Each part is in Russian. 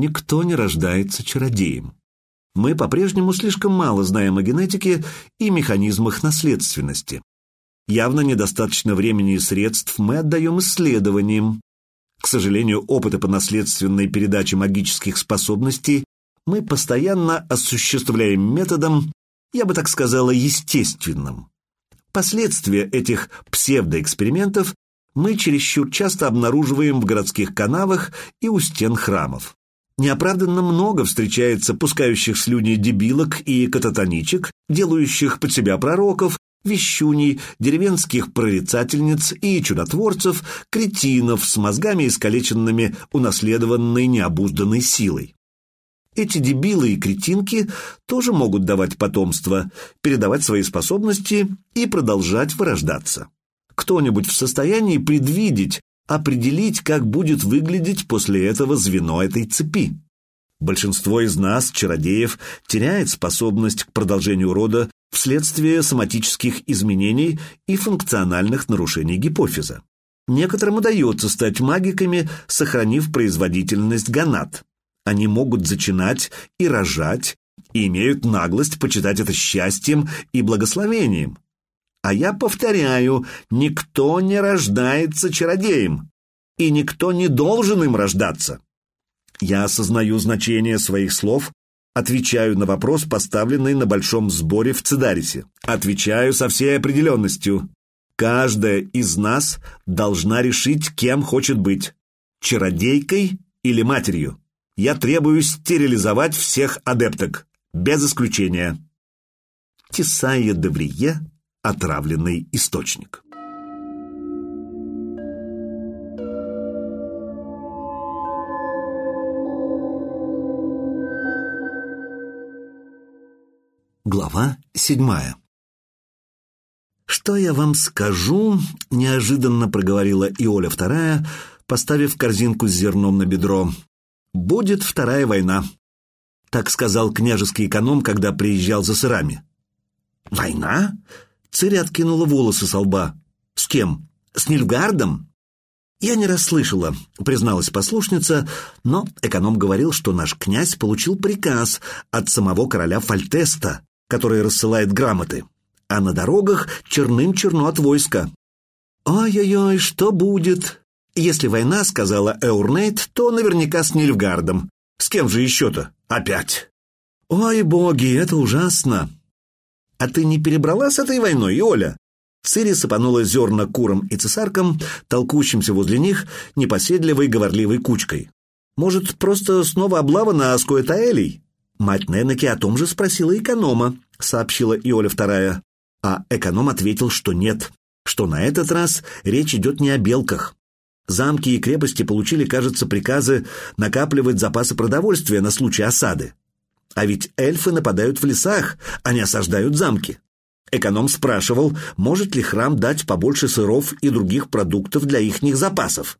никто не рождается чародеем. Мы по-прежнему слишком мало знаем о генетике и механизмах наследственности. Явно недостаточно времени и средств мы отдаем исследованиям. К сожалению, опыты по наследственной передаче магических способностей мы постоянно осуществляем методом, я бы так сказала, естественным. Последствия этих псевдоэкспериментов мы чересчур часто обнаруживаем в городских канавах и у стен храмов. Неоправданно много встречается пускающих слюни дебилок и кататоничек, делающих под себя пророков, вещуней, деревенских прорицательниц и чудотворцев, кретинов с мозгами искалеченными унаследованной необузданной силой. Эти дебилы и кретинки тоже могут давать потомство, передавать свои способности и продолжать вырождаться. Кто-нибудь в состоянии предвидеть, определить, как будет выглядеть после этого звено этой цепи? Большинство из нас, чародеев, теряет способность к продолжению рода вследствие соматических изменений и функциональных нарушений гипофиза. Некоторым удается стать магиками, сохранив производительность гонад. Они могут зачинать и рожать, и имеют наглость почитать это счастьем и благословением. А я повторяю, никто не рождается чародеем, и никто не должен им рождаться. Я осознаю значение своих слов, отвечаю на вопрос, поставленный на большом сборе в Цидарисе. Отвечаю со всей определенностью. Каждая из нас должна решить, кем хочет быть – чародейкой или матерью я требую стерилизовать всех адепток, без исключения. Тесая Деврие, отравленный источник. Глава седьмая «Что я вам скажу?» — неожиданно проговорила Иоля вторая, поставив корзинку с зерном на бедро. «Будет вторая война», — так сказал княжеский эконом, когда приезжал за сырами. «Война?» — Цири откинула волосы со лба. «С кем? С Нильфгардом?» «Я не расслышала», — призналась послушница, но эконом говорил, что наш князь получил приказ от самого короля Фальтеста, который рассылает грамоты, а на дорогах черным черно от войска. «Ой-ой-ой, что будет?» Если война, сказала Эурнейт, то наверняка с Нильфгардом. С кем же еще-то? Опять. Ой, боги, это ужасно. А ты не перебрала с этой войной, Оля? Цири сыпанула зерна курам и цесаркам, толкущимся возле них, непоседливой говорливой кучкой. Может, просто снова облава на Аскуэтаэлей? Мать Ненеки о том же спросила эконома, сообщила Иоля вторая. А эконом ответил, что нет, что на этот раз речь идет не о белках, Замки и крепости получили, кажется, приказы накапливать запасы продовольствия на случай осады. А ведь эльфы нападают в лесах, а не осаждают замки. Эконом спрашивал, может ли храм дать побольше сыров и других продуктов для ихних запасов.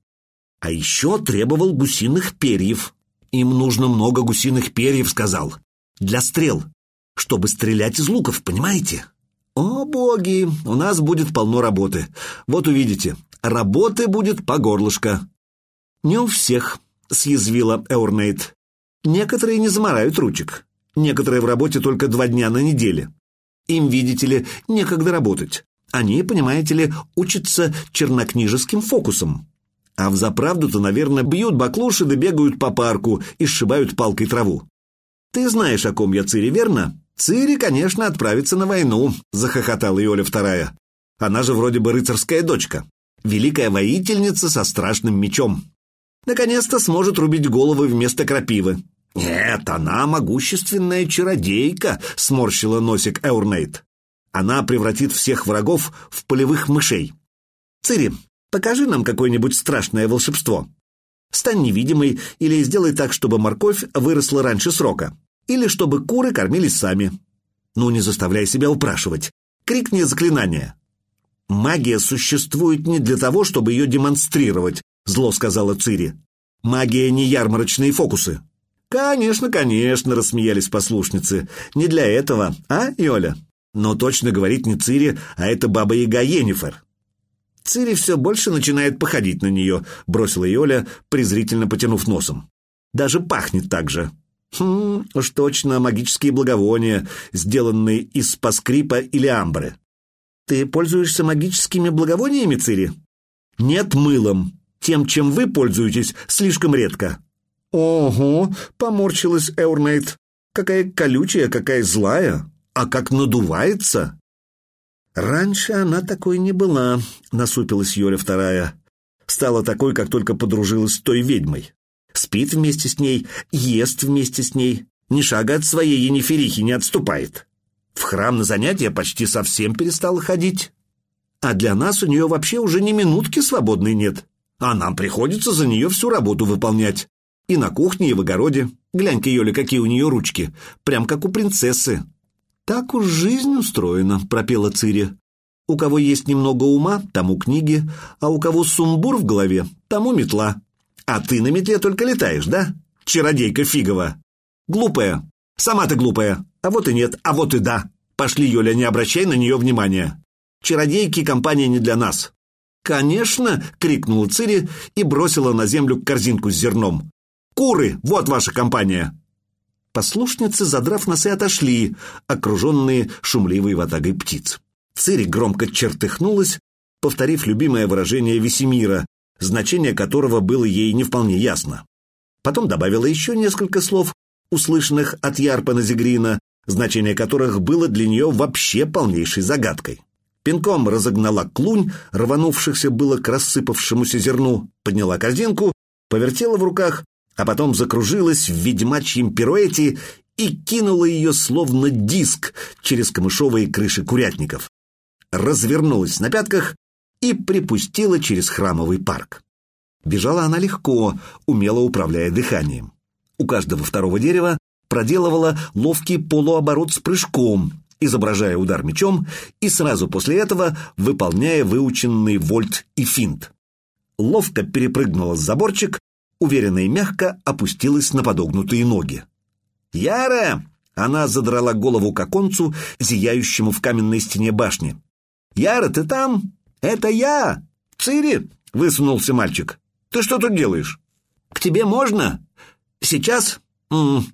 А еще требовал гусиных перьев. Им нужно много гусиных перьев, сказал. Для стрел. Чтобы стрелять из луков, понимаете? О, боги, у нас будет полно работы. Вот увидите, Работы будет по горлышко». «Не у всех», — съязвила Эурнейт. «Некоторые не заморают ручек. Некоторые в работе только два дня на неделе. Им, видите ли, некогда работать. Они, понимаете ли, учатся чернокнижеским фокусом. А в заправду-то, наверное, бьют баклуши да бегают по парку и сшибают палкой траву. Ты знаешь, о ком я Цири, верно? Цири, конечно, отправится на войну, захохотала Иоля вторая. Она же вроде бы рыцарская дочка великая воительница со страшным мечом. Наконец-то сможет рубить головы вместо крапивы. «Нет, она могущественная чародейка», — сморщила носик Эурнейт. «Она превратит всех врагов в полевых мышей. Цири, покажи нам какое-нибудь страшное волшебство. Стань невидимой или сделай так, чтобы морковь выросла раньше срока. Или чтобы куры кормились сами. Ну, не заставляй себя упрашивать. Крикни заклинание. «Магия существует не для того, чтобы ее демонстрировать», — зло сказала Цири. «Магия не ярмарочные фокусы». «Конечно, конечно», — рассмеялись послушницы. «Не для этого, а, Йоля?» Но точно говорит не Цири, а это баба-яга Енифер. «Цири все больше начинает походить на нее», — бросила Йоля, презрительно потянув носом. Даже пахнет так же. Хм, уж точно магические благовония, сделанные из паскрипа или амбры. Ты пользуешься магическими благовониями, Цири? Нет, мылом. Тем, чем вы пользуетесь, слишком редко. Ого, поморщилась Эурнейт. Какая колючая, какая злая. А как надувается. Раньше она такой не была, насупилась Юля вторая. Стала такой, как только подружилась с той ведьмой. Спит вместе с ней, ест вместе с ней, ни шага от своей ениферихи не отступает. В храм на занятия почти совсем перестала ходить. А для нас у нее вообще уже ни минутки свободной нет. А нам приходится за нее всю работу выполнять. И на кухне, и в огороде. Глянь-ка, Йоля, какие у нее ручки. Прям как у принцессы. Так уж жизнь устроена, пропела Цири. У кого есть немного ума, тому книги, а у кого сумбур в голове, тому метла. А ты на метле только летаешь, да? Чародейка фигова. Глупая. Сама ты глупая. А вот и нет, а вот и да. Пошли, Юля, не обращай на нее внимания. Чародейки компания не для нас. «Конечно!» — крикнула Цири и бросила на землю корзинку с зерном. «Куры! Вот ваша компания!» Послушницы, задрав носы, отошли, окруженные шумливой ватагой птиц. Цири громко чертыхнулась, повторив любимое выражение Весемира, значение которого было ей не вполне ясно. Потом добавила еще несколько слов, услышанных от Ярпана Зигрина, значение которых было для нее вообще полнейшей загадкой. Пинком разогнала клунь, рванувшихся было к рассыпавшемуся зерну, подняла корзинку, повертела в руках, а потом закружилась в ведьмачьем пируэте и кинула ее словно диск через камышовые крыши курятников. Развернулась на пятках и припустила через храмовый парк. Бежала она легко, умело управляя дыханием. У каждого второго дерева проделывала ловкий полуоборот с прыжком, изображая удар мечом, и сразу после этого выполняя выученный вольт и финт. Ловко перепрыгнула с заборчик, уверенно и мягко опустилась на подогнутые ноги. «Яра!» — она задрала голову к оконцу, зияющему в каменной стене башни. «Яра, ты там?» «Это я! Цири!» — высунулся мальчик. «Ты что тут делаешь?» «К тебе можно?» «Сейчас?» М -м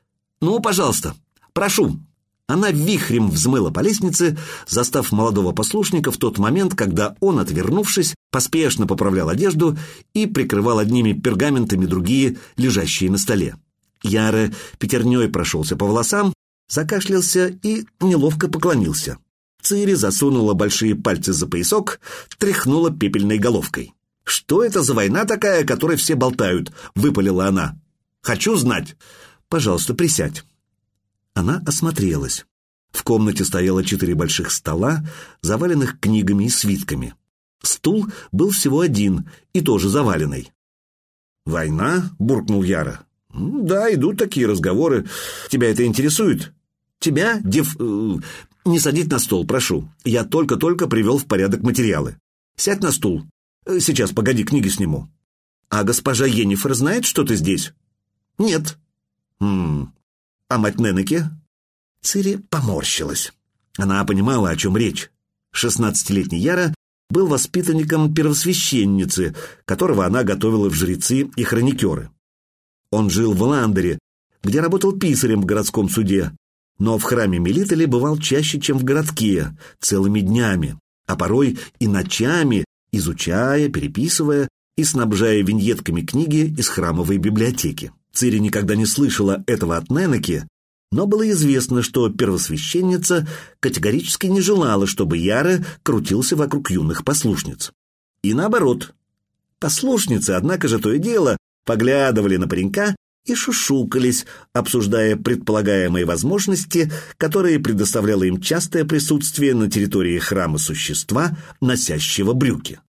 «Ну, пожалуйста, прошу». Она вихрем взмыла по лестнице, застав молодого послушника в тот момент, когда он, отвернувшись, поспешно поправлял одежду и прикрывал одними пергаментами другие, лежащие на столе. Яре пятерней прошелся по волосам, закашлялся и неловко поклонился. Цири засунула большие пальцы за поясок, тряхнула пепельной головкой. «Что это за война такая, о которой все болтают?» — выпалила она. «Хочу знать. Пожалуйста, присядь». Она осмотрелась. В комнате стояло четыре больших стола, заваленных книгами и свитками. Стул был всего один и тоже заваленный. «Война?» — буркнул Яра. «Да, идут такие разговоры. Тебя это интересует?» «Тебя, дев... Э, не садить на стол, прошу. Я только-только привел в порядок материалы. Сядь на стул. Э, сейчас, погоди, книги сниму. А госпожа Енифер знает, что ты здесь? Нет. Хм. А мать Ненеке? Цири поморщилась. Она понимала, о чем речь. Шестнадцатилетний Яра был воспитанником первосвященницы, которого она готовила в жрецы и хроникеры. Он жил в Ландере, где работал писарем в городском суде, но в храме Мелитали бывал чаще, чем в городке, целыми днями, а порой и ночами, изучая, переписывая и снабжая виньетками книги из храмовой библиотеки. Цири никогда не слышала этого от Ненеки, но было известно, что первосвященница категорически не желала, чтобы Яра крутился вокруг юных послушниц. И наоборот. Послушницы, однако же, то и дело, поглядывали на паренька и шушукались, обсуждая предполагаемые возможности, которые предоставляло им частое присутствие на территории храма существа, носящего брюки.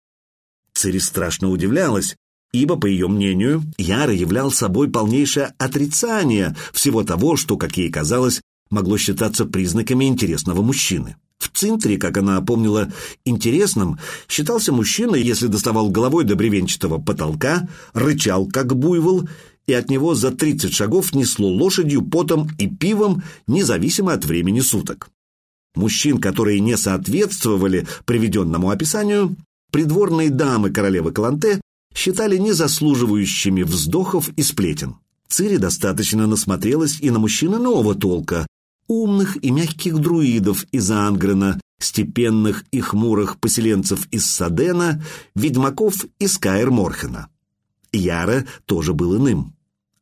Цири страшно удивлялась, ибо, по ее мнению, Яра являл собой полнейшее отрицание всего того, что, как ей казалось, могло считаться признаками интересного мужчины. В центре, как она помнила, интересным считался мужчина, если доставал головой до бревенчатого потолка, рычал, как буйвол, и от него за 30 шагов несло лошадью, потом и пивом, независимо от времени суток. Мужчин, которые не соответствовали приведенному описанию, придворные дамы королевы Каланте считали незаслуживающими вздохов и сплетен. Цири достаточно насмотрелась и на мужчин иного толка, умных и мягких друидов из Ангрена, степенных и хмурых поселенцев из Садена, ведьмаков из Каэр-Морхена. Яра тоже был иным.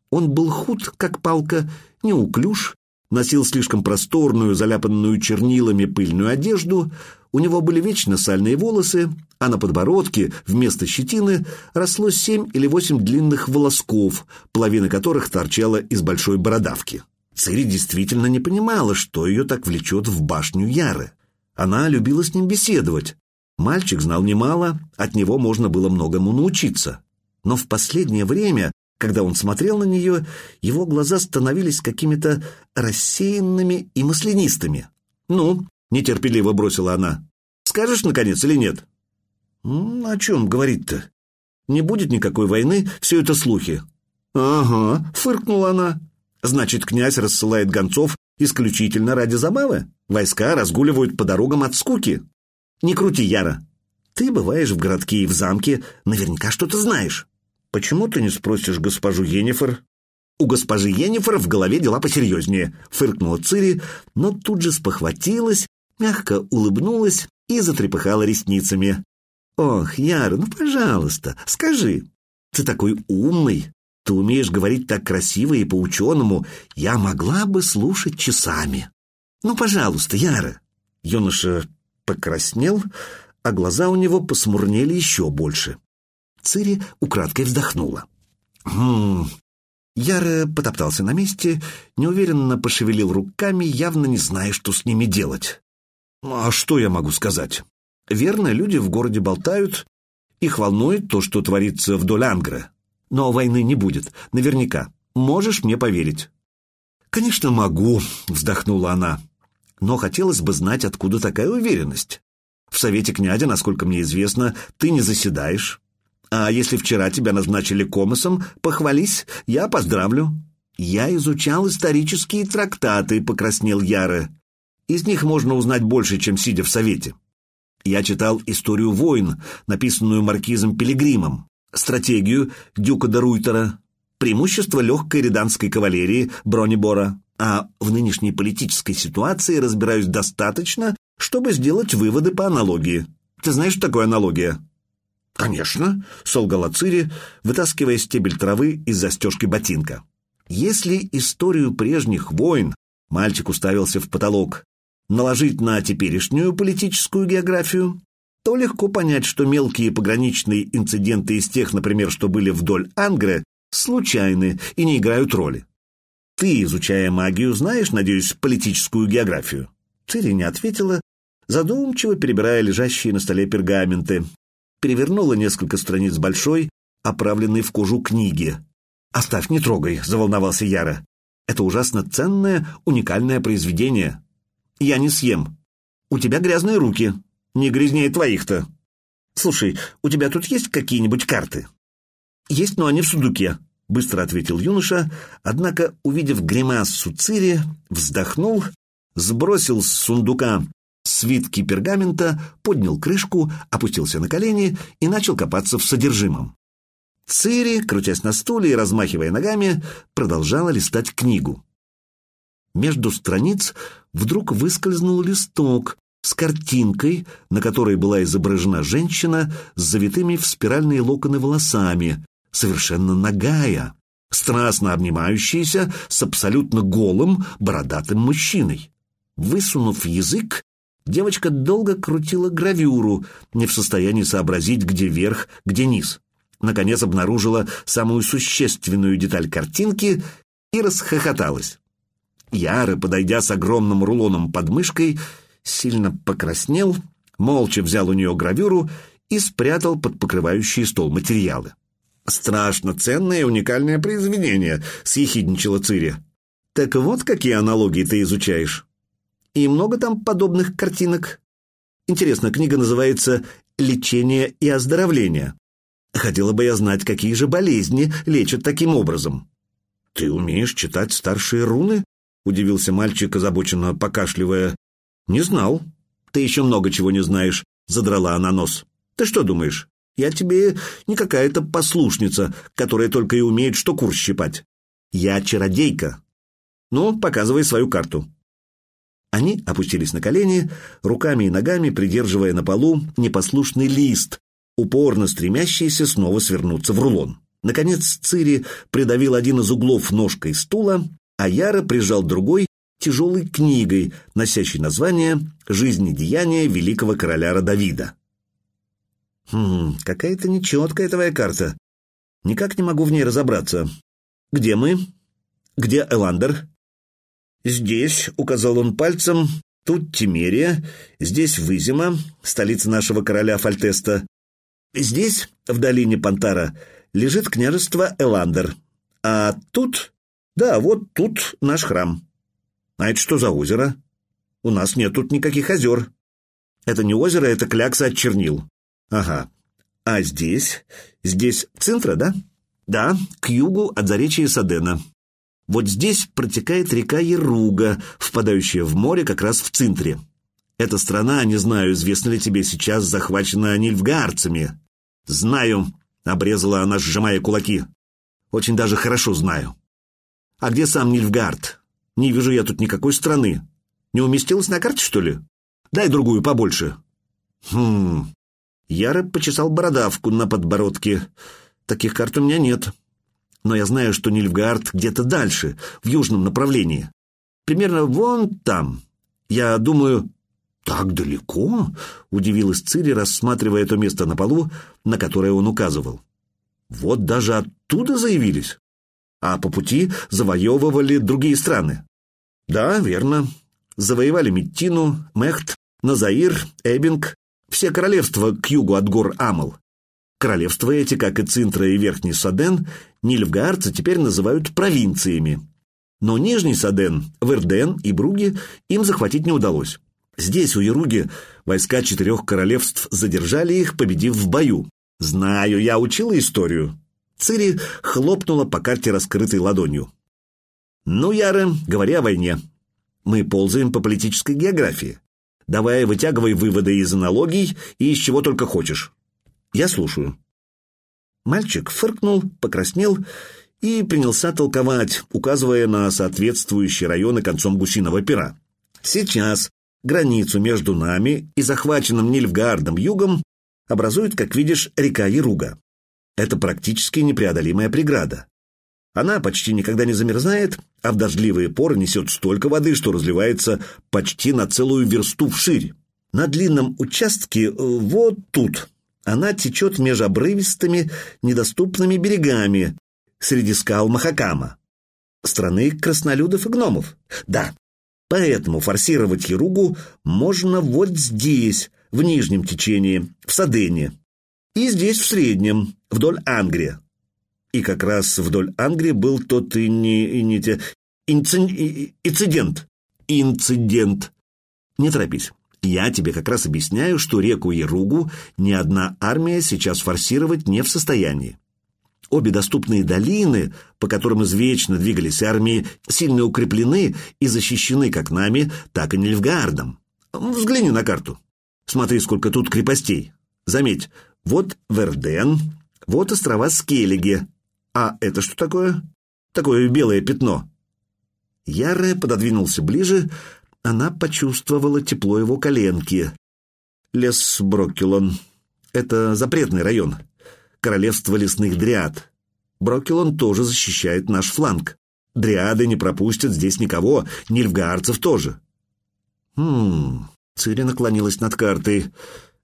Он был худ, как палка, неуклюж, носил слишком просторную, заляпанную чернилами пыльную одежду, у него были вечно сальные волосы, а на подбородке вместо щетины росло семь или восемь длинных волосков, половина которых торчала из большой бородавки. Цири действительно не понимала, что ее так влечет в башню Яры. Она любила с ним беседовать. Мальчик знал немало, от него можно было многому научиться. Но в последнее время, когда он смотрел на нее, его глаза становились какими-то рассеянными и маслянистыми. «Ну», — нетерпеливо бросила она, — «скажешь, наконец, или нет?» «О чем говорить-то? Не будет никакой войны, все это слухи». «Ага», — фыркнула она. «Значит, князь рассылает гонцов исключительно ради забавы? Войска разгуливают по дорогам от скуки?» «Не крути, Яра. Ты бываешь в городке и в замке, наверняка что-то знаешь. Почему ты не спросишь госпожу Енифер?» «У госпожи Енифер в голове дела посерьезнее», — фыркнула Цири, но тут же спохватилась, мягко улыбнулась и затрепыхала ресницами. «Ох, Яра, ну, пожалуйста, скажи. Ты такой умный, ты умеешь говорить так красиво и по-ученому. Я могла бы слушать часами. Ну, пожалуйста, Яра». Юноша покраснел, а глаза у него посмурнели еще больше. Цири украдкой вздохнула. «Хм...» Яра потоптался на месте, неуверенно пошевелил руками, явно не зная, что с ними делать. «А что я могу сказать? Верно, люди в городе болтают, их волнует то, что творится вдоль Ангра. Но войны не будет, наверняка. Можешь мне поверить?» «Конечно, могу», — вздохнула она. «Но хотелось бы знать, откуда такая уверенность. В совете князя, насколько мне известно, ты не заседаешь. А если вчера тебя назначили комосом, похвались, я поздравлю». «Я изучал исторические трактаты», — покраснел Яра. «Из них можно узнать больше, чем сидя в совете. Я читал историю войн, написанную маркизом Пилигримом, стратегию Дюка де Руйтера, преимущество легкой реданской кавалерии Бронебора, а в нынешней политической ситуации разбираюсь достаточно, чтобы сделать выводы по аналогии. Ты знаешь, что такое аналогия?» «Конечно», — солгала Цири, вытаскивая стебель травы из застежки ботинка. «Если историю прежних войн...» — мальчик уставился в потолок наложить на теперешнюю политическую географию, то легко понять, что мелкие пограничные инциденты из тех, например, что были вдоль Ангры, случайны и не играют роли. Ты, изучая магию, знаешь, надеюсь, политическую географию?» Цири не ответила, задумчиво перебирая лежащие на столе пергаменты. Перевернула несколько страниц большой, оправленной в кожу книги. «Оставь, не трогай», — заволновался Яра. «Это ужасно ценное, уникальное произведение я не съем. У тебя грязные руки. Не грязнее твоих-то. Слушай, у тебя тут есть какие-нибудь карты? Есть, но они в сундуке, быстро ответил юноша, однако, увидев гримасу Цири, вздохнул, сбросил с сундука свитки пергамента, поднял крышку, опустился на колени и начал копаться в содержимом. Цири, крутясь на стуле и размахивая ногами, продолжала листать книгу. Между страниц вдруг выскользнул листок с картинкой, на которой была изображена женщина с завитыми в спиральные локоны волосами, совершенно нагая, страстно обнимающаяся с абсолютно голым, бородатым мужчиной. Высунув язык, девочка долго крутила гравюру, не в состоянии сообразить, где верх, где низ. Наконец обнаружила самую существенную деталь картинки и расхохоталась. Яра, подойдя с огромным рулоном под мышкой, сильно покраснел, молча взял у нее гравюру и спрятал под покрывающий стол материалы. «Страшно ценное и уникальное произведение», — съехидничала Цири. «Так вот какие аналогии ты изучаешь. И много там подобных картинок. Интересно, книга называется «Лечение и оздоровление». Хотела бы я знать, какие же болезни лечат таким образом. Ты умеешь читать старшие руны? — удивился мальчик, озабоченно покашливая. «Не знал. Ты еще много чего не знаешь», — задрала она нос. «Ты что думаешь? Я тебе не какая-то послушница, которая только и умеет что курс щипать. Я чародейка. Ну, показывай свою карту. Они опустились на колени, руками и ногами придерживая на полу непослушный лист, упорно стремящийся снова свернуться в рулон. Наконец Цири придавил один из углов ножкой стула, а Яра прижал другой тяжелой книгой, носящей название «Жизнедеяния великого короля Давида». «Хм, какая-то нечеткая твоя карта. Никак не могу в ней разобраться. Где мы? Где Эландер?» «Здесь», — указал он пальцем, — «тут Тимерия, здесь Вызима, столица нашего короля Фальтеста. Здесь, в долине Пантара, лежит княжество Эландер. А тут... Да, вот тут наш храм. А это что за озеро? У нас нет тут никаких озер. Это не озеро, это клякса от чернил. Ага. А здесь? Здесь Цинтра, да? Да, к югу от заречья Садена. Вот здесь протекает река Еруга, впадающая в море как раз в Цинтре. Эта страна, не знаю, известно ли тебе сейчас, захвачена нильфгаарцами. Знаю, — обрезала она, сжимая кулаки. «Очень даже хорошо знаю. А где сам Нильфгард? Не вижу я тут никакой страны. Не уместилась на карте, что ли? Дай другую побольше». «Хм...» Яра почесал бородавку на подбородке. «Таких карт у меня нет. Но я знаю, что Нильфгард где-то дальше, в южном направлении. Примерно вон там. Я думаю, «Так далеко?» — удивилась Цири, рассматривая то место на полу, на которое он указывал. «Вот даже оттуда заявились. А по пути завоевывали другие страны». «Да, верно. Завоевали Миттину, Мехт, Назаир, Эбинг, все королевства к югу от гор Амал. Королевства эти, как и Цинтра и Верхний Саден, нильфгаарцы теперь называют провинциями. Но Нижний Саден, Верден и Бруги им захватить не удалось. Здесь, у Яруги, войска четырех королевств задержали их, победив в бою. Знаю, я учила историю. Цири хлопнула по карте раскрытой ладонью. Ну, Яра, говори о войне. Мы ползаем по политической географии. Давай вытягивай выводы из аналогий и из чего только хочешь. Я слушаю. Мальчик фыркнул, покраснел и принялся толковать, указывая на соответствующие районы концом гусиного пера. Сейчас Границу между нами и захваченным Нильфгардом югом образует, как видишь, река Яруга. Это практически непреодолимая преграда. Она почти никогда не замерзает, а в дождливые поры несет столько воды, что разливается почти на целую версту вширь. На длинном участке, э, вот тут, она течет между обрывистыми, недоступными берегами, среди скал Махакама. Страны краснолюдов и гномов. Да, Поэтому форсировать Еругу можно вот здесь, в нижнем течении, в Садене. И здесь, в среднем, вдоль Ангрия. И как раз вдоль Ангрия был тот и не, и не те, инци, инцидент. Инцидент. Не торопись. Я тебе как раз объясняю, что реку Еругу ни одна армия сейчас форсировать не в состоянии. Обе доступные долины, по которым извечно двигались армии, сильно укреплены и защищены как нами, так и Нильфгаардом. Взгляни на карту. Смотри, сколько тут крепостей. Заметь, вот Верден, вот острова Скеллиге. А это что такое? Такое белое пятно. Яре пододвинулся ближе, она почувствовала тепло его коленки. Лес Броккелон. Это запретный район королевство лесных дриад. Брокелон тоже защищает наш фланг. Дриады не пропустят здесь никого, нильфгаарцев тоже. Хм, Цири наклонилась над картой.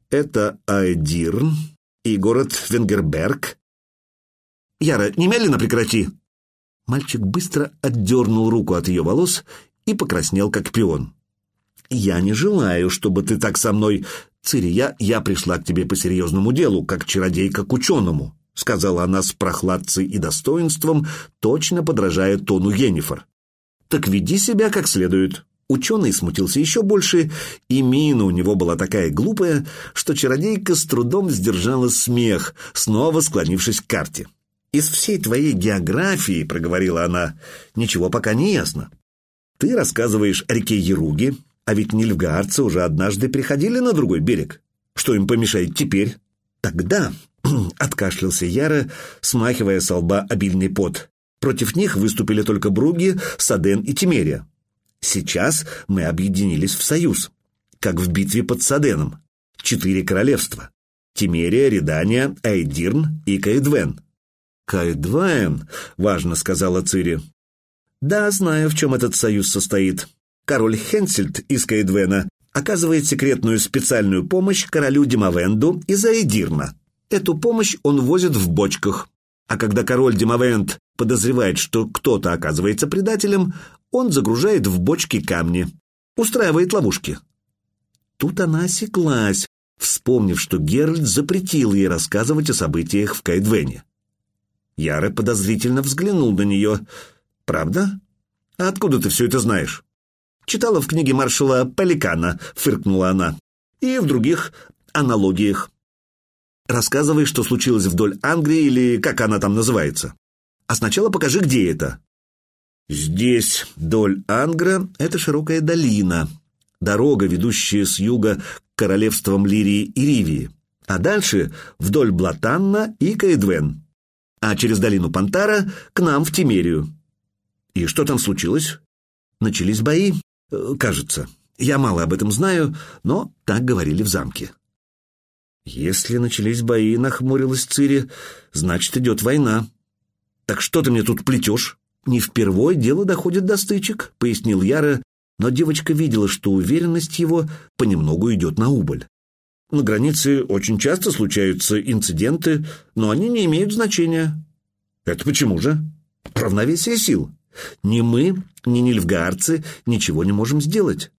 Это Айдирн и город Венгерберг. Яра, немедленно прекрати! Мальчик быстро отдернул руку от ее волос и покраснел, как пион. «Я не желаю, чтобы ты так со мной «Цири, я, я пришла к тебе по серьезному делу, как чародейка к ученому», сказала она с прохладцей и достоинством, точно подражая тону Йеннифер. «Так веди себя как следует». Ученый смутился еще больше, и мина у него была такая глупая, что чародейка с трудом сдержала смех, снова склонившись к карте. «Из всей твоей географии, — проговорила она, — ничего пока не ясно. Ты рассказываешь о реке Еруге, а ведь нильфгаарцы уже однажды приходили на другой берег. Что им помешает теперь? Тогда, — откашлялся Яра, смахивая со лба обильный пот, — Против них выступили только Бруги, Саден и Тимерия. Сейчас мы объединились в союз, как в битве под Саденом. Четыре королевства. Тимерия, Редания, Айдирн и Каэдвен. «Каэдвен», — важно сказала Цири. «Да, знаю, в чем этот союз состоит. Король Хенсельд из Каэдвена оказывает секретную специальную помощь королю Димавенду из Айдирна. Эту помощь он возит в бочках. А когда король Димавенд подозревает, что кто-то оказывается предателем, он загружает в бочки камни, устраивает ловушки. Тут она осеклась, вспомнив, что Геральт запретил ей рассказывать о событиях в Кайдвене. Яра подозрительно взглянул на нее. «Правда? А откуда ты все это знаешь?» «Читала в книге маршала Пеликана», — фыркнула она. «И в других аналогиях. Рассказывай, что случилось вдоль Англии или как она там называется. А сначала покажи, где это». Здесь, вдоль Ангра, это широкая долина, дорога, ведущая с юга к королевствам Лирии и Ривии, а дальше вдоль Блатанна и Каэдвен, а через долину Пантара к нам в Тимерию. И что там случилось? Начались бои, э, кажется. Я мало об этом знаю, но так говорили в замке. Если начались бои, нахмурилась Цири, значит, идет война. Так что ты мне тут плетешь? «Не впервой дело доходит до стычек», — пояснил Яра, но девочка видела, что уверенность его понемногу идет на убыль. На границе очень часто случаются инциденты, но они не имеют значения. Это почему же? Равновесие сил. Ни мы, ни нильфгаарцы ничего не можем сделать.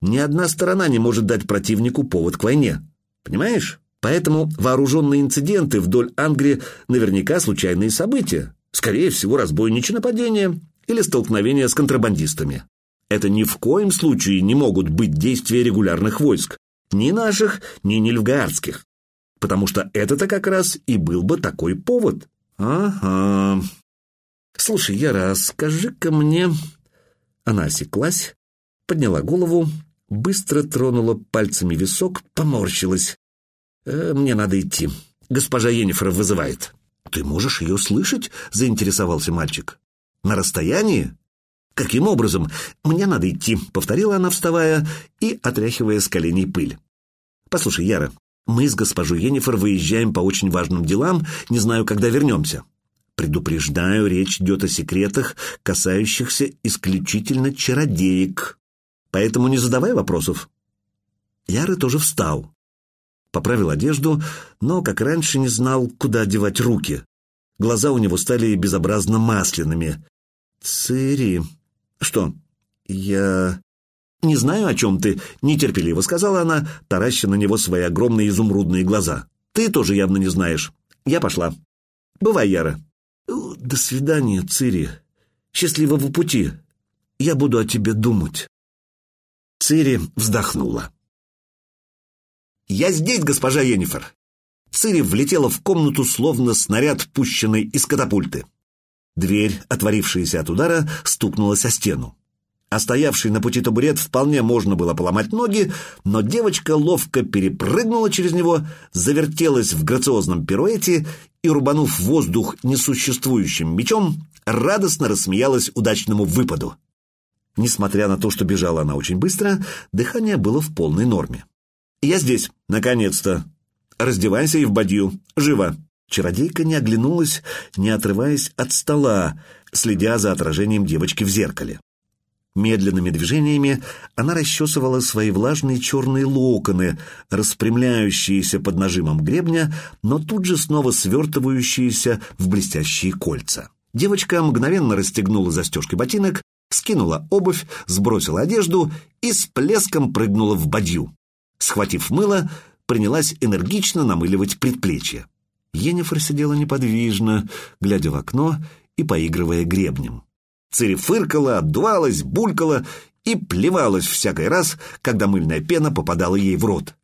Ни одна сторона не может дать противнику повод к войне. Понимаешь? Поэтому вооруженные инциденты вдоль Ангри наверняка случайные события. Скорее всего, разбойничье нападение или столкновение с контрабандистами. Это ни в коем случае не могут быть действия регулярных войск, ни наших, ни нильфгаардских, потому что это-то как раз и был бы такой повод. Ага. Слушай, Яра, скажи-ка мне... Она осеклась, подняла голову, быстро тронула пальцами висок, поморщилась. «Э, «Мне надо идти. Госпожа Енифер вызывает». «Ты можешь ее слышать?» — заинтересовался мальчик. «На расстоянии?» «Каким образом? Мне надо идти», — повторила она, вставая и отряхивая с коленей пыль. «Послушай, Яра, мы с госпожой Енифер выезжаем по очень важным делам, не знаю, когда вернемся. Предупреждаю, речь идет о секретах, касающихся исключительно чародеек. Поэтому не задавай вопросов». Яра тоже встал поправил одежду, но, как раньше, не знал, куда девать руки. Глаза у него стали безобразно масляными. «Цири...» «Что?» «Я...» «Не знаю, о чем ты», — нетерпеливо сказала она, тараща на него свои огромные изумрудные глаза. «Ты тоже явно не знаешь. Я пошла. Бывай, Яра». «До свидания, Цири. Счастливого пути. Я буду о тебе думать». Цири вздохнула. «Я здесь, госпожа Енифер!» Цири влетела в комнату, словно снаряд, пущенный из катапульты. Дверь, отворившаяся от удара, стукнулась о стену. А стоявший на пути табурет вполне можно было поломать ноги, но девочка ловко перепрыгнула через него, завертелась в грациозном пируэте и, рубанув воздух несуществующим мечом, радостно рассмеялась удачному выпаду. Несмотря на то, что бежала она очень быстро, дыхание было в полной норме. «Я здесь, наконец-то. Раздевайся и в бадью. Живо!» Чародейка не оглянулась, не отрываясь от стола, следя за отражением девочки в зеркале. Медленными движениями она расчесывала свои влажные черные локоны, распрямляющиеся под нажимом гребня, но тут же снова свертывающиеся в блестящие кольца. Девочка мгновенно расстегнула застежки ботинок, скинула обувь, сбросила одежду и с плеском прыгнула в бадью. Схватив мыло, принялась энергично намыливать предплечье. Енифер сидела неподвижно, глядя в окно и поигрывая гребнем. Цири фыркала, отдувалась, булькала и плевалась всякий раз, когда мыльная пена попадала ей в рот.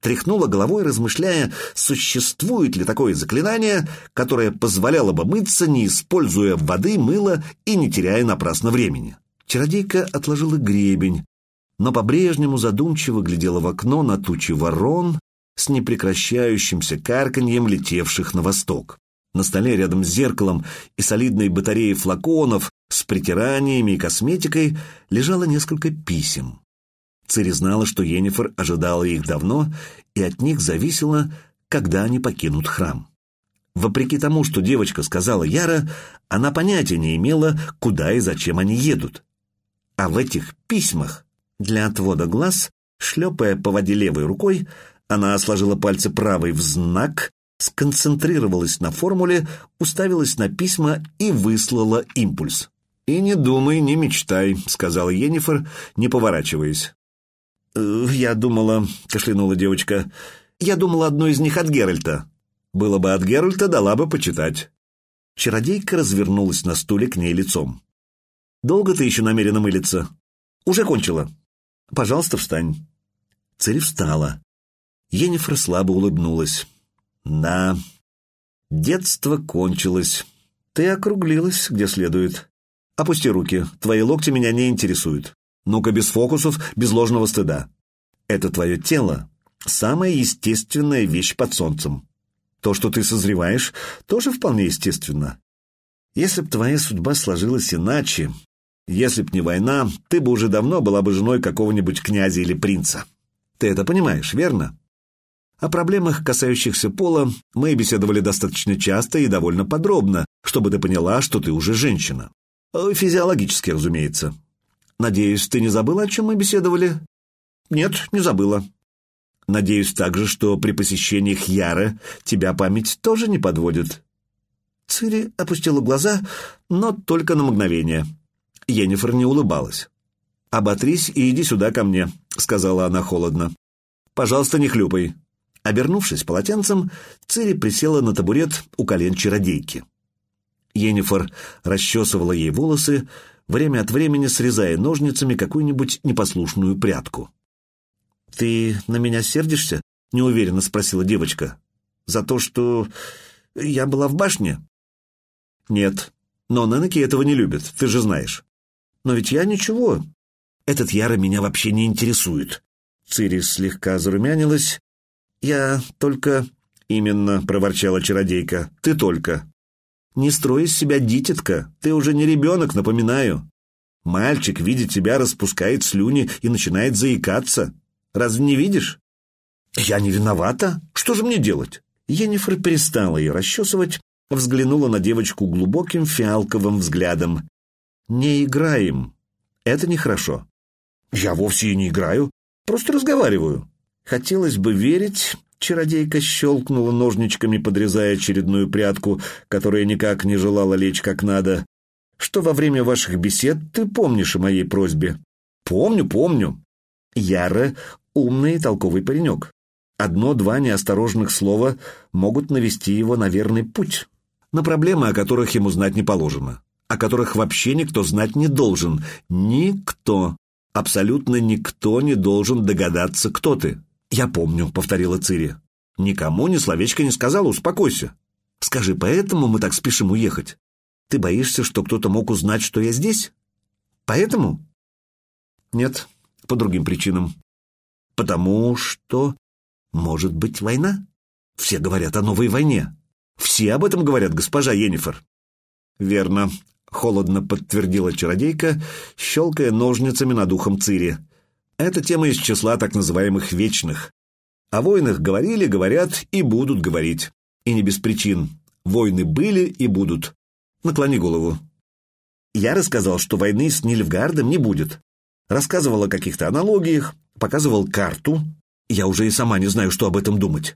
Тряхнула головой, размышляя, существует ли такое заклинание, которое позволяло бы мыться, не используя воды, мыла и не теряя напрасно времени. Чародейка отложила гребень, но по-прежнему задумчиво глядела в окно на тучи ворон с непрекращающимся карканьем летевших на восток. На столе рядом с зеркалом и солидной батареей флаконов с притираниями и косметикой лежало несколько писем. Цири знала, что Йеннифер ожидала их давно, и от них зависело, когда они покинут храм. Вопреки тому, что девочка сказала Яра, она понятия не имела, куда и зачем они едут. А в этих письмах для отвода глаз, шлепая по воде левой рукой, она сложила пальцы правой в знак, сконцентрировалась на формуле, уставилась на письма и выслала импульс. «И не думай, не мечтай», — сказала Йеннифер, не поворачиваясь. «Э, «Я думала», — кашлянула девочка, — «я думала одну из них от Геральта». «Было бы от Геральта, дала бы почитать». Чародейка развернулась на стуле к ней лицом. «Долго ты еще намерена мылиться?» «Уже кончила». «Пожалуйста, встань». Цель встала. Енифер слабо улыбнулась. «Да, детство кончилось. Ты округлилась, где следует. Опусти руки, твои локти меня не интересуют. Ну-ка, без фокусов, без ложного стыда. Это твое тело — самая естественная вещь под солнцем. То, что ты созреваешь, тоже вполне естественно. Если б твоя судьба сложилась иначе, если б не война, ты бы уже давно была бы женой какого-нибудь князя или принца. Ты это понимаешь, верно? О проблемах, касающихся пола, мы беседовали достаточно часто и довольно подробно, чтобы ты поняла, что ты уже женщина. Э, физиологически, разумеется. Надеюсь, ты не забыла, о чем мы беседовали? Нет, не забыла. Надеюсь также, что при посещениях Яры тебя память тоже не подводит. Цири опустила глаза, но только на мгновение. Енифер не улыбалась. «Оботрись и иди сюда ко мне», — сказала она холодно. «Пожалуйста, не хлюпай». Обернувшись полотенцем, Цири присела на табурет у колен чародейки. Енифер расчесывала ей волосы, время от времени срезая ножницами какую-нибудь непослушную прядку. «Ты на меня сердишься?» — неуверенно спросила девочка. «За то, что я была в башне?» «Нет, но Ненеки этого не любит, ты же знаешь». «Но ведь я ничего. Этот Яра меня вообще не интересует». Цири слегка зарумянилась. «Я только...» «Именно», — проворчала чародейка, — «ты только». «Не строй из себя дитятка, ты уже не ребенок, напоминаю. Мальчик, видя тебя, распускает слюни и начинает заикаться. Разве не видишь?» «Я не виновата. Что же мне делать?» Енифер перестала ее расчесывать, взглянула на девочку глубоким фиалковым взглядом. «Не играем. Это нехорошо». «Я вовсе и не играю, просто разговариваю». Хотелось бы верить, чародейка щелкнула ножничками, подрезая очередную прядку, которая никак не желала лечь как надо, что во время ваших бесед ты помнишь о моей просьбе. Помню, помню. Яра — умный и толковый паренек. Одно-два неосторожных слова могут навести его на верный путь, на проблемы, о которых ему знать не положено, о которых вообще никто знать не должен. Никто. Абсолютно никто не должен догадаться, кто ты. «Я помню», — повторила Цири. «Никому ни словечко не сказала, успокойся. Скажи, поэтому мы так спешим уехать? Ты боишься, что кто-то мог узнать, что я здесь? Поэтому?» «Нет, по другим причинам. Потому что может быть война? Все говорят о новой войне. Все об этом говорят, госпожа Енифер. Верно, холодно подтвердила чародейка, щелкая ножницами над ухом Цири. Это тема из числа так называемых вечных. О войнах говорили, говорят и будут говорить. И не без причин. Войны были и будут. Наклони голову. Я рассказал, что войны с Нильфгардом не будет. Рассказывал о каких-то аналогиях, показывал карту, я уже и сама не знаю, что об этом думать.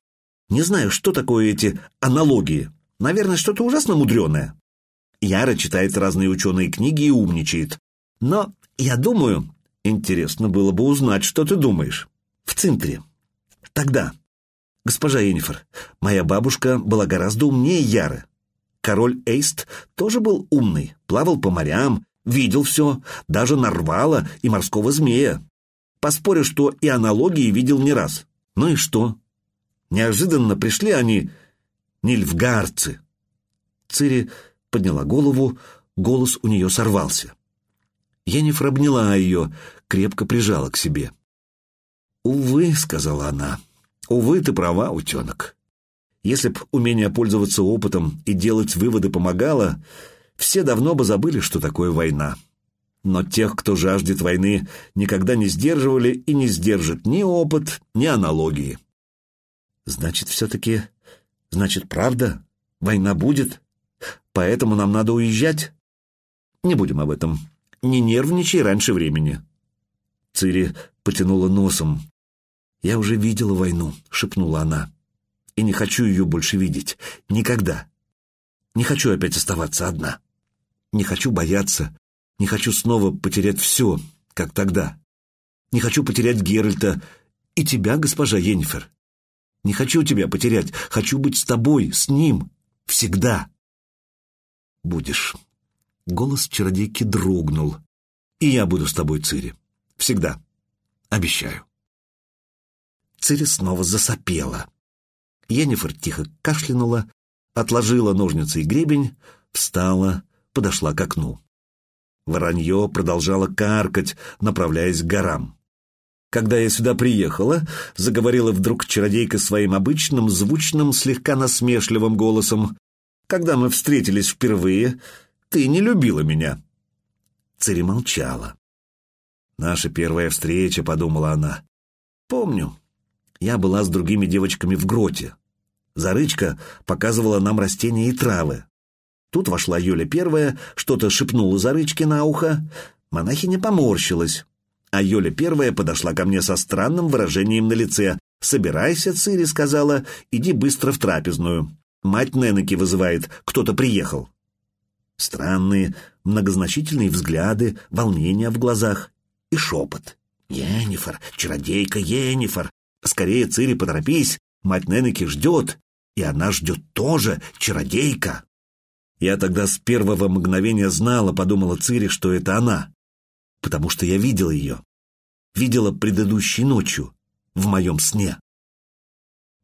Не знаю, что такое эти аналогии. Наверное, что-то ужасно мудреное. Яра читает разные ученые книги и умничает. Но я думаю, интересно было бы узнать, что ты думаешь. В центре. Тогда. Госпожа Енифер, моя бабушка была гораздо умнее Яры. Король Эйст тоже был умный, плавал по морям, видел все, даже нарвала и морского змея. Поспорю, что и аналогии видел не раз. Ну и что? Неожиданно пришли они, нильфгарцы. Цири подняла голову, голос у нее сорвался. Енифер обняла ее, крепко прижала к себе. «Увы», — сказала она, — «увы, ты права, утенок. Если б умение пользоваться опытом и делать выводы помогало, все давно бы забыли, что такое война. Но тех, кто жаждет войны, никогда не сдерживали и не сдержат ни опыт, ни аналогии. Значит, все-таки... Значит, правда? Война будет? Поэтому нам надо уезжать? Не будем об этом. Не нервничай раньше времени. Цири потянула носом. «Я уже видела войну», — шепнула она. «И не хочу ее больше видеть. Никогда. Не хочу опять оставаться одна. Не хочу бояться. Не хочу снова потерять все, как тогда. Не хочу потерять Геральта и тебя, госпожа Йеннифер. Не хочу тебя потерять. Хочу быть с тобой, с ним. Всегда. Будешь. Голос чародейки дрогнул. И я буду с тобой, Цири. Всегда. Обещаю. Цири снова засопела. Йеннифер тихо кашлянула, отложила ножницы и гребень, встала, подошла к окну. Воронье продолжало каркать, направляясь к горам. Когда я сюда приехала, заговорила вдруг чародейка своим обычным, звучным, слегка насмешливым голосом. Когда мы встретились впервые, ты не любила меня. Цири молчала. «Наша первая встреча», — подумала она. «Помню. Я была с другими девочками в гроте. Зарычка показывала нам растения и травы. Тут вошла Юля первая, что-то шепнула Зарычке на ухо. Монахиня поморщилась. А Юля первая подошла ко мне со странным выражением на лице. «Собирайся, Цири», — сказала, — «иди быстро в трапезную. Мать Ненеки вызывает, кто-то приехал». Странные, многозначительные взгляды, волнение в глазах и шепот. «Енифер, чародейка Енифер! Скорее, Цири, поторопись! Мать Ненеки ждет, и она ждет тоже, чародейка!» Я тогда с первого мгновения знала, подумала Цири, что это она, потому что я видела ее. Видела предыдущей ночью, в моем сне.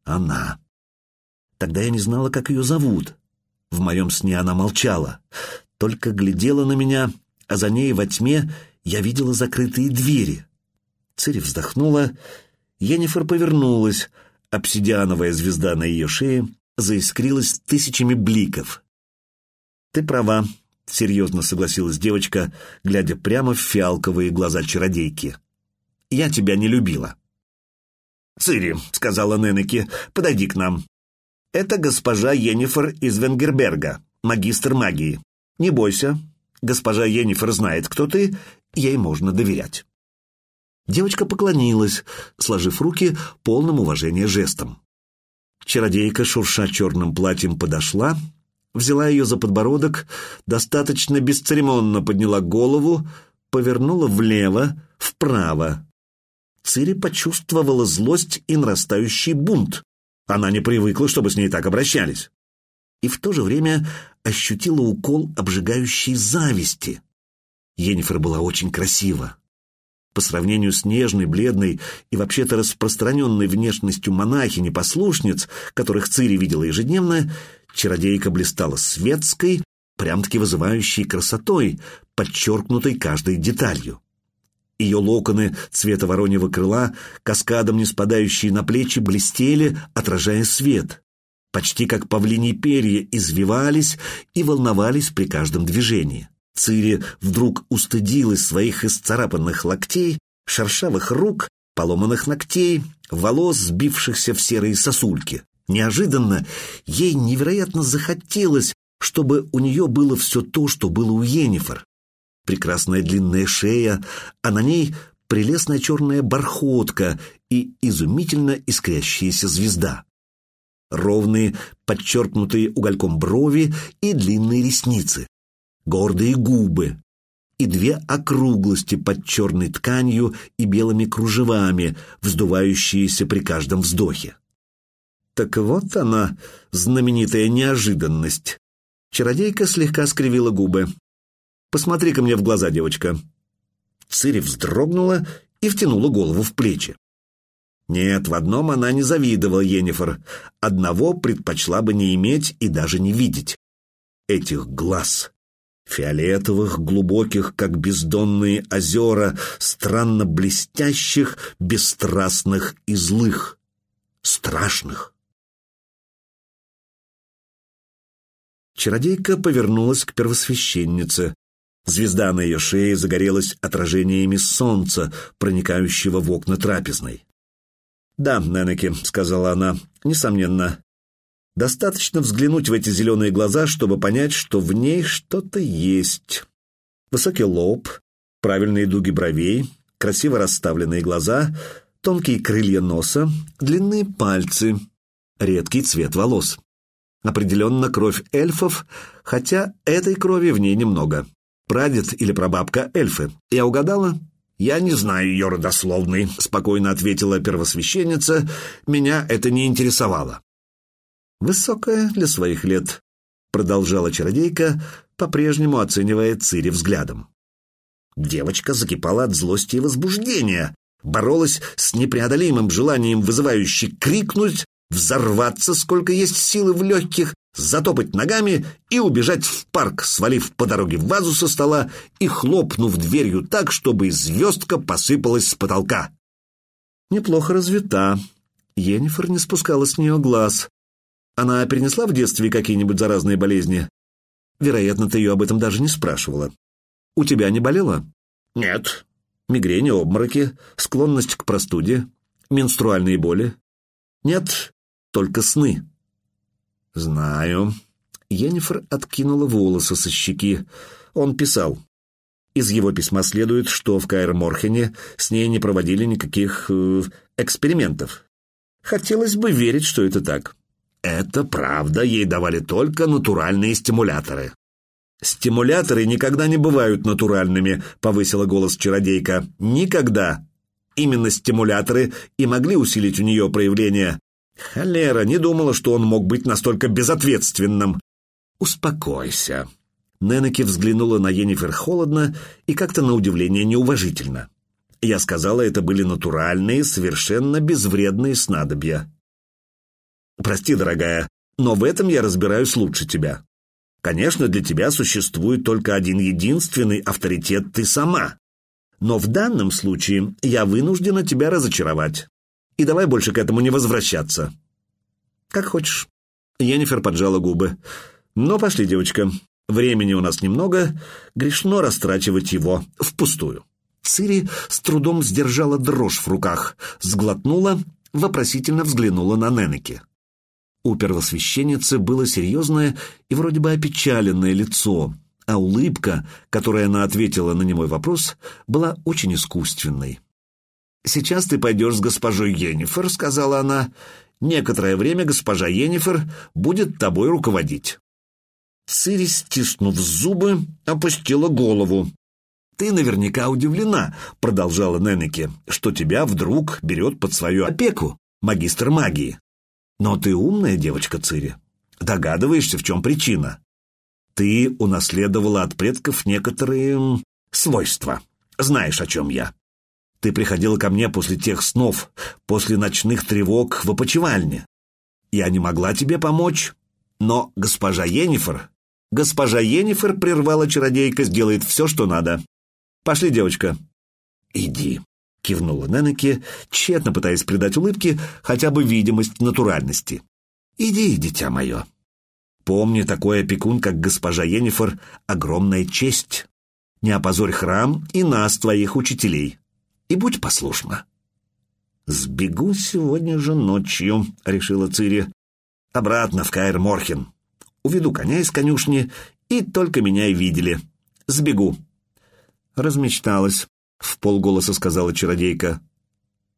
Она. Тогда я не знала, как ее зовут. В моем сне она молчала, только глядела на меня, а за ней во тьме я видела закрытые двери. Цири вздохнула, Енифер повернулась, обсидиановая звезда на ее шее заискрилась тысячами бликов. «Ты права», — серьезно согласилась девочка, глядя прямо в фиалковые глаза чародейки. «Я тебя не любила». «Цири», — сказала Ненеке, — «подойди к нам. Это госпожа Енифер из Венгерберга, магистр магии. Не бойся, госпожа Енифер знает, кто ты, ей можно доверять». Девочка поклонилась, сложив руки полным уважения жестом. Чародейка, шурша черным платьем, подошла, взяла ее за подбородок, достаточно бесцеремонно подняла голову, повернула влево, вправо. Цири почувствовала злость и нарастающий бунт. Она не привыкла, чтобы с ней так обращались. И в то же время ощутила укол обжигающей зависти. Енифер была очень красива. По сравнению с нежной, бледной и вообще-то распространенной внешностью монахини-послушниц, которых Цири видела ежедневно, чародейка блистала светской, прям-таки вызывающей красотой, подчеркнутой каждой деталью. Ее локоны цвета вороньего крыла, каскадом не спадающие на плечи, блестели, отражая свет. Почти как павлиньи перья извивались и волновались при каждом движении. Цири вдруг устыдилась своих исцарапанных локтей, шершавых рук, поломанных ногтей, волос, сбившихся в серые сосульки. Неожиданно ей невероятно захотелось, чтобы у нее было все то, что было у Енифер. Прекрасная длинная шея, а на ней прелестная черная бархотка и изумительно искрящаяся звезда. Ровные, подчеркнутые угольком брови и длинные ресницы гордые губы и две округлости под черной тканью и белыми кружевами, вздувающиеся при каждом вздохе. Так вот она, знаменитая неожиданность. Чародейка слегка скривила губы. «Посмотри-ка мне в глаза, девочка». Цири вздрогнула и втянула голову в плечи. Нет, в одном она не завидовала Енифер. Одного предпочла бы не иметь и даже не видеть. Этих глаз фиолетовых, глубоких, как бездонные озера, странно блестящих, бесстрастных и злых, страшных. Чародейка повернулась к первосвященнице. Звезда на ее шее загорелась отражениями солнца, проникающего в окна трапезной. «Да, Ненеки», — сказала она, — «несомненно. Достаточно взглянуть в эти зеленые глаза, чтобы понять, что в ней что-то есть. Высокий лоб, правильные дуги бровей, красиво расставленные глаза, тонкие крылья носа, длинные пальцы, редкий цвет волос. Определенно кровь эльфов, хотя этой крови в ней немного. Прадед или прабабка эльфы. Я угадала? «Я не знаю ее родословный», — спокойно ответила первосвященница. «Меня это не интересовало». «Высокая для своих лет», — продолжала чародейка, по-прежнему оценивая Цири взглядом. Девочка закипала от злости и возбуждения, боролась с непреодолимым желанием вызывающе крикнуть, взорваться, сколько есть силы в легких, затопать ногами и убежать в парк, свалив по дороге вазу со стола и хлопнув дверью так, чтобы звездка посыпалась с потолка. Неплохо развита. Енифер не спускала с нее глаз. Она перенесла в детстве какие-нибудь заразные болезни? Вероятно, ты ее об этом даже не спрашивала. У тебя не болело? Нет. Мигрени, обмороки, склонность к простуде, менструальные боли? Нет, только сны. «Знаю». Йеннифер откинула волосы со щеки. Он писал. Из его письма следует, что в Каэр-Морхене с ней не проводили никаких э, экспериментов. Хотелось бы верить, что это так. Это правда, ей давали только натуральные стимуляторы. «Стимуляторы никогда не бывают натуральными», — повысила голос чародейка. «Никогда. Именно стимуляторы и могли усилить у нее проявление Холера, не думала, что он мог быть настолько безответственным. Успокойся. Ненеки взглянула на Енифер холодно и как-то на удивление неуважительно. Я сказала, это были натуральные, совершенно безвредные снадобья. Прости, дорогая, но в этом я разбираюсь лучше тебя. Конечно, для тебя существует только один единственный авторитет ты сама. Но в данном случае я вынуждена тебя разочаровать и давай больше к этому не возвращаться. Как хочешь. Енифер поджала губы. Но пошли, девочка. Времени у нас немного, грешно растрачивать его впустую. Цири с трудом сдержала дрожь в руках, сглотнула, вопросительно взглянула на Ненеки. У первосвященницы было серьезное и вроде бы опечаленное лицо, а улыбка, которой она ответила на немой вопрос, была очень искусственной. «Сейчас ты пойдешь с госпожой Йеннифер», — сказала она. «Некоторое время госпожа Йеннифер будет тобой руководить». Цири, стиснув зубы, опустила голову. «Ты наверняка удивлена», — продолжала Ненеке, «что тебя вдруг берет под свою опеку магистр магии. Но ты умная девочка, Цири. Догадываешься, в чем причина? Ты унаследовала от предков некоторые свойства. Знаешь, о чем я. Ты приходила ко мне после тех снов, после ночных тревог в опочивальне. Я не могла тебе помочь, но госпожа Енифер... Госпожа Енифер прервала чародейка, сделает все, что надо. Пошли, девочка. Иди, кивнула Ненеке, тщетно пытаясь придать улыбке хотя бы видимость натуральности. Иди, дитя мое. Помни, такой опекун, как госпожа Енифер, огромная честь. Не опозорь храм и нас, твоих учителей и будь послушна. «Сбегу сегодня же ночью», — решила Цири. «Обратно в Каэр-Морхен. Уведу коня из конюшни, и только меня и видели. Сбегу». Размечталась, — в полголоса сказала чародейка.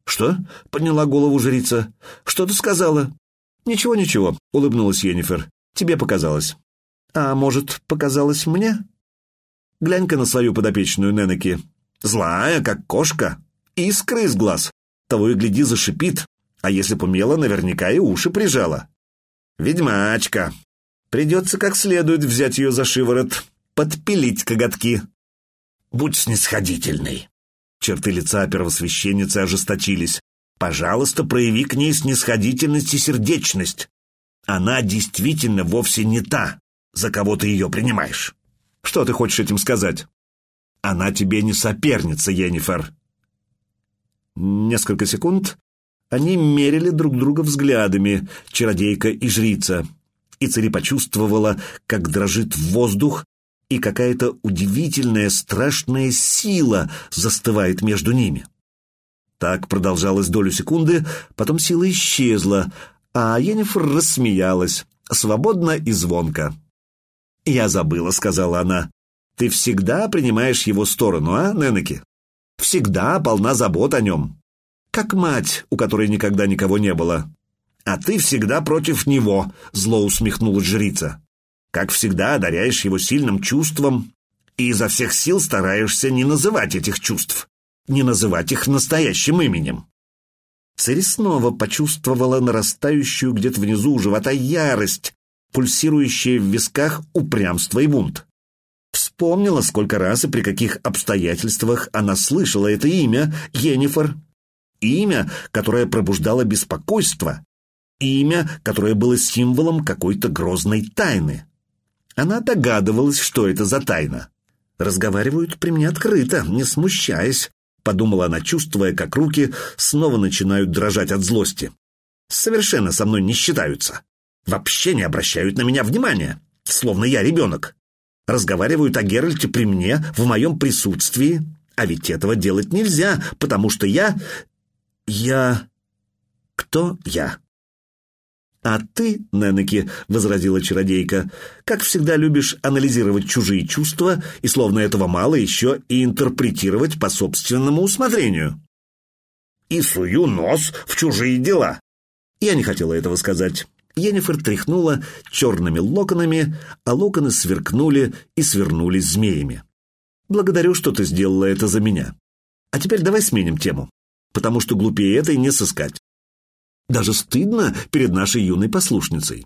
«Что?» — подняла голову жрица. «Что ты сказала?» «Ничего, ничего», — улыбнулась Йеннифер. «Тебе показалось». «А может, показалось мне?» «Глянь-ка на свою подопечную Ненеки. Злая, как кошка. Искры из глаз. Того и гляди зашипит. А если помела, наверняка и уши прижала. Ведьмачка. Придется как следует взять ее за шиворот, подпилить коготки. Будь снисходительной. Черты лица первосвященницы ожесточились. Пожалуйста, прояви к ней снисходительность и сердечность. Она действительно вовсе не та, за кого ты ее принимаешь. Что ты хочешь этим сказать? Она тебе не соперница, Йеннифер. Несколько секунд они мерили друг друга взглядами, чародейка и жрица. и Цири почувствовала, как дрожит воздух, и какая-то удивительная страшная сила застывает между ними. Так продолжалось долю секунды, потом сила исчезла, а Енифер рассмеялась, свободно и звонко. «Я забыла», — сказала она. «Ты всегда принимаешь его сторону, а, Ненеки? Всегда полна забот о нем. Как мать, у которой никогда никого не было. А ты всегда против него», — зло усмехнулась жрица. «Как всегда одаряешь его сильным чувством и изо всех сил стараешься не называть этих чувств не называть их настоящим именем. Цири снова почувствовала нарастающую где-то внизу живота ярость, пульсирующая в висках упрямство и бунт. Вспомнила, сколько раз и при каких обстоятельствах она слышала это имя Йеннифер. Имя, которое пробуждало беспокойство. Имя, которое было символом какой-то грозной тайны. Она догадывалась, что это за тайна. Разговаривают при мне открыто, не смущаясь, — подумала она, чувствуя, как руки снова начинают дрожать от злости. «Совершенно со мной не считаются. Вообще не обращают на меня внимания, словно я ребенок. Разговаривают о Геральте при мне, в моем присутствии. А ведь этого делать нельзя, потому что я... Я... Кто я?» «А ты, Ненеки, — возразила чародейка, — как всегда любишь анализировать чужие чувства и, словно этого мало, еще и интерпретировать по собственному усмотрению». «И сую нос в чужие дела». Я не хотела этого сказать. Енифер тряхнула черными локонами, а локоны сверкнули и свернулись змеями. «Благодарю, что ты сделала это за меня. А теперь давай сменим тему, потому что глупее этой не сыскать. Даже стыдно перед нашей юной послушницей.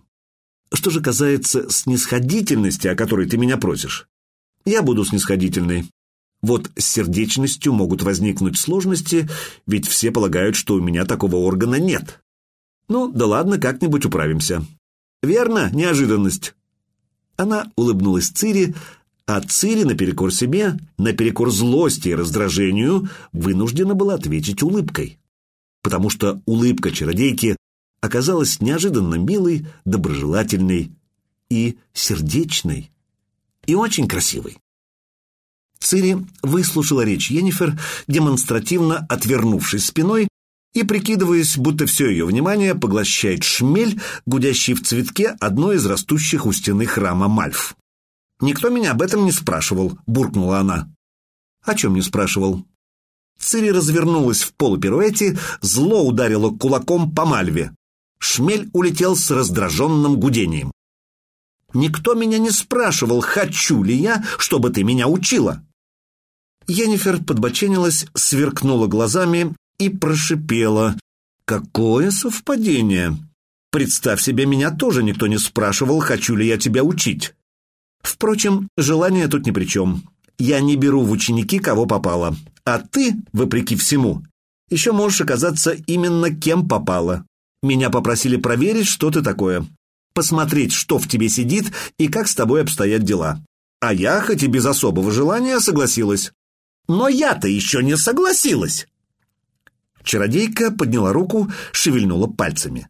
Что же касается снисходительности, о которой ты меня просишь, я буду снисходительной. Вот с сердечностью могут возникнуть сложности, ведь все полагают, что у меня такого органа нет. Ну, да ладно, как-нибудь управимся. Верно, неожиданность. Она улыбнулась Цири, а Цири, наперекор себе, наперекор злости и раздражению, вынуждена была ответить улыбкой потому что улыбка чародейки оказалась неожиданно милой, доброжелательной и сердечной, и очень красивой. Цири выслушала речь Йеннифер, демонстративно отвернувшись спиной и прикидываясь, будто все ее внимание поглощает шмель, гудящий в цветке одной из растущих у стены храма Мальф. «Никто меня об этом не спрашивал», — буркнула она. «О чем не спрашивал?» Цири развернулась в полупируэте, зло ударило кулаком по мальве. Шмель улетел с раздраженным гудением. «Никто меня не спрашивал, хочу ли я, чтобы ты меня учила». Енифер подбоченилась, сверкнула глазами и прошипела. «Какое совпадение! Представь себе, меня тоже никто не спрашивал, хочу ли я тебя учить. Впрочем, желание тут ни при чем. Я не беру в ученики, кого попало. А ты, вопреки всему, еще можешь оказаться именно кем попало. Меня попросили проверить, что ты такое. Посмотреть, что в тебе сидит и как с тобой обстоят дела. А я, хоть и без особого желания, согласилась. Но я-то еще не согласилась. Чародейка подняла руку, шевельнула пальцами.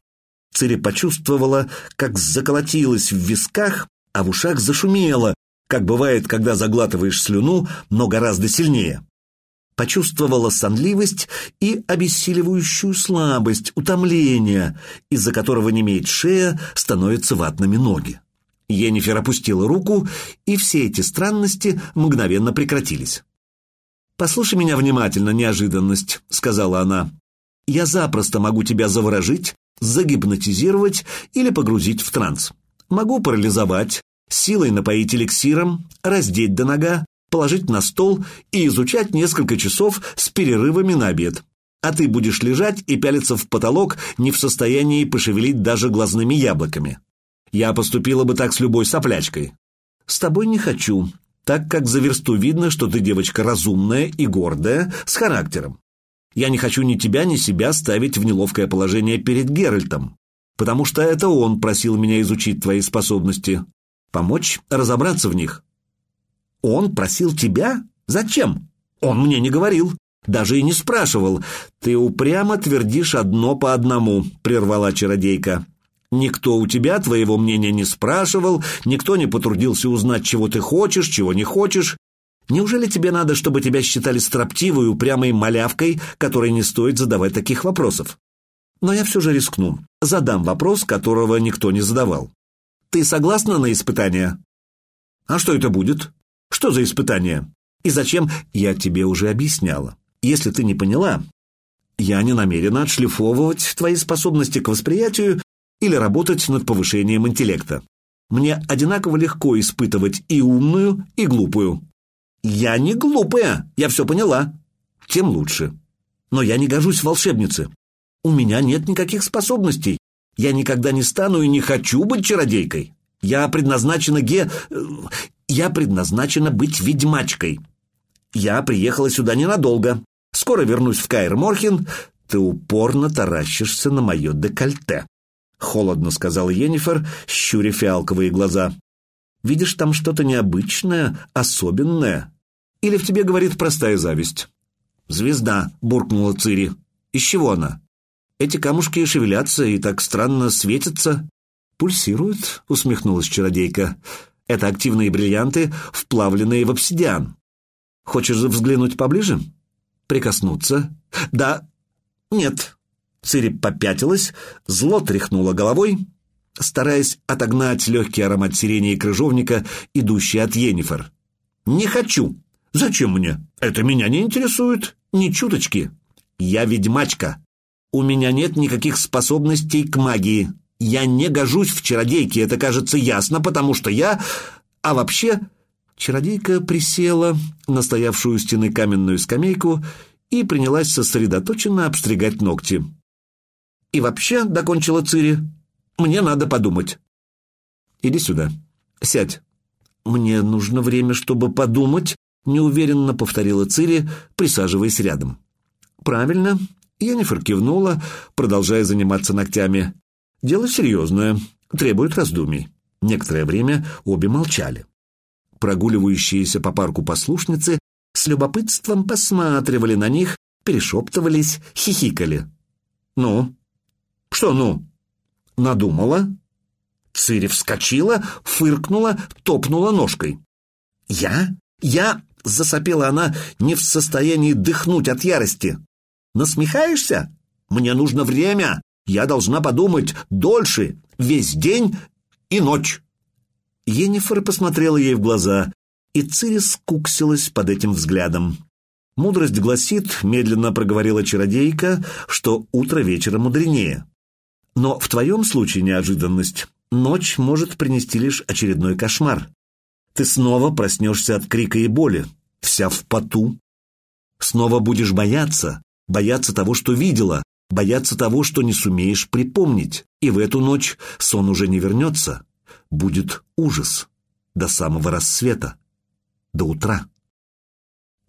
Цири почувствовала, как заколотилась в висках, а в ушах зашумело, как бывает, когда заглатываешь слюну, но гораздо сильнее почувствовала сонливость и обессиливающую слабость, утомление, из-за которого немеет шея, становятся ватными ноги. Енифер опустила руку, и все эти странности мгновенно прекратились. «Послушай меня внимательно, неожиданность», — сказала она. «Я запросто могу тебя заворожить, загипнотизировать или погрузить в транс. Могу парализовать, силой напоить эликсиром, раздеть до нога, положить на стол и изучать несколько часов с перерывами на обед. А ты будешь лежать и пялиться в потолок, не в состоянии пошевелить даже глазными яблоками. Я поступила бы так с любой соплячкой. С тобой не хочу, так как за версту видно, что ты девочка разумная и гордая, с характером. Я не хочу ни тебя, ни себя ставить в неловкое положение перед Геральтом, потому что это он просил меня изучить твои способности, помочь разобраться в них. «Он просил тебя? Зачем?» «Он мне не говорил, даже и не спрашивал. Ты упрямо твердишь одно по одному», — прервала чародейка. Никто у тебя твоего мнения не спрашивал, никто не потрудился узнать, чего ты хочешь, чего не хочешь. Неужели тебе надо, чтобы тебя считали строптивой, упрямой малявкой, которой не стоит задавать таких вопросов? Но я все же рискну. Задам вопрос, которого никто не задавал. Ты согласна на испытание? А что это будет? Что за испытание? И зачем? Я тебе уже объясняла. Если ты не поняла, я не намерена отшлифовывать твои способности к восприятию или работать над повышением интеллекта. Мне одинаково легко испытывать и умную, и глупую. Я не глупая, я все поняла. Тем лучше. Но я не гожусь волшебнице. У меня нет никаких способностей. Я никогда не стану и не хочу быть чародейкой. Я предназначена ге... Э, я предназначена быть ведьмачкой. Я приехала сюда ненадолго. Скоро вернусь в Каир Морхен. Ты упорно таращишься на мое декольте. Холодно сказала Енифер, щуря фиалковые глаза. Видишь там что-то необычное, особенное? Или в тебе говорит простая зависть? Звезда, буркнула Цири. Из чего она? Эти камушки шевелятся и так странно светятся. Пульсируют, усмехнулась чародейка. Это активные бриллианты, вплавленные в обсидиан. Хочешь взглянуть поближе? Прикоснуться? Да. Нет. Цири попятилась, зло тряхнула головой, стараясь отогнать легкий аромат сирени и крыжовника, идущий от Йеннифер. «Не хочу!» «Зачем мне? Это меня не интересует. Ни чуточки. Я ведьмачка. У меня нет никаких способностей к магии. Я не гожусь в чародейке, это кажется ясно, потому что я... А вообще...» Чародейка присела на стоявшую у стены каменную скамейку и принялась сосредоточенно обстригать ногти. «И вообще», — докончила Цири, — «мне надо подумать». «Иди сюда. Сядь». «Мне нужно время, чтобы подумать», — неуверенно повторила Цири, присаживаясь рядом. «Правильно». Йеннифер кивнула, продолжая заниматься ногтями. «Дело серьезное, требует раздумий». Некоторое время обе молчали. Прогуливающиеся по парку послушницы с любопытством посматривали на них, перешептывались, хихикали. «Ну, «Что ну?» «Надумала?» Цири вскочила, фыркнула, топнула ножкой. «Я? Я?» — засопела она, не в состоянии дыхнуть от ярости. «Насмехаешься? Мне нужно время. Я должна подумать дольше, весь день и ночь». Енифер посмотрела ей в глаза, и Цири скуксилась под этим взглядом. «Мудрость гласит, — медленно проговорила чародейка, — что утро вечера мудренее. Но в твоем случае неожиданность. Ночь может принести лишь очередной кошмар. Ты снова проснешься от крика и боли, вся в поту. Снова будешь бояться, бояться того, что видела, бояться того, что не сумеешь припомнить. И в эту ночь сон уже не вернется. Будет ужас. До самого рассвета. До утра.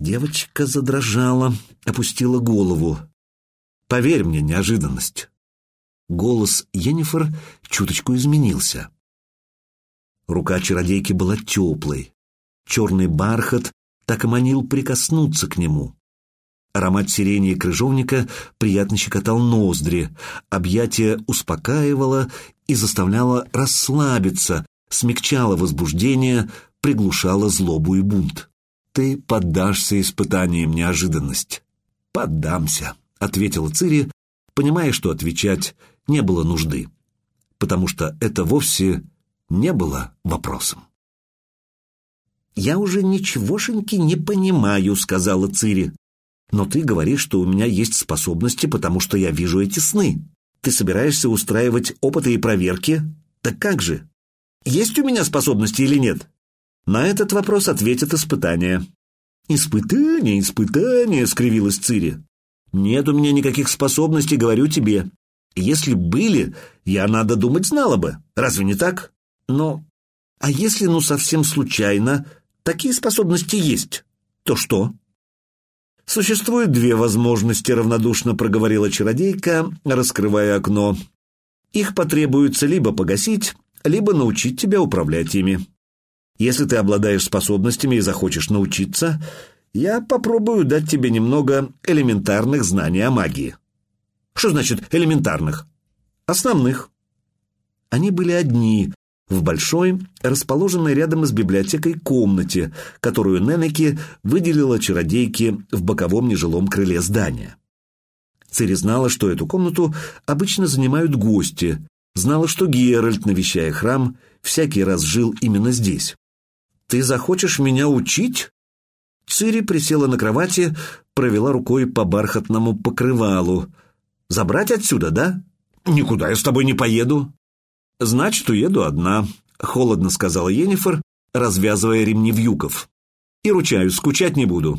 Девочка задрожала, опустила голову. Поверь мне, неожиданность. Голос Йеннифер чуточку изменился. Рука чародейки была теплой. Черный бархат так и манил прикоснуться к нему. Аромат сирени и крыжовника приятно щекотал ноздри, объятие успокаивало и заставляло расслабиться, смягчало возбуждение, приглушало злобу и бунт. «Ты поддашься испытаниям неожиданность». «Поддамся», — ответила Цири, понимая, что отвечать не было нужды, потому что это вовсе не было вопросом. «Я уже ничегошеньки не понимаю», — сказала Цири. «Но ты говоришь, что у меня есть способности, потому что я вижу эти сны. Ты собираешься устраивать опыты и проверки? Так как же? Есть у меня способности или нет?» На этот вопрос ответят испытания. «Испытания, испытания», — скривилась Цири. «Нет у меня никаких способностей, говорю тебе. Если были, я, надо думать, знала бы. Разве не так? Но... А если, ну, совсем случайно, такие способности есть, то что? Существует две возможности, равнодушно проговорила чародейка, раскрывая окно. Их потребуется либо погасить, либо научить тебя управлять ими. Если ты обладаешь способностями и захочешь научиться, я попробую дать тебе немного элементарных знаний о магии. Что значит элементарных? Основных. Они были одни, в большой, расположенной рядом с библиотекой комнате, которую Ненеки выделила чародейке в боковом нежилом крыле здания. Цири знала, что эту комнату обычно занимают гости, знала, что Геральт, навещая храм, всякий раз жил именно здесь. «Ты захочешь меня учить?» Цири присела на кровати, провела рукой по бархатному покрывалу. «Забрать отсюда, да?» «Никуда я с тобой не поеду». «Значит, уеду одна», — холодно сказала Енифер, развязывая ремни вьюков. «И ручаюсь, скучать не буду.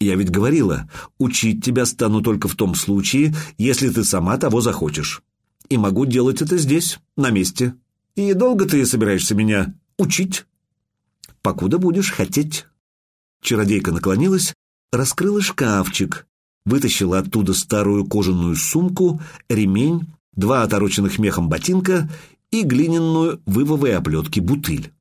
Я ведь говорила, учить тебя стану только в том случае, если ты сама того захочешь. И могу делать это здесь, на месте. И долго ты собираешься меня учить?» «Покуда будешь хотеть». Чародейка наклонилась, раскрыла шкафчик, вытащила оттуда старую кожаную сумку, ремень, два отороченных мехом ботинка и глиняную вывовой оплетки бутыль.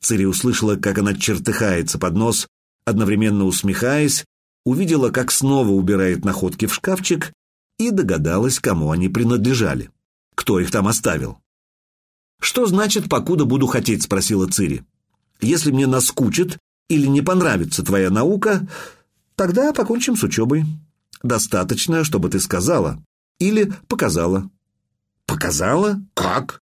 Цири услышала, как она чертыхается под нос, одновременно усмехаясь, увидела, как снова убирает находки в шкафчик и догадалась, кому они принадлежали. Кто их там оставил? «Что значит, покуда буду хотеть?» — спросила Цири. «Если мне наскучит или не понравится твоя наука, тогда покончим с учебой. Достаточно, чтобы ты сказала или показала. Показала? Как?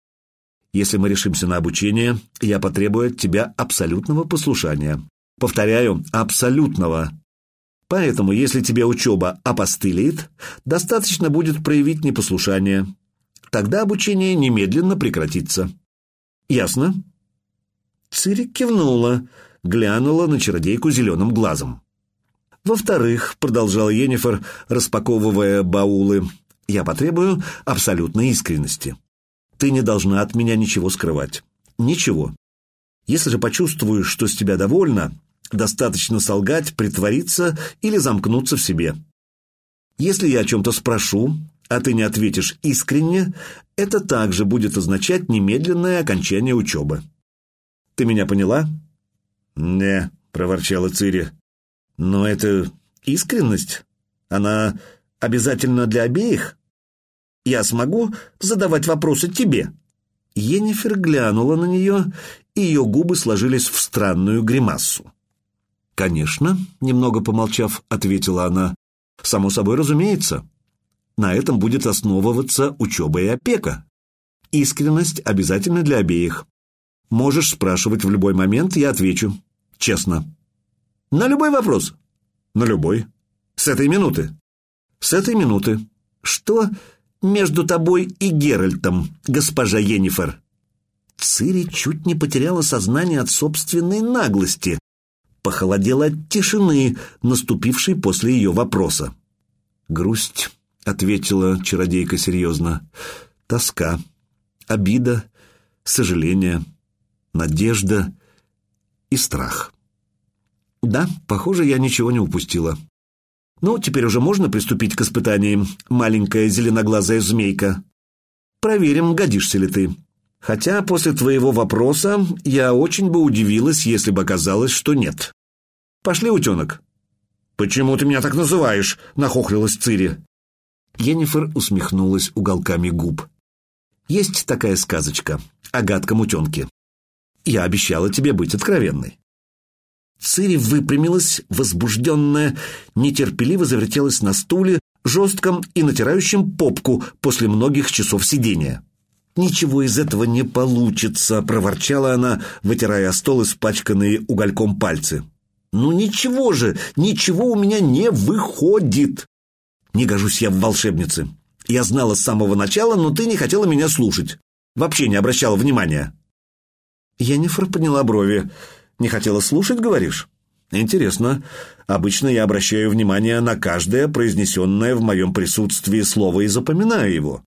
Если мы решимся на обучение, я потребую от тебя абсолютного послушания. Повторяю, абсолютного. Поэтому, если тебе учеба опостылит, достаточно будет проявить непослушание. Тогда обучение немедленно прекратится. Ясно? Цирик кивнула, глянула на чародейку зеленым глазом. Во-вторых, продолжал Енифер, распаковывая баулы, я потребую абсолютной искренности. Ты не должна от меня ничего скрывать. Ничего. Если же почувствуешь, что с тебя довольно, достаточно солгать, притвориться или замкнуться в себе. Если я о чем-то спрошу, а ты не ответишь искренне, это также будет означать немедленное окончание учебы. Ты меня поняла? «Не», — проворчала Цири. «Но это искренность? Она обязательно для обеих? Я смогу задавать вопросы тебе?» Енифер глянула на нее, и ее губы сложились в странную гримассу. «Конечно», — немного помолчав, ответила она. «Само собой разумеется. На этом будет основываться учеба и опека. Искренность обязательно для обеих. Можешь спрашивать в любой момент, я отвечу. Честно. На любой вопрос. На любой. С этой минуты. С этой минуты. Что между тобой и Геральтом, госпожа Енифер? Цири чуть не потеряла сознание от собственной наглости. Похолодела от тишины, наступившей после ее вопроса. «Грусть», — ответила чародейка серьезно, — «тоска, обида, сожаление, надежда и страх. Да, похоже, я ничего не упустила. Ну, теперь уже можно приступить к испытаниям, маленькая зеленоглазая змейка. Проверим, годишься ли ты. Хотя после твоего вопроса я очень бы удивилась, если бы оказалось, что нет. Пошли, утенок. «Почему ты меня так называешь?» — нахохлилась Цири. Енифер усмехнулась уголками губ. «Есть такая сказочка о гадком утенке. Я обещала тебе быть откровенной. Цири выпрямилась, возбужденная, нетерпеливо завертелась на стуле, жестком и натирающем попку после многих часов сидения. «Ничего из этого не получится», — проворчала она, вытирая о стол испачканные угольком пальцы. «Ну ничего же, ничего у меня не выходит!» «Не гожусь я в волшебнице. Я знала с самого начала, но ты не хотела меня слушать. Вообще не обращала внимания». Енифер подняла брови. «Не хотела слушать, говоришь?» «Интересно. Обычно я обращаю внимание на каждое произнесенное в моем присутствии слово и запоминаю его.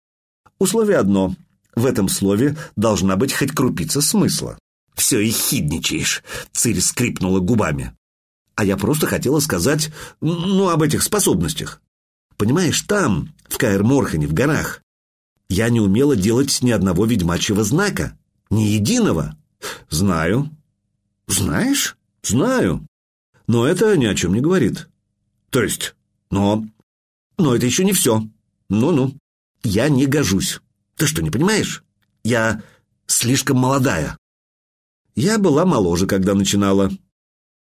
Условие одно. В этом слове должна быть хоть крупица смысла». «Все и хидничаешь», — Цири скрипнула губами. «А я просто хотела сказать, ну, об этих способностях. Понимаешь, там, в Каэр-Морхане, в горах, я не умела делать ни одного ведьмачьего знака, ни единого». «Знаю». «Знаешь?» «Знаю. Но это ни о чем не говорит». «То есть?» «Но...» «Но это еще не все. Ну-ну. Я не гожусь. Ты что, не понимаешь? Я слишком молодая. Я была моложе, когда начинала.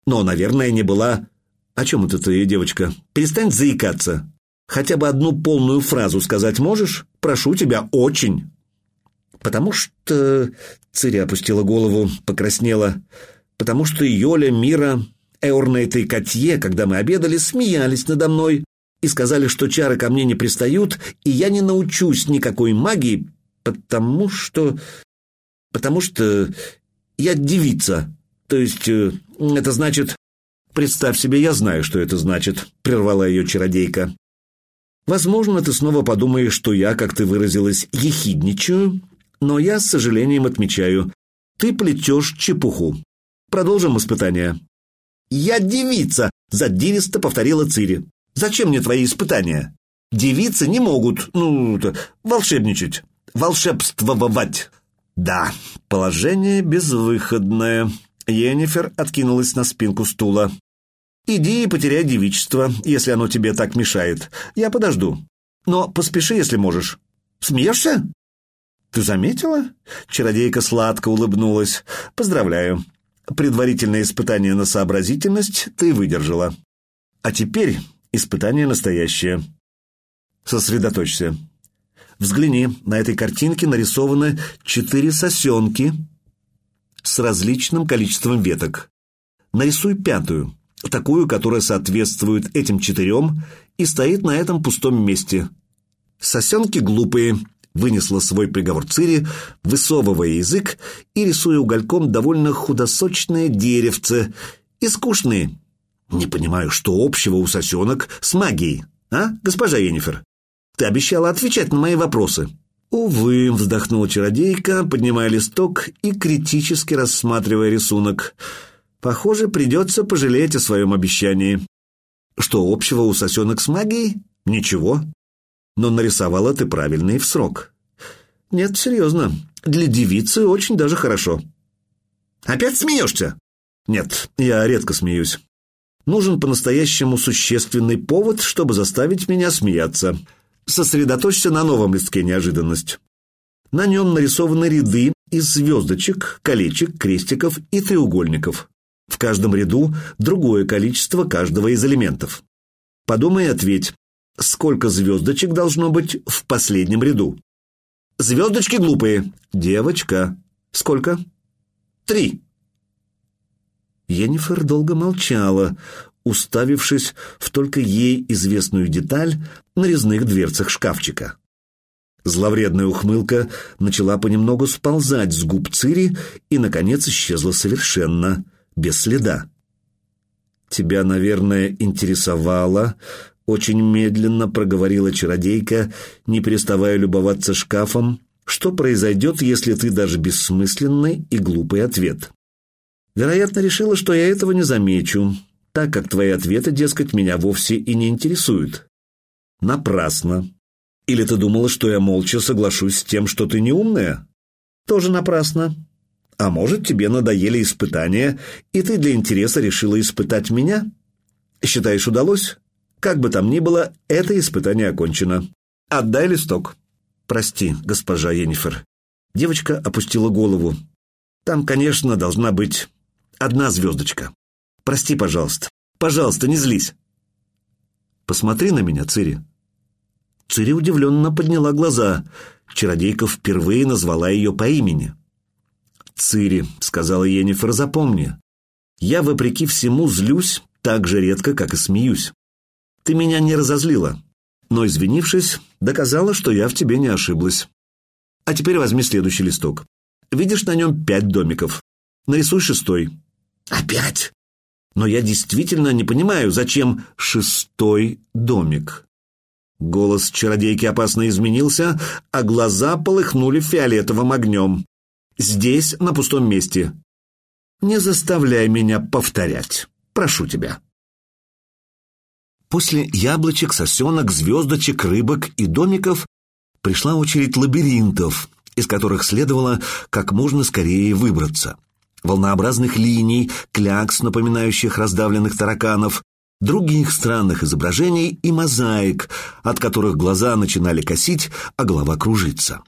Но, наверное, не была... О чем это ты, девочка? Перестань заикаться. Хотя бы одну полную фразу сказать можешь? Прошу тебя, очень. Потому что... Цири опустила голову, покраснела. Потому что Йоля, Мира, Эорнейт и Котье, когда мы обедали, смеялись надо мной и сказали, что чары ко мне не пристают, и я не научусь никакой магии, потому что... потому что я девица. То есть, э, это значит... Представь себе, я знаю, что это значит, прервала ее чародейка. Возможно, ты снова подумаешь, что я, как ты выразилась, ехидничаю, но я с сожалением отмечаю, ты плетешь чепуху. Продолжим испытание. «Я девица!» — задиристо повторила Цири. «Зачем мне твои испытания? Девицы не могут, ну, волшебничать, волшебствовать». «Да, положение безвыходное». Йеннифер откинулась на спинку стула. «Иди и потеряй девичество, если оно тебе так мешает. Я подожду. Но поспеши, если можешь. Смеешься?» «Ты заметила?» Чародейка сладко улыбнулась. «Поздравляю. Предварительное испытание на сообразительность ты выдержала. А теперь испытание настоящее. Сосредоточься. Взгляни, на этой картинке нарисованы четыре сосенки с различным количеством веток. Нарисуй пятую, такую, которая соответствует этим четырем и стоит на этом пустом месте. Сосенки глупые, вынесла свой приговор Цири, высовывая язык и рисуя угольком довольно худосочное деревце и скучные. Не понимаю, что общего у сосенок с магией, а, госпожа Енифер? Ты обещала отвечать на мои вопросы. Увы, вздохнула чародейка, поднимая листок и критически рассматривая рисунок. Похоже, придется пожалеть о своем обещании. Что общего у сосенок с магией? Ничего но нарисовала ты правильно и в срок. Нет, серьезно, для девицы очень даже хорошо. Опять смеешься? Нет, я редко смеюсь. Нужен по-настоящему существенный повод, чтобы заставить меня смеяться. Сосредоточься на новом листке неожиданность. На нем нарисованы ряды из звездочек, колечек, крестиков и треугольников. В каждом ряду другое количество каждого из элементов. Подумай и ответь, Сколько звездочек должно быть в последнем ряду? Звездочки глупые. Девочка. Сколько? Три. Енифер долго молчала, уставившись в только ей известную деталь на резных дверцах шкафчика. Зловредная ухмылка начала понемногу сползать с губ Цири и, наконец, исчезла совершенно, без следа. «Тебя, наверное, интересовало, очень медленно проговорила чародейка, не переставая любоваться шкафом, что произойдет, если ты дашь бессмысленный и глупый ответ. Вероятно, решила, что я этого не замечу, так как твои ответы, дескать, меня вовсе и не интересуют. Напрасно. Или ты думала, что я молча соглашусь с тем, что ты неумная? Тоже напрасно. А может, тебе надоели испытания, и ты для интереса решила испытать меня? Считаешь, удалось? Как бы там ни было, это испытание окончено. Отдай листок. Прости, госпожа Енифер. Девочка опустила голову. Там, конечно, должна быть одна звездочка. Прости, пожалуйста. Пожалуйста, не злись. Посмотри на меня, Цири. Цири удивленно подняла глаза. Чародейка впервые назвала ее по имени. «Цири», — сказала Енифер, — «запомни, я, вопреки всему, злюсь так же редко, как и смеюсь. Ты меня не разозлила, но, извинившись, доказала, что я в тебе не ошиблась. А теперь возьми следующий листок. Видишь на нем пять домиков. Нарисуй шестой. Опять? Но я действительно не понимаю, зачем шестой домик. Голос чародейки опасно изменился, а глаза полыхнули фиолетовым огнем. Здесь, на пустом месте. Не заставляй меня повторять. Прошу тебя. После яблочек, сосенок, звездочек, рыбок и домиков пришла очередь лабиринтов, из которых следовало как можно скорее выбраться. Волнообразных линий, клякс, напоминающих раздавленных тараканов, других странных изображений и мозаик, от которых глаза начинали косить, а голова кружиться.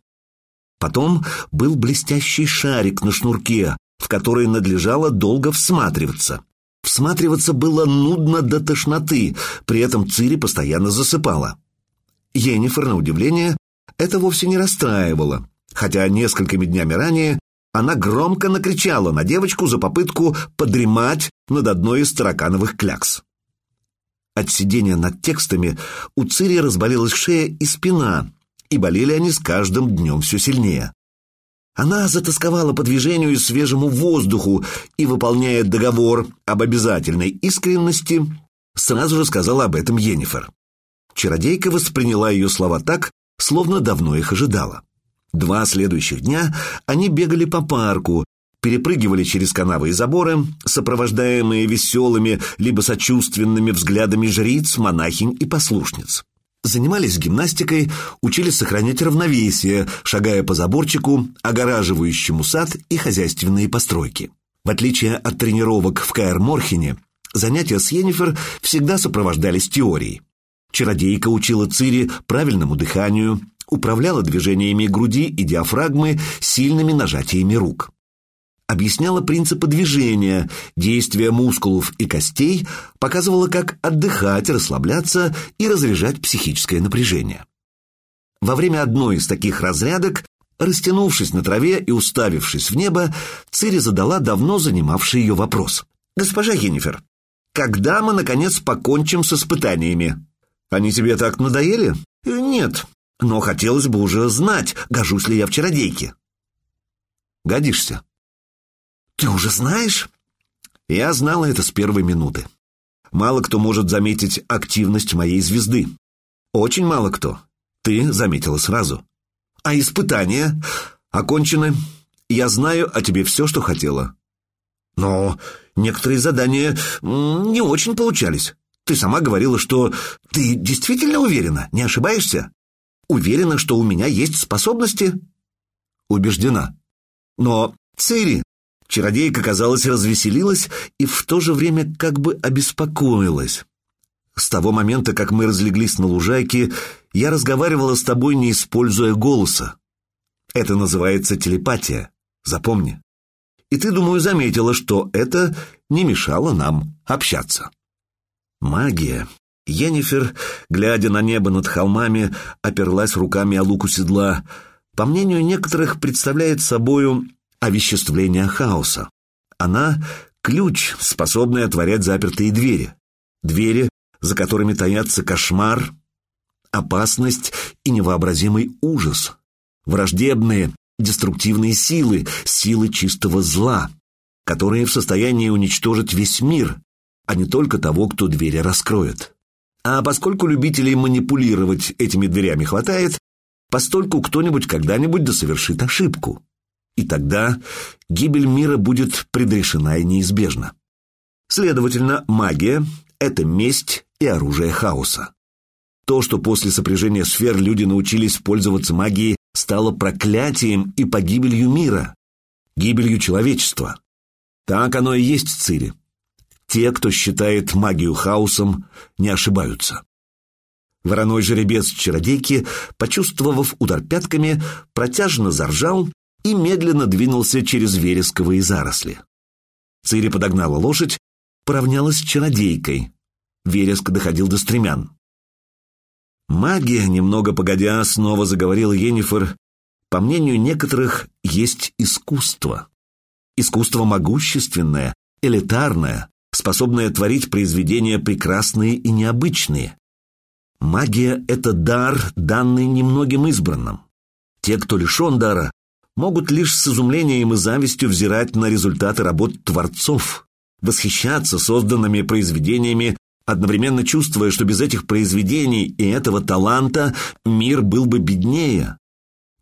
Потом был блестящий шарик на шнурке, в который надлежало долго всматриваться. Всматриваться было нудно до тошноты, при этом Цири постоянно засыпала. Енифер, на удивление, это вовсе не расстраивало, хотя несколькими днями ранее она громко накричала на девочку за попытку подремать над одной из таракановых клякс. От сидения над текстами у Цири разболелась шея и спина, и болели они с каждым днем все сильнее. Она затасковала по движению и свежему воздуху и, выполняя договор об обязательной искренности, сразу же сказала об этом Йеннифер. Чародейка восприняла ее слова так, словно давно их ожидала. Два следующих дня они бегали по парку, перепрыгивали через канавы и заборы, сопровождаемые веселыми либо сочувственными взглядами жриц, монахинь и послушниц. Занимались гимнастикой, учились сохранять равновесие, шагая по заборчику, огораживающему сад и хозяйственные постройки. В отличие от тренировок в Каэр-Морхене, занятия с Йеннифер всегда сопровождались теорией. Чародейка учила Цири правильному дыханию, управляла движениями груди и диафрагмы сильными нажатиями рук. Объясняла принципы движения, действия мускулов и костей, показывала, как отдыхать, расслабляться и разряжать психическое напряжение. Во время одной из таких разрядок, растянувшись на траве и уставившись в небо, Цири задала давно занимавший ее вопрос. «Госпожа Енифер, когда мы, наконец, покончим с испытаниями?» Они тебе так надоели? Нет, но хотелось бы уже знать, гожусь ли я в чародейке. Годишься. Ты уже знаешь? Я знала это с первой минуты. Мало кто может заметить активность моей звезды. Очень мало кто. Ты заметила сразу. А испытания окончены. Я знаю о тебе все, что хотела. Но некоторые задания не очень получались. Ты сама говорила, что... Ты действительно уверена, не ошибаешься? Уверена, что у меня есть способности? Убеждена. Но, Цири, чародейка, казалось, развеселилась и в то же время как бы обеспокоилась. С того момента, как мы разлеглись на лужайке, я разговаривала с тобой, не используя голоса. Это называется телепатия, запомни. И ты, думаю, заметила, что это не мешало нам общаться. Магия. Йеннифер, глядя на небо над холмами, оперлась руками о луку седла. По мнению некоторых, представляет собою овеществление хаоса. Она — ключ, способный отворять запертые двери. Двери, за которыми таятся кошмар, опасность и невообразимый ужас. Враждебные, деструктивные силы, силы чистого зла, которые в состоянии уничтожить весь мир, а не только того, кто двери раскроет. А поскольку любителей манипулировать этими дверями хватает, постольку кто-нибудь когда-нибудь досовершит ошибку. И тогда гибель мира будет предрешена и неизбежна. Следовательно, магия — это месть и оружие хаоса. То, что после сопряжения сфер люди научились пользоваться магией, стало проклятием и погибелью мира, гибелью человечества. Так оно и есть, Цири. Те, кто считает магию хаосом, не ошибаются. Вороной жеребец чародейки, почувствовав удар пятками, протяжно заржал и медленно двинулся через вересковые заросли. Цири подогнала лошадь, поравнялась с чародейкой. Вереск доходил до стремян. Магия, немного погодя, снова заговорил Енифер, по мнению некоторых, есть искусство. Искусство могущественное, элитарное, способная творить произведения прекрасные и необычные. Магия — это дар, данный немногим избранным. Те, кто лишен дара, могут лишь с изумлением и завистью взирать на результаты работ творцов, восхищаться созданными произведениями, одновременно чувствуя, что без этих произведений и этого таланта мир был бы беднее.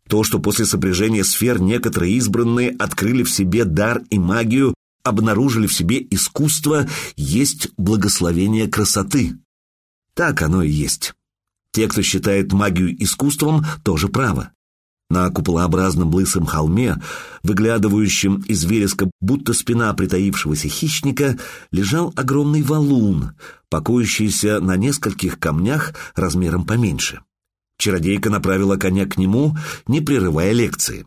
То, что после сопряжения сфер некоторые избранные открыли в себе дар и магию, обнаружили в себе искусство, есть благословение красоты. Так оно и есть. Те, кто считает магию искусством, тоже правы. На куполообразном лысом холме, выглядывающем из вереска, будто спина притаившегося хищника, лежал огромный валун, покоящийся на нескольких камнях размером поменьше. Чародейка направила коня к нему, не прерывая лекции.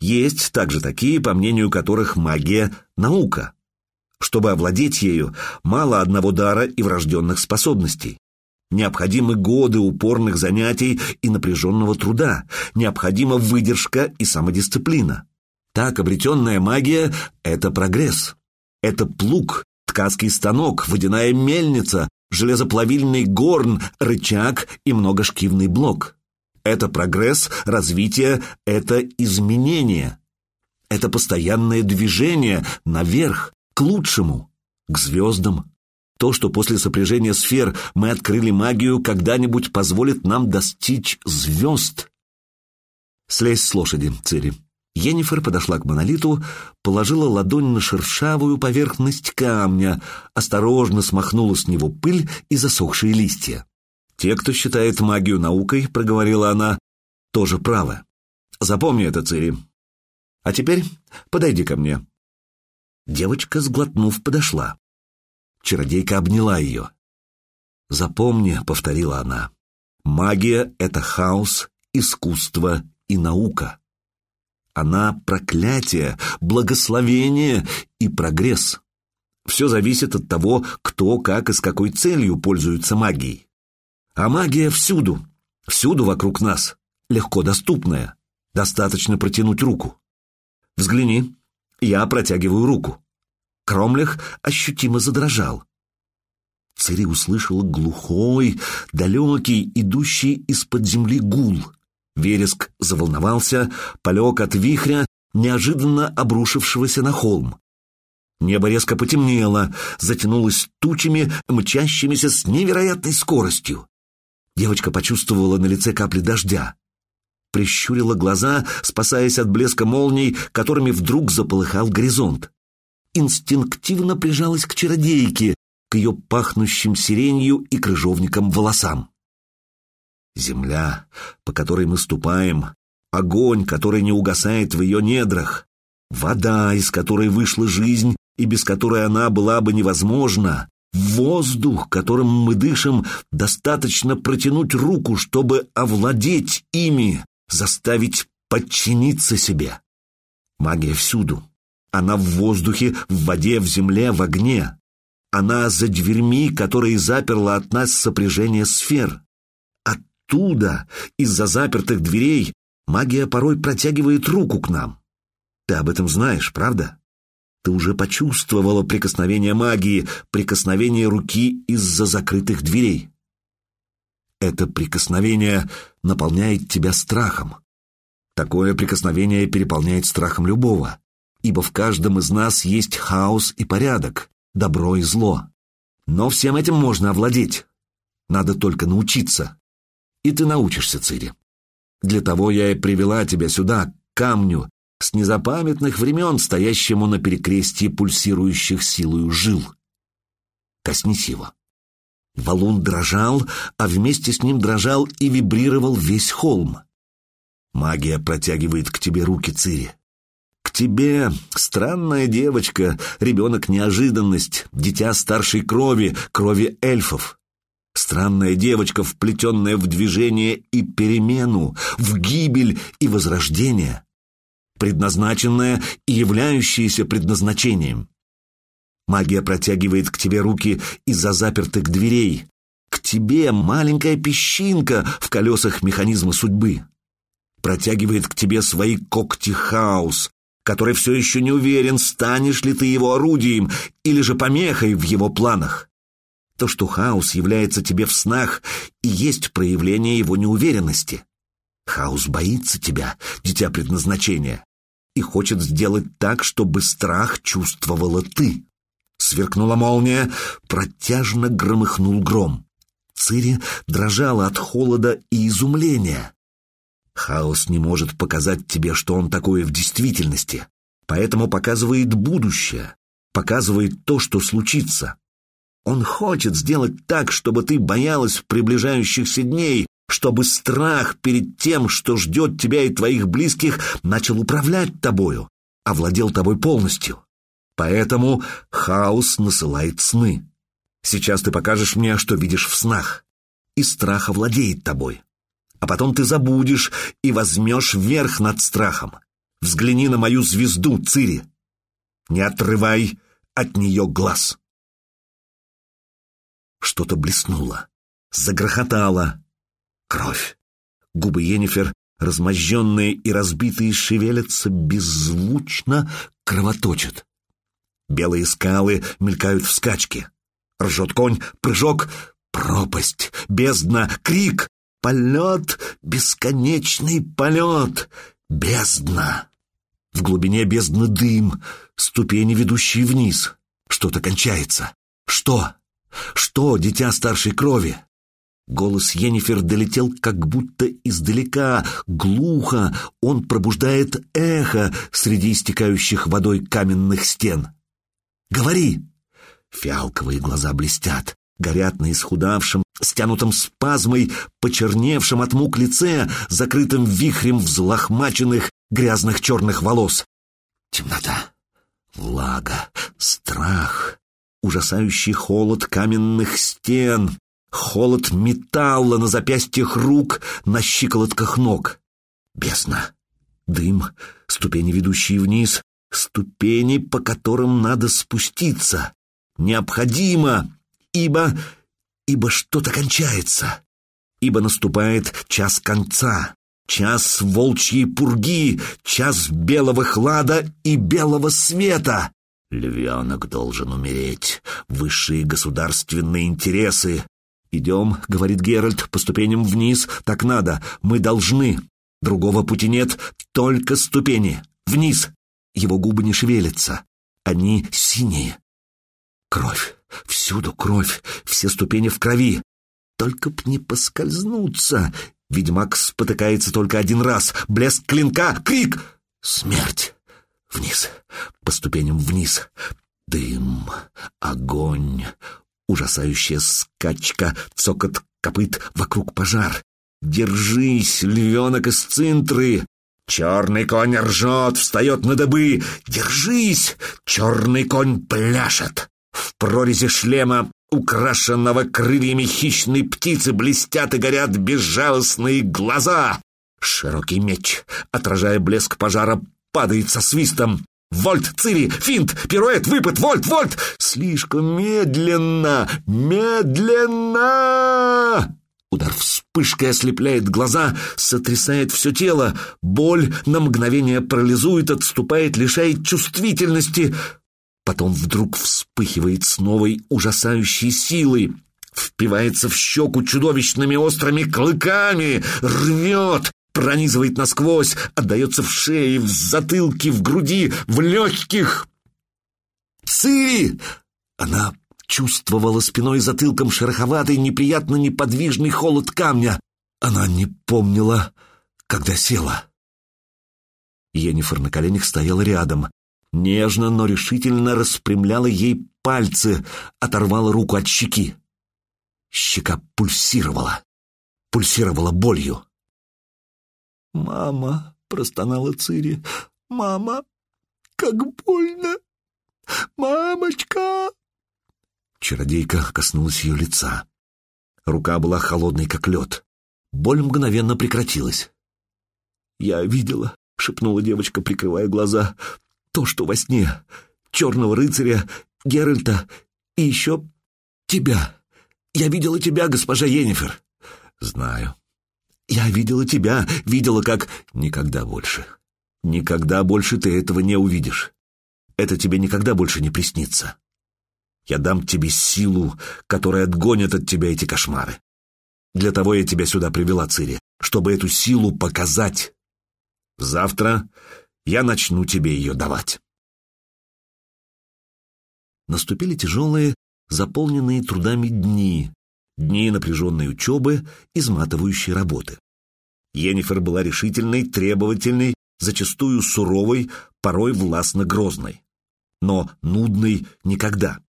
Есть также такие, по мнению которых магия — наука. Чтобы овладеть ею, мало одного дара и врожденных способностей. Необходимы годы упорных занятий и напряженного труда, необходима выдержка и самодисциплина. Так обретенная магия — это прогресс. Это плуг, ткацкий станок, водяная мельница, железоплавильный горн, рычаг и многошкивный блок. Это прогресс, развитие, это изменение. Это постоянное движение наверх, к лучшему, к звездам. То, что после сопряжения сфер мы открыли магию, когда-нибудь позволит нам достичь звезд. Слезь с лошади, Цири. Енифер подошла к монолиту, положила ладонь на шершавую поверхность камня, осторожно смахнула с него пыль и засохшие листья. «Те, кто считает магию наукой, — проговорила она, — тоже правы. Запомни это, Цири. А теперь подойди ко мне». Девочка, сглотнув, подошла. Чародейка обняла ее. «Запомни», — повторила она, — «магия — это хаос, искусство и наука». Она проклятие, благословение и прогресс. Все зависит от того, кто, как и с какой целью пользуется магией. А магия всюду, всюду вокруг нас, легко доступная. Достаточно протянуть руку. Взгляни, я протягиваю руку. Кромлях ощутимо задрожал. Цири услышала глухой, далекий, идущий из-под земли гул — Вереск заволновался, полег от вихря, неожиданно обрушившегося на холм. Небо резко потемнело, затянулось тучами, мчащимися с невероятной скоростью. Девочка почувствовала на лице капли дождя. Прищурила глаза, спасаясь от блеска молний, которыми вдруг заполыхал горизонт. Инстинктивно прижалась к чародейке, к ее пахнущим сиренью и крыжовникам волосам. Земля, по которой мы ступаем, огонь, который не угасает в ее недрах, вода, из которой вышла жизнь и без которой она была бы невозможна, воздух, которым мы дышим, достаточно протянуть руку, чтобы овладеть ими, заставить подчиниться себе. Магия всюду. Она в воздухе, в воде, в земле, в огне. Она за дверьми, которые заперла от нас сопряжение сфер оттуда, из-за запертых дверей, магия порой протягивает руку к нам. Ты об этом знаешь, правда? Ты уже почувствовала прикосновение магии, прикосновение руки из-за закрытых дверей. Это прикосновение наполняет тебя страхом. Такое прикосновение переполняет страхом любого, ибо в каждом из нас есть хаос и порядок, добро и зло. Но всем этим можно овладеть. Надо только научиться и ты научишься, Цири. Для того я и привела тебя сюда, к камню, с незапамятных времен, стоящему на перекрестье пульсирующих силою жил. Коснись его. Валун дрожал, а вместе с ним дрожал и вибрировал весь холм. Магия протягивает к тебе руки, Цири. К тебе, странная девочка, ребенок-неожиданность, дитя старшей крови, крови эльфов. Странная девочка, вплетенная в движение и перемену, в гибель и возрождение, предназначенная и являющаяся предназначением. Магия протягивает к тебе руки из-за запертых дверей, к тебе маленькая песчинка в колесах механизма судьбы. Протягивает к тебе свои когти хаос, который все еще не уверен, станешь ли ты его орудием или же помехой в его планах. То, что хаос является тебе в снах, и есть проявление его неуверенности. Хаос боится тебя, дитя предназначения, и хочет сделать так, чтобы страх чувствовала ты. Сверкнула молния, протяжно громыхнул гром. Цири дрожала от холода и изумления. Хаос не может показать тебе, что он такое в действительности, поэтому показывает будущее, показывает то, что случится. Он хочет сделать так, чтобы ты боялась приближающихся дней, чтобы страх перед тем, что ждет тебя и твоих близких, начал управлять тобою, овладел тобой полностью. Поэтому хаос насылает сны. Сейчас ты покажешь мне, что видишь в снах, и страх овладеет тобой. А потом ты забудешь и возьмешь верх над страхом. Взгляни на мою звезду, Цири. Не отрывай от нее глаз. Что-то блеснуло, загрохотало. Кровь. Губы Енифер, размозженные и разбитые, шевелятся беззвучно, кровоточат. Белые скалы мелькают в скачке. Ржет конь, прыжок, пропасть, бездна, крик, полет, бесконечный полет, бездна. В глубине бездны дым, ступени, ведущие вниз. Что-то кончается. Что? Что, дитя старшей крови? Голос Енифер долетел как будто издалека, глухо, он пробуждает эхо среди истекающих водой каменных стен. «Говори!» Фиалковые глаза блестят, горят на исхудавшем, стянутом спазмой, почерневшем от мук лице, закрытым вихрем взлохмаченных грязных черных волос. Темнота, влага, страх, ужасающий холод каменных стен, холод металла на запястьях рук, на щиколотках ног. Бесно, дым, ступени, ведущие вниз, ступени, по которым надо спуститься. Необходимо, ибо... ибо что-то кончается, ибо наступает час конца, час волчьей пурги, час белого хлада и белого света. Львенок должен умереть, высшие государственные интересы. «Идем», — говорит Геральт, — «по ступеням вниз, так надо, мы должны. Другого пути нет, только ступени, вниз». Его губы не шевелятся, они синие. Кровь, всюду кровь, все ступени в крови. Только б не поскользнуться. Ведьмак спотыкается только один раз. Блеск клинка, крик! Смерть! Вниз, по ступеням вниз. Дым, огонь, ужасающая скачка, цокот копыт, вокруг пожар. Держись, львенок из цинтры! Черный конь ржет, встает на дыбы. Держись! Черный конь пляшет. В прорези шлема, украшенного крыльями хищной птицы, блестят и горят безжалостные глаза. Широкий меч, отражая блеск пожара, падает со свистом. Вольт, Цири, финт, пируэт, выпад, вольт, вольт! Слишком медленно, медленно! Удар вспышкой ослепляет глаза, сотрясает все тело. Боль на мгновение парализует, отступает, лишает чувствительности. Потом вдруг вспыхивает с новой ужасающей силой. Впивается в щеку чудовищными острыми клыками, рвет, пронизывает насквозь, отдается в шее, в затылке, в груди, в легких. «Цири!» Она чувствовала спиной и затылком шероховатый, неприятно неподвижный холод камня. Она не помнила, когда села. Енифер на коленях стояла рядом. Нежно, но решительно распрямляла ей пальцы, оторвала руку от щеки. Щека пульсировала, пульсировала болью. «Мама!» — простонала Цири. «Мама! Как больно! Мамочка!» Чародейка коснулась ее лица. Рука была холодной, как лед. Боль мгновенно прекратилась. «Я видела», — шепнула девочка, прикрывая глаза, — «то, что во сне. Черного рыцаря, Геральта и еще тебя. Я видела тебя, госпожа Енифер». «Знаю. Я видела тебя, видела, как... Никогда больше. Никогда больше ты этого не увидишь. Это тебе никогда больше не приснится. Я дам тебе силу, которая отгонит от тебя эти кошмары. Для того я тебя сюда привела, Цири, чтобы эту силу показать. Завтра я начну тебе ее давать. Наступили тяжелые, заполненные трудами дни, дни напряженной учебы, изматывающей работы. Енифер была решительной, требовательной, зачастую суровой, порой властно грозной. Но нудной никогда.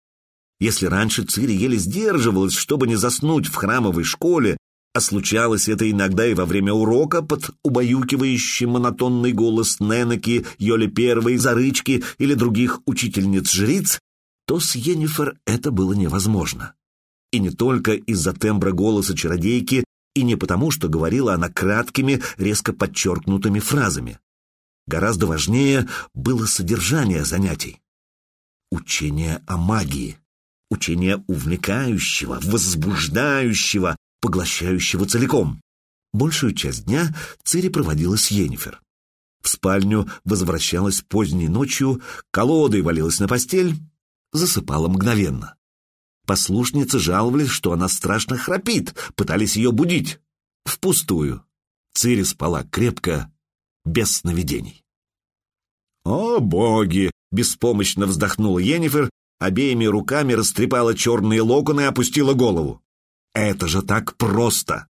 Если раньше Цири еле сдерживалась, чтобы не заснуть в храмовой школе, а случалось это иногда и во время урока под убаюкивающий монотонный голос Ненеки, Йоли Первой, Зарычки или других учительниц-жриц, то с Йеннифер это было невозможно. И не только из-за тембра голоса чародейки И не потому, что говорила она краткими, резко подчеркнутыми фразами. Гораздо важнее было содержание занятий. Учение о магии. Учение увлекающего, возбуждающего, поглощающего целиком. Большую часть дня Цири проводила с Йеннифер. В спальню возвращалась поздней ночью, колодой валилась на постель, засыпала мгновенно. Послушницы жаловались, что она страшно храпит, пытались ее будить. Впустую. Цири спала крепко, без сновидений. «О, боги!» — беспомощно вздохнула Йеннифер, обеими руками растрепала черные локоны и опустила голову. «Это же так просто!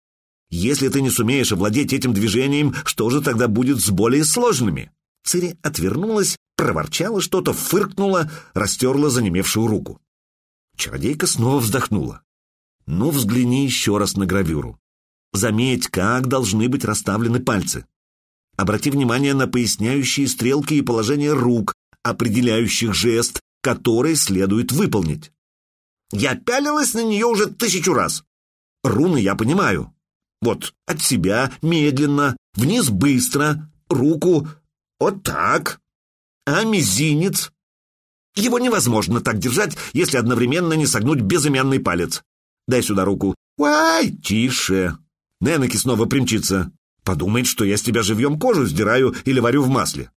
Если ты не сумеешь овладеть этим движением, что же тогда будет с более сложными?» Цири отвернулась, проворчала что-то, фыркнула, растерла занемевшую руку. Чародейка снова вздохнула. «Ну, взгляни еще раз на гравюру. Заметь, как должны быть расставлены пальцы. Обрати внимание на поясняющие стрелки и положение рук, определяющих жест, который следует выполнить. Я пялилась на нее уже тысячу раз. Руны я понимаю. Вот, от себя, медленно, вниз быстро, руку, вот так. А мизинец? Его невозможно так держать, если одновременно не согнуть безымянный палец. Дай сюда руку. Ай, тише. Ненеки снова примчится. Подумает, что я с тебя живьем кожу сдираю или варю в масле.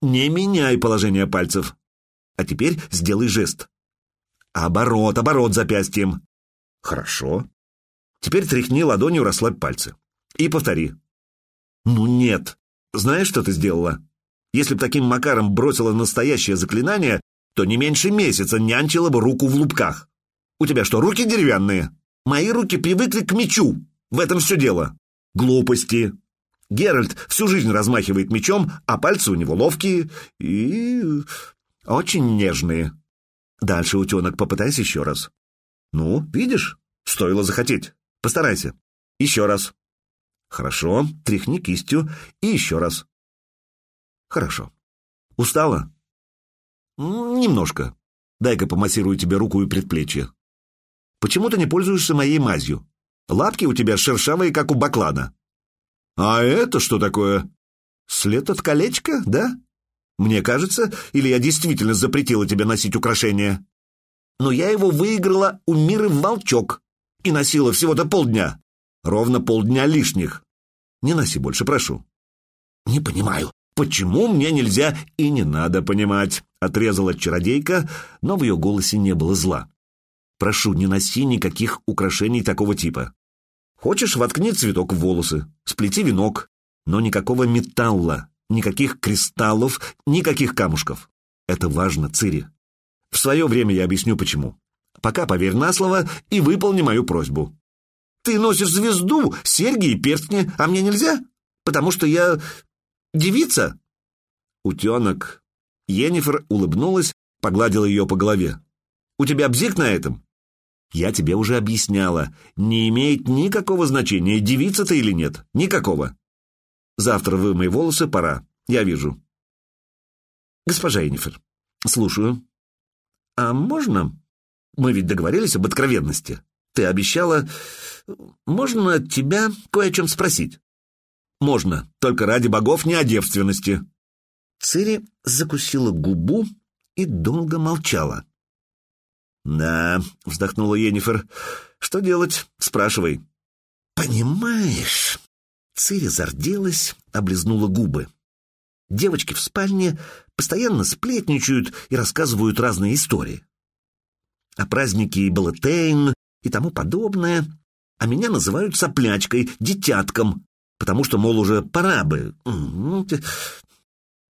Не меняй положение пальцев. А теперь сделай жест. Оборот, оборот запястьем. Хорошо. Теперь тряхни ладонью, расслабь пальцы. И повтори. Ну нет. Знаешь, что ты сделала? Если б таким макаром бросила настоящее заклинание, то не меньше месяца нянчила бы руку в лупках. У тебя что, руки деревянные? Мои руки привыкли к мечу. В этом все дело. Глупости. Геральт всю жизнь размахивает мечом, а пальцы у него ловкие и... очень нежные. Дальше, утенок, попытайся еще раз. Ну, видишь? Стоило захотеть. Постарайся. Еще раз. Хорошо. Тряхни кистью и еще раз. Хорошо. Устала? Немножко. Дай-ка помассирую тебе руку и предплечье. Почему ты не пользуешься моей мазью? Лапки у тебя шершавые, как у баклана. А это что такое? След от колечка, да? Мне кажется, или я действительно запретила тебе носить украшения? Но я его выиграла у Миры волчок и носила всего-то полдня. Ровно полдня лишних. Не носи больше, прошу. Не понимаю, почему мне нельзя и не надо понимать, отрезала чародейка, но в ее голосе не было зла. Прошу, не носи никаких украшений такого типа. Хочешь, воткни цветок в волосы, сплети венок, но никакого металла, никаких кристаллов, никаких камушков. Это важно, Цири. В свое время я объясню, почему. Пока поверь на слово и выполни мою просьбу. Ты носишь звезду, серьги и перстни, а мне нельзя? Потому что я... девица? Утенок. Енифер улыбнулась, погладила ее по голове. У тебя бзик на этом? Я тебе уже объясняла, не имеет никакого значения, девица ты или нет, никакого. Завтра вымой волосы, пора, я вижу. Госпожа Енифер, слушаю. А можно? Мы ведь договорились об откровенности. Ты обещала... Можно тебя кое о чем спросить? Можно, только ради богов не о девственности. Цири закусила губу и долго молчала. «Да», — вздохнула Енифер, — «что делать? Спрашивай». «Понимаешь...» Цири зарделась, облизнула губы. Девочки в спальне постоянно сплетничают и рассказывают разные истории. О празднике Балатейн и тому подобное, а меня называют соплячкой, детятком, потому что, мол, уже пора бы.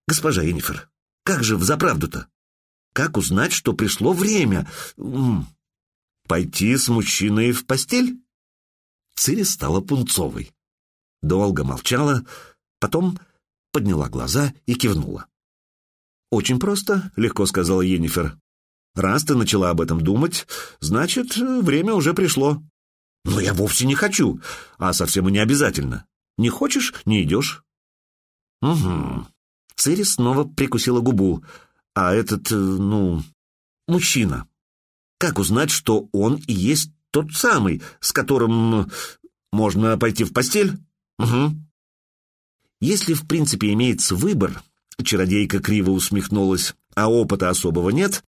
Госпожа Енифер, как же взаправду-то? Как узнать, что пришло время? Пойти с мужчиной в постель? Цири стала пунцовой. Долго молчала, потом подняла глаза и кивнула. «Очень просто», — легко сказала Енифер. «Раз ты начала об этом думать, значит, время уже пришло». «Но я вовсе не хочу, а совсем и не обязательно. Не хочешь — не идешь». «Угу». Цири снова прикусила губу. А этот, э, ну, мужчина. Как узнать, что он и есть тот самый, с которым Можно пойти в постель? Угу. Если в принципе имеется выбор, чародейка криво усмехнулась, а опыта особого нет,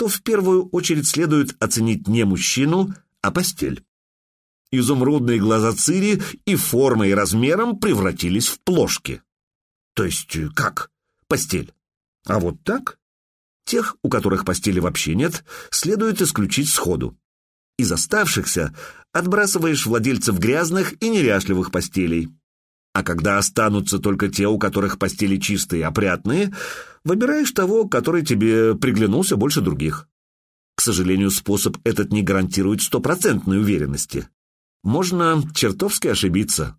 то в первую очередь следует оценить не мужчину, а постель. Изумрудные глаза Цири и формой, и размером превратились в плошки. То есть э, как? Постель. А вот так? Тех, у которых постели вообще нет, следует исключить сходу. Из оставшихся отбрасываешь владельцев грязных и неряшливых постелей. А когда останутся только те, у которых постели чистые опрятные, выбираешь того, который тебе приглянулся больше других. К сожалению, способ этот не гарантирует стопроцентной уверенности. Можно чертовски ошибиться.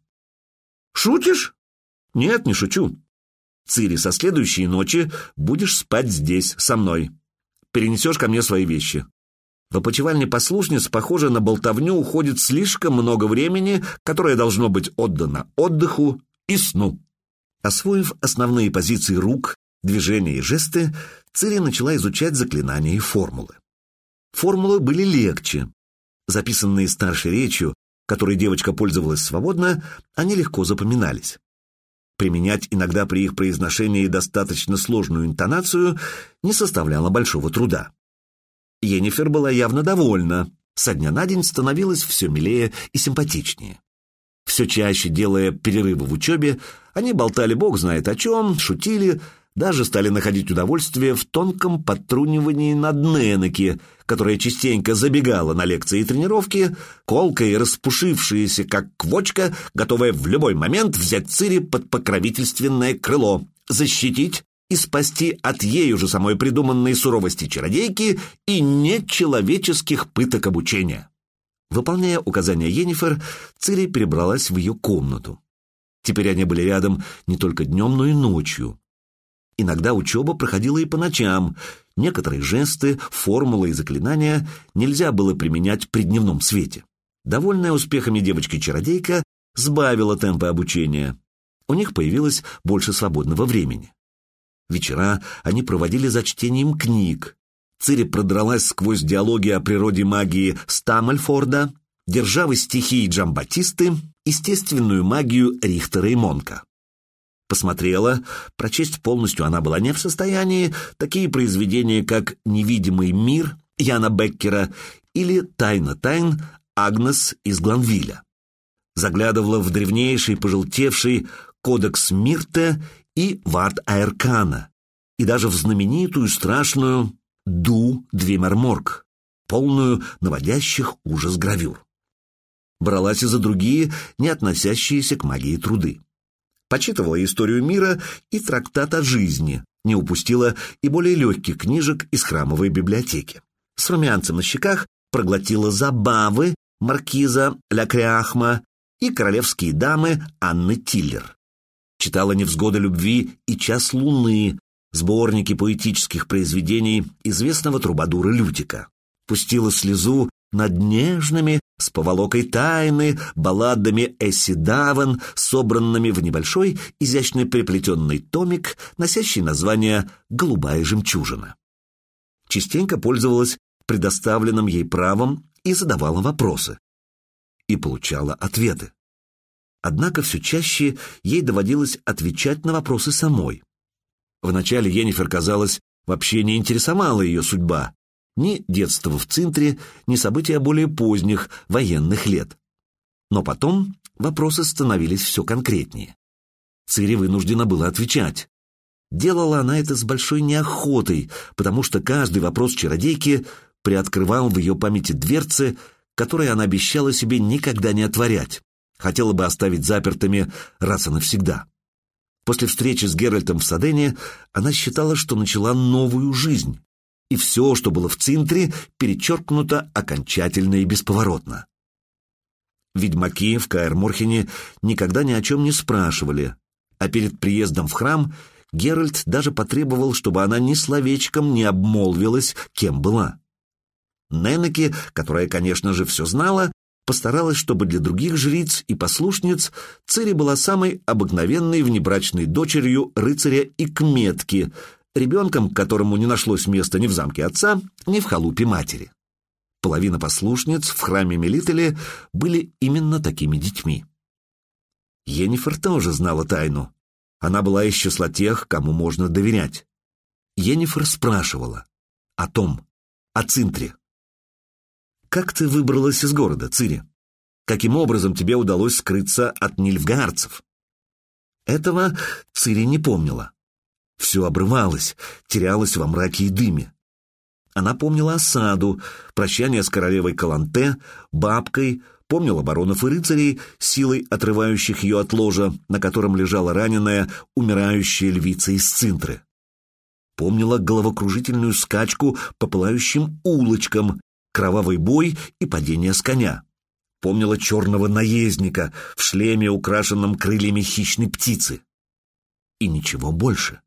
Шутишь? Нет, не шучу. Цири, со следующей ночи будешь спать здесь, со мной. Перенесешь ко мне свои вещи. В опочивальне послушниц, похоже, на болтовню уходит слишком много времени, которое должно быть отдано отдыху и сну. Освоив основные позиции рук, движения и жесты, Цири начала изучать заклинания и формулы. Формулы были легче. Записанные старшей речью, которой девочка пользовалась свободно, они легко запоминались. Применять иногда при их произношении достаточно сложную интонацию не составляло большого труда. Енифер была явно довольна, со дня на день становилась все милее и симпатичнее. Все чаще, делая перерывы в учебе, они болтали бог знает о чем, шутили, даже стали находить удовольствие в тонком подтрунивании над Ненеки, которая частенько забегала на лекции и тренировки, колкая и распушившаяся, как квочка, готовая в любой момент взять Цири под покровительственное крыло, защитить и спасти от ею же самой придуманной суровости чародейки и нечеловеческих пыток обучения. Выполняя указания Йеннифер, Цири перебралась в ее комнату. Теперь они были рядом не только днем, но и ночью. Иногда учеба проходила и по ночам. Некоторые жесты, формулы и заклинания нельзя было применять при дневном свете. Довольная успехами девочки-чародейка сбавила темпы обучения. У них появилось больше свободного времени. Вечера они проводили за чтением книг. Цири продралась сквозь диалоги о природе магии Стаммельфорда, державы стихии Джамбатисты, естественную магию Рихтера и Монка. Посмотрела, прочесть полностью она была не в состоянии, такие произведения, как «Невидимый мир» Яна Беккера или «Тайна тайн» Агнес из Гланвиля. Заглядывала в древнейший, пожелтевший кодекс Мирте и Вард Аэркана, и даже в знаменитую страшную Ду Двимерморг, полную наводящих ужас гравюр. Бралась и за другие, не относящиеся к магии труды. Почитывала историю мира и трактат о жизни, не упустила и более легких книжек из храмовой библиотеки. С румянцем на щеках проглотила забавы маркиза Ля Кряхма и королевские дамы Анны Тиллер читала «Невзгоды любви» и «Час луны», сборники поэтических произведений известного трубадура Лютика. Пустила слезу над нежными, с поволокой тайны, балладами Эсси Даван, собранными в небольшой, изящно приплетенный томик, носящий название «Голубая жемчужина». Частенько пользовалась предоставленным ей правом и задавала вопросы. И получала ответы. Однако все чаще ей доводилось отвечать на вопросы самой. Вначале Енифер, казалось, вообще не интересовала ее судьба, ни детство в Центре, ни события более поздних, военных лет. Но потом вопросы становились все конкретнее. Цири вынуждена была отвечать. Делала она это с большой неохотой, потому что каждый вопрос чародейки приоткрывал в ее памяти дверцы, которые она обещала себе никогда не отворять хотела бы оставить запертыми раз и навсегда. После встречи с Геральтом в Садене она считала, что начала новую жизнь, и все, что было в Цинтре, перечеркнуто окончательно и бесповоротно. Ведьмаки в Каэр-Морхене никогда ни о чем не спрашивали, а перед приездом в храм Геральт даже потребовал, чтобы она ни словечком не обмолвилась, кем была. Ненеке, которая, конечно же, все знала, постаралась, чтобы для других жриц и послушниц Цири была самой обыкновенной внебрачной дочерью рыцаря и кметки, ребенком, которому не нашлось места ни в замке отца, ни в халупе матери. Половина послушниц в храме Мелители были именно такими детьми. Енифер тоже знала тайну. Она была из числа тех, кому можно доверять. Енифер спрашивала о том, о Цинтре. «Как ты выбралась из города, Цири? Каким образом тебе удалось скрыться от нильфгаарцев?» Этого Цири не помнила. Все обрывалось, терялось во мраке и дыме. Она помнила осаду, прощание с королевой Каланте, бабкой, помнила баронов и рыцарей, силой отрывающих ее от ложа, на котором лежала раненая, умирающая львица из Цинтры. Помнила головокружительную скачку по пылающим улочкам, кровавый бой и падение с коня. Помнила черного наездника в шлеме, украшенном крыльями хищной птицы. И ничего больше.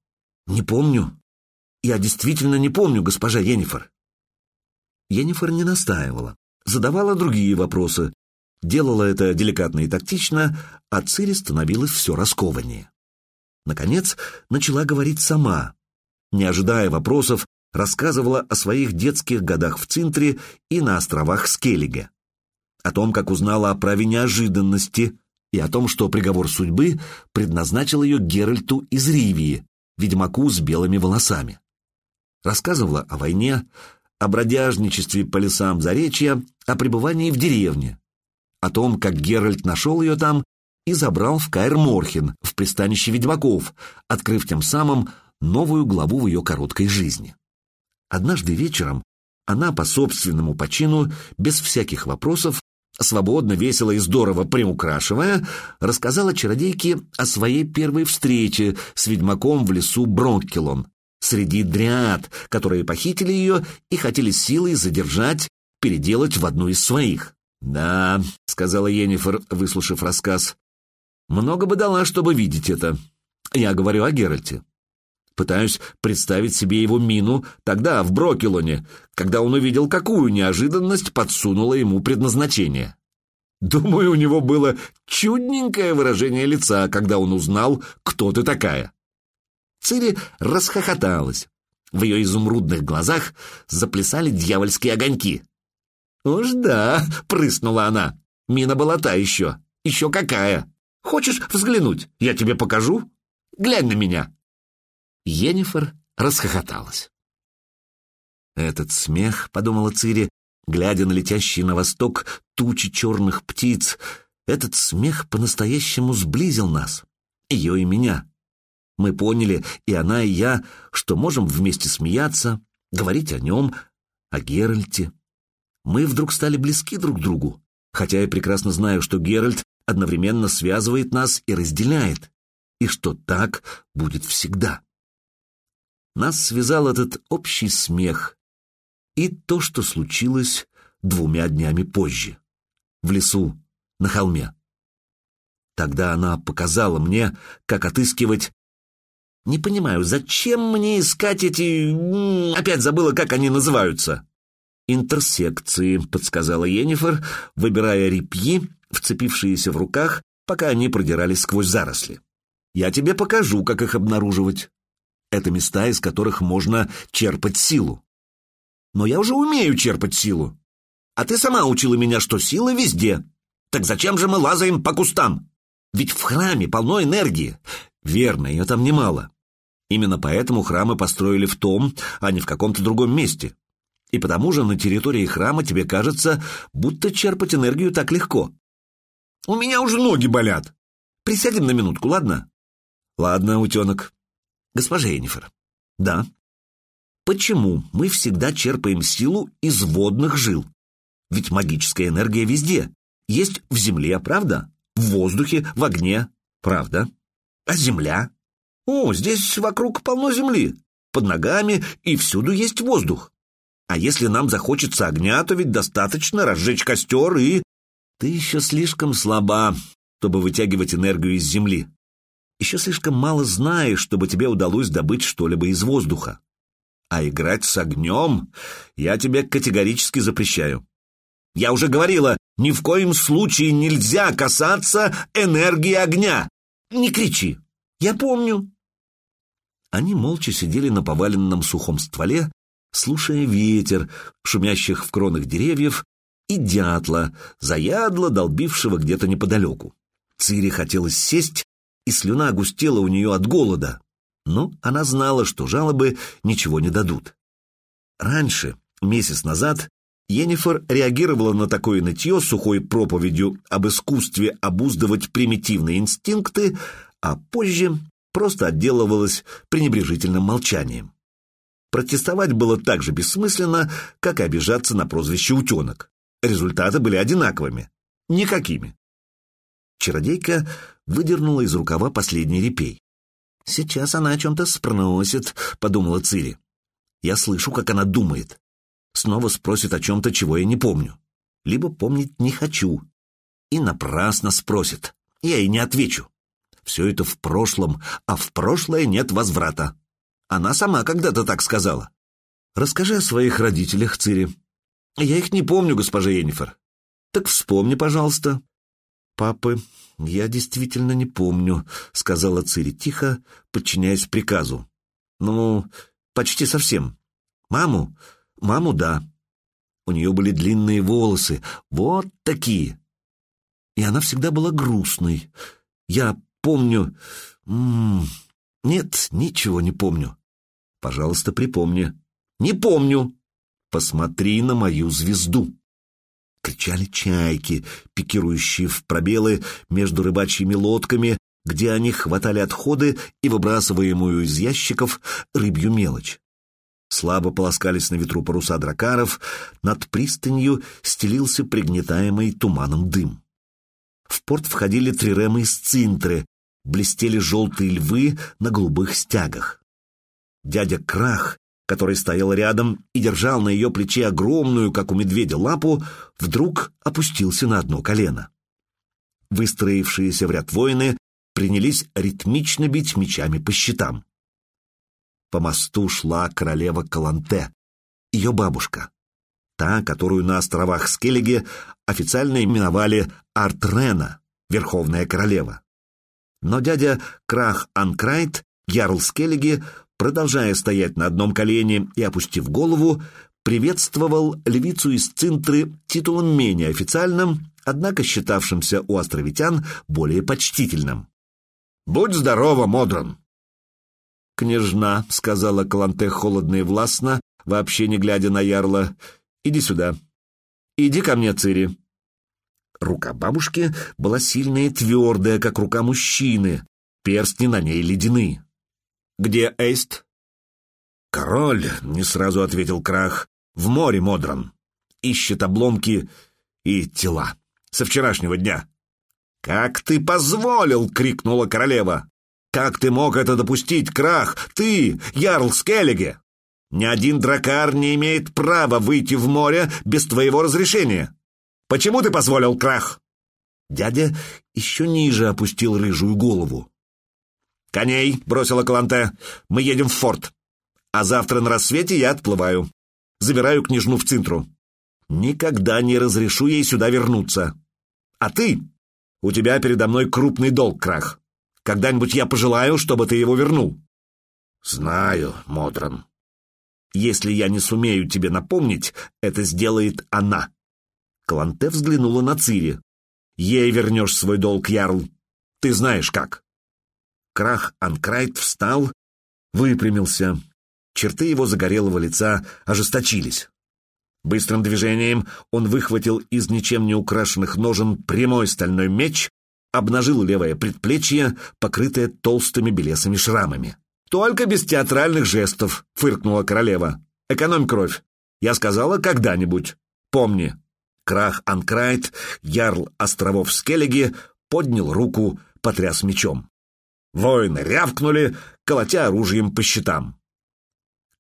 Не помню. Я действительно не помню, госпожа Енифер. Енифер не настаивала, задавала другие вопросы, делала это деликатно и тактично, а Цири становилась все раскованнее. Наконец, начала говорить сама. Не ожидая вопросов, рассказывала о своих детских годах в Цинтре и на островах Скеллиге. О том, как узнала о праве неожиданности, и о том, что приговор судьбы предназначил ее Геральту из Ривии, ведьмаку с белыми волосами. Рассказывала о войне, о бродяжничестве по лесам Заречья, о пребывании в деревне, о том, как Геральт нашел ее там и забрал в Каэр-Морхен, в пристанище ведьмаков, открыв тем самым новую главу в ее короткой жизни. Однажды вечером она по собственному почину, без всяких вопросов, свободно, весело и здорово приукрашивая, рассказала чародейке о своей первой встрече с ведьмаком в лесу Бронкелон, среди дриад, которые похитили ее и хотели силой задержать, переделать в одну из своих. «Да», — сказала Енифер, выслушав рассказ, — «много бы дала, чтобы видеть это. Я говорю о Геральте. Пытаюсь представить себе его мину тогда, в Брокелоне, когда он увидел, какую неожиданность подсунуло ему предназначение. Думаю, у него было чудненькое выражение лица, когда он узнал, кто ты такая. Цири расхохоталась. В ее изумрудных глазах заплясали дьявольские огоньки. «Уж да», — прыснула она, — «мина была та еще. Еще какая. Хочешь взглянуть? Я тебе покажу. Глянь на меня». Енифер расхохоталась. «Этот смех», — подумала Цири, глядя на летящие на восток тучи черных птиц, этот смех по-настоящему сблизил нас, ее и меня. Мы поняли, и она, и я, что можем вместе смеяться, говорить о нем, о Геральте. Мы вдруг стали близки друг другу, хотя я прекрасно знаю, что Геральт одновременно связывает нас и разделяет, и что так будет всегда. Нас связал этот общий смех и то, что случилось двумя днями позже, в лесу, на холме. Тогда она показала мне, как отыскивать... Не понимаю, зачем мне искать эти... Опять забыла, как они называются. «Интерсекции», — подсказала Енифер, выбирая репьи, вцепившиеся в руках, пока они продирались сквозь заросли. «Я тебе покажу, как их обнаруживать». Это места, из которых можно черпать силу. Но я уже умею черпать силу. А ты сама учила меня, что сила везде. Так зачем же мы лазаем по кустам? Ведь в храме полно энергии. Верно, ее там немало. Именно поэтому храмы построили в том, а не в каком-то другом месте. И потому же на территории храма тебе кажется, будто черпать энергию так легко. У меня уже ноги болят. Присядем на минутку, ладно? Ладно, утенок. Госпожа Енифер. Да. Почему мы всегда черпаем силу из водных жил? Ведь магическая энергия везде. Есть в земле, правда? В воздухе, в огне, правда? А земля? О, здесь вокруг полно земли. Под ногами и всюду есть воздух. А если нам захочется огня, то ведь достаточно разжечь костер и... Ты еще слишком слаба, чтобы вытягивать энергию из земли еще слишком мало знаешь, чтобы тебе удалось добыть что-либо из воздуха. А играть с огнем я тебе категорически запрещаю. Я уже говорила, ни в коем случае нельзя касаться энергии огня. Не кричи. Я помню. Они молча сидели на поваленном сухом стволе, слушая ветер, шумящих в кронах деревьев, и дятла, заядло долбившего где-то неподалеку. Цири хотелось сесть, и слюна густела у нее от голода, но она знала, что жалобы ничего не дадут. Раньше, месяц назад, Йеннифер реагировала на такое нытье сухой проповедью об искусстве обуздывать примитивные инстинкты, а позже просто отделывалась пренебрежительным молчанием. Протестовать было так же бессмысленно, как и обижаться на прозвище «утенок». Результаты были одинаковыми. Никакими. Чародейка выдернула из рукава последний репей. «Сейчас она о чем-то спросит», — подумала Цири. «Я слышу, как она думает. Снова спросит о чем-то, чего я не помню. Либо помнить не хочу. И напрасно спросит. Я ей не отвечу. Все это в прошлом, а в прошлое нет возврата. Она сама когда-то так сказала. Расскажи о своих родителях, Цири. Я их не помню, госпожа Енифер. Так вспомни, пожалуйста. Папы я действительно не помню, сказала Цири тихо, подчиняясь приказу. Ну, почти совсем. Маму? Маму, да. У нее были длинные волосы, вот такие. И она всегда была грустной. Я помню... М -м, нет, ничего не помню. Пожалуйста, припомни. Не помню. Посмотри на мою звезду. Кричали чайки, пикирующие в пробелы между рыбачьими лодками, где они хватали отходы и выбрасываемую из ящиков рыбью мелочь. Слабо полоскались на ветру паруса дракаров, над пристанью стелился пригнетаемый туманом дым. В порт входили триремы из цинтры, блестели желтые львы на голубых стягах. Дядя Крах, который стоял рядом и держал на ее плече огромную, как у медведя, лапу, вдруг опустился на одно колено. Выстроившиеся в ряд воины принялись ритмично бить мечами по щитам. По мосту шла королева Каланте, ее бабушка, та, которую на островах Скеллиге официально именовали Артрена, верховная королева. Но дядя Крах Анкрайт, ярл Скеллиги, продолжая стоять на одном колене и опустив голову, приветствовал львицу из Цинтры титулом менее официальным, однако считавшимся у островитян более почтительным. «Будь здорова, Модрон!» «Княжна», — сказала Каланте холодно и властно, вообще не глядя на ярла, — «иди сюда. Иди ко мне, Цири». Рука бабушки была сильная и твердая, как рука мужчины, перстни на ней ледяны. «Где Эйст?» «Король», — не сразу ответил Крах, — «в море Модран. Ищет обломки и тела. Со вчерашнего дня». «Как ты позволил!» — крикнула королева. «Как ты мог это допустить, Крах? Ты, Ярл Скеллиге! Ни один дракар не имеет права выйти в море без твоего разрешения. Почему ты позволил, Крах?» Дядя еще ниже опустил рыжую голову. «Коней!» — бросила Каланте. «Мы едем в форт. А завтра на рассвете я отплываю. Забираю княжну в Цинтру. Никогда не разрешу ей сюда вернуться. А ты? У тебя передо мной крупный долг, Крах. Когда-нибудь я пожелаю, чтобы ты его вернул». «Знаю, Модран. Если я не сумею тебе напомнить, это сделает она». Каланте взглянула на Цири. «Ей вернешь свой долг, Ярл. Ты знаешь как». Крах Анкрайт встал, выпрямился. Черты его загорелого лица ожесточились. Быстрым движением он выхватил из ничем не украшенных ножен прямой стальной меч, обнажил левое предплечье, покрытое толстыми белесыми шрамами. «Только без театральных жестов», — фыркнула королева. «Экономь кровь. Я сказала когда-нибудь. Помни». Крах Анкрайт, ярл островов Скеллиги, поднял руку, потряс мечом. Воины рявкнули, колотя оружием по щитам.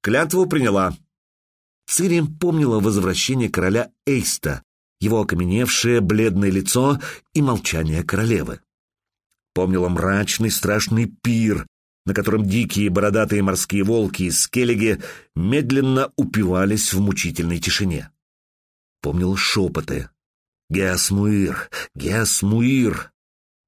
Клятву приняла. Цири помнила возвращение короля Эйста, его окаменевшее бледное лицо и молчание королевы. Помнила мрачный страшный пир, на котором дикие бородатые морские волки из Скеллиги медленно упивались в мучительной тишине. Помнила шепоты. «Геасмуир! Геасмуир!»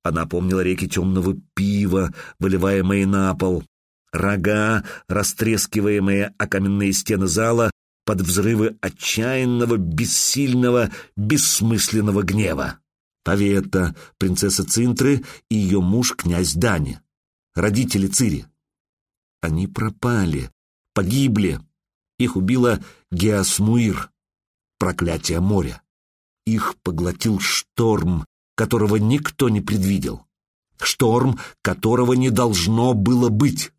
Она помнила реки темного пива, выливаемые на пол, рога, растрескиваемые о каменные стены зала под взрывы отчаянного, бессильного, бессмысленного гнева. Павета, принцесса Цинтры и ее муж, князь Дани, родители Цири. Они пропали, погибли. Их убила Геосмуир, проклятие моря. Их поглотил шторм, которого никто не предвидел. Шторм, которого не должно было быть.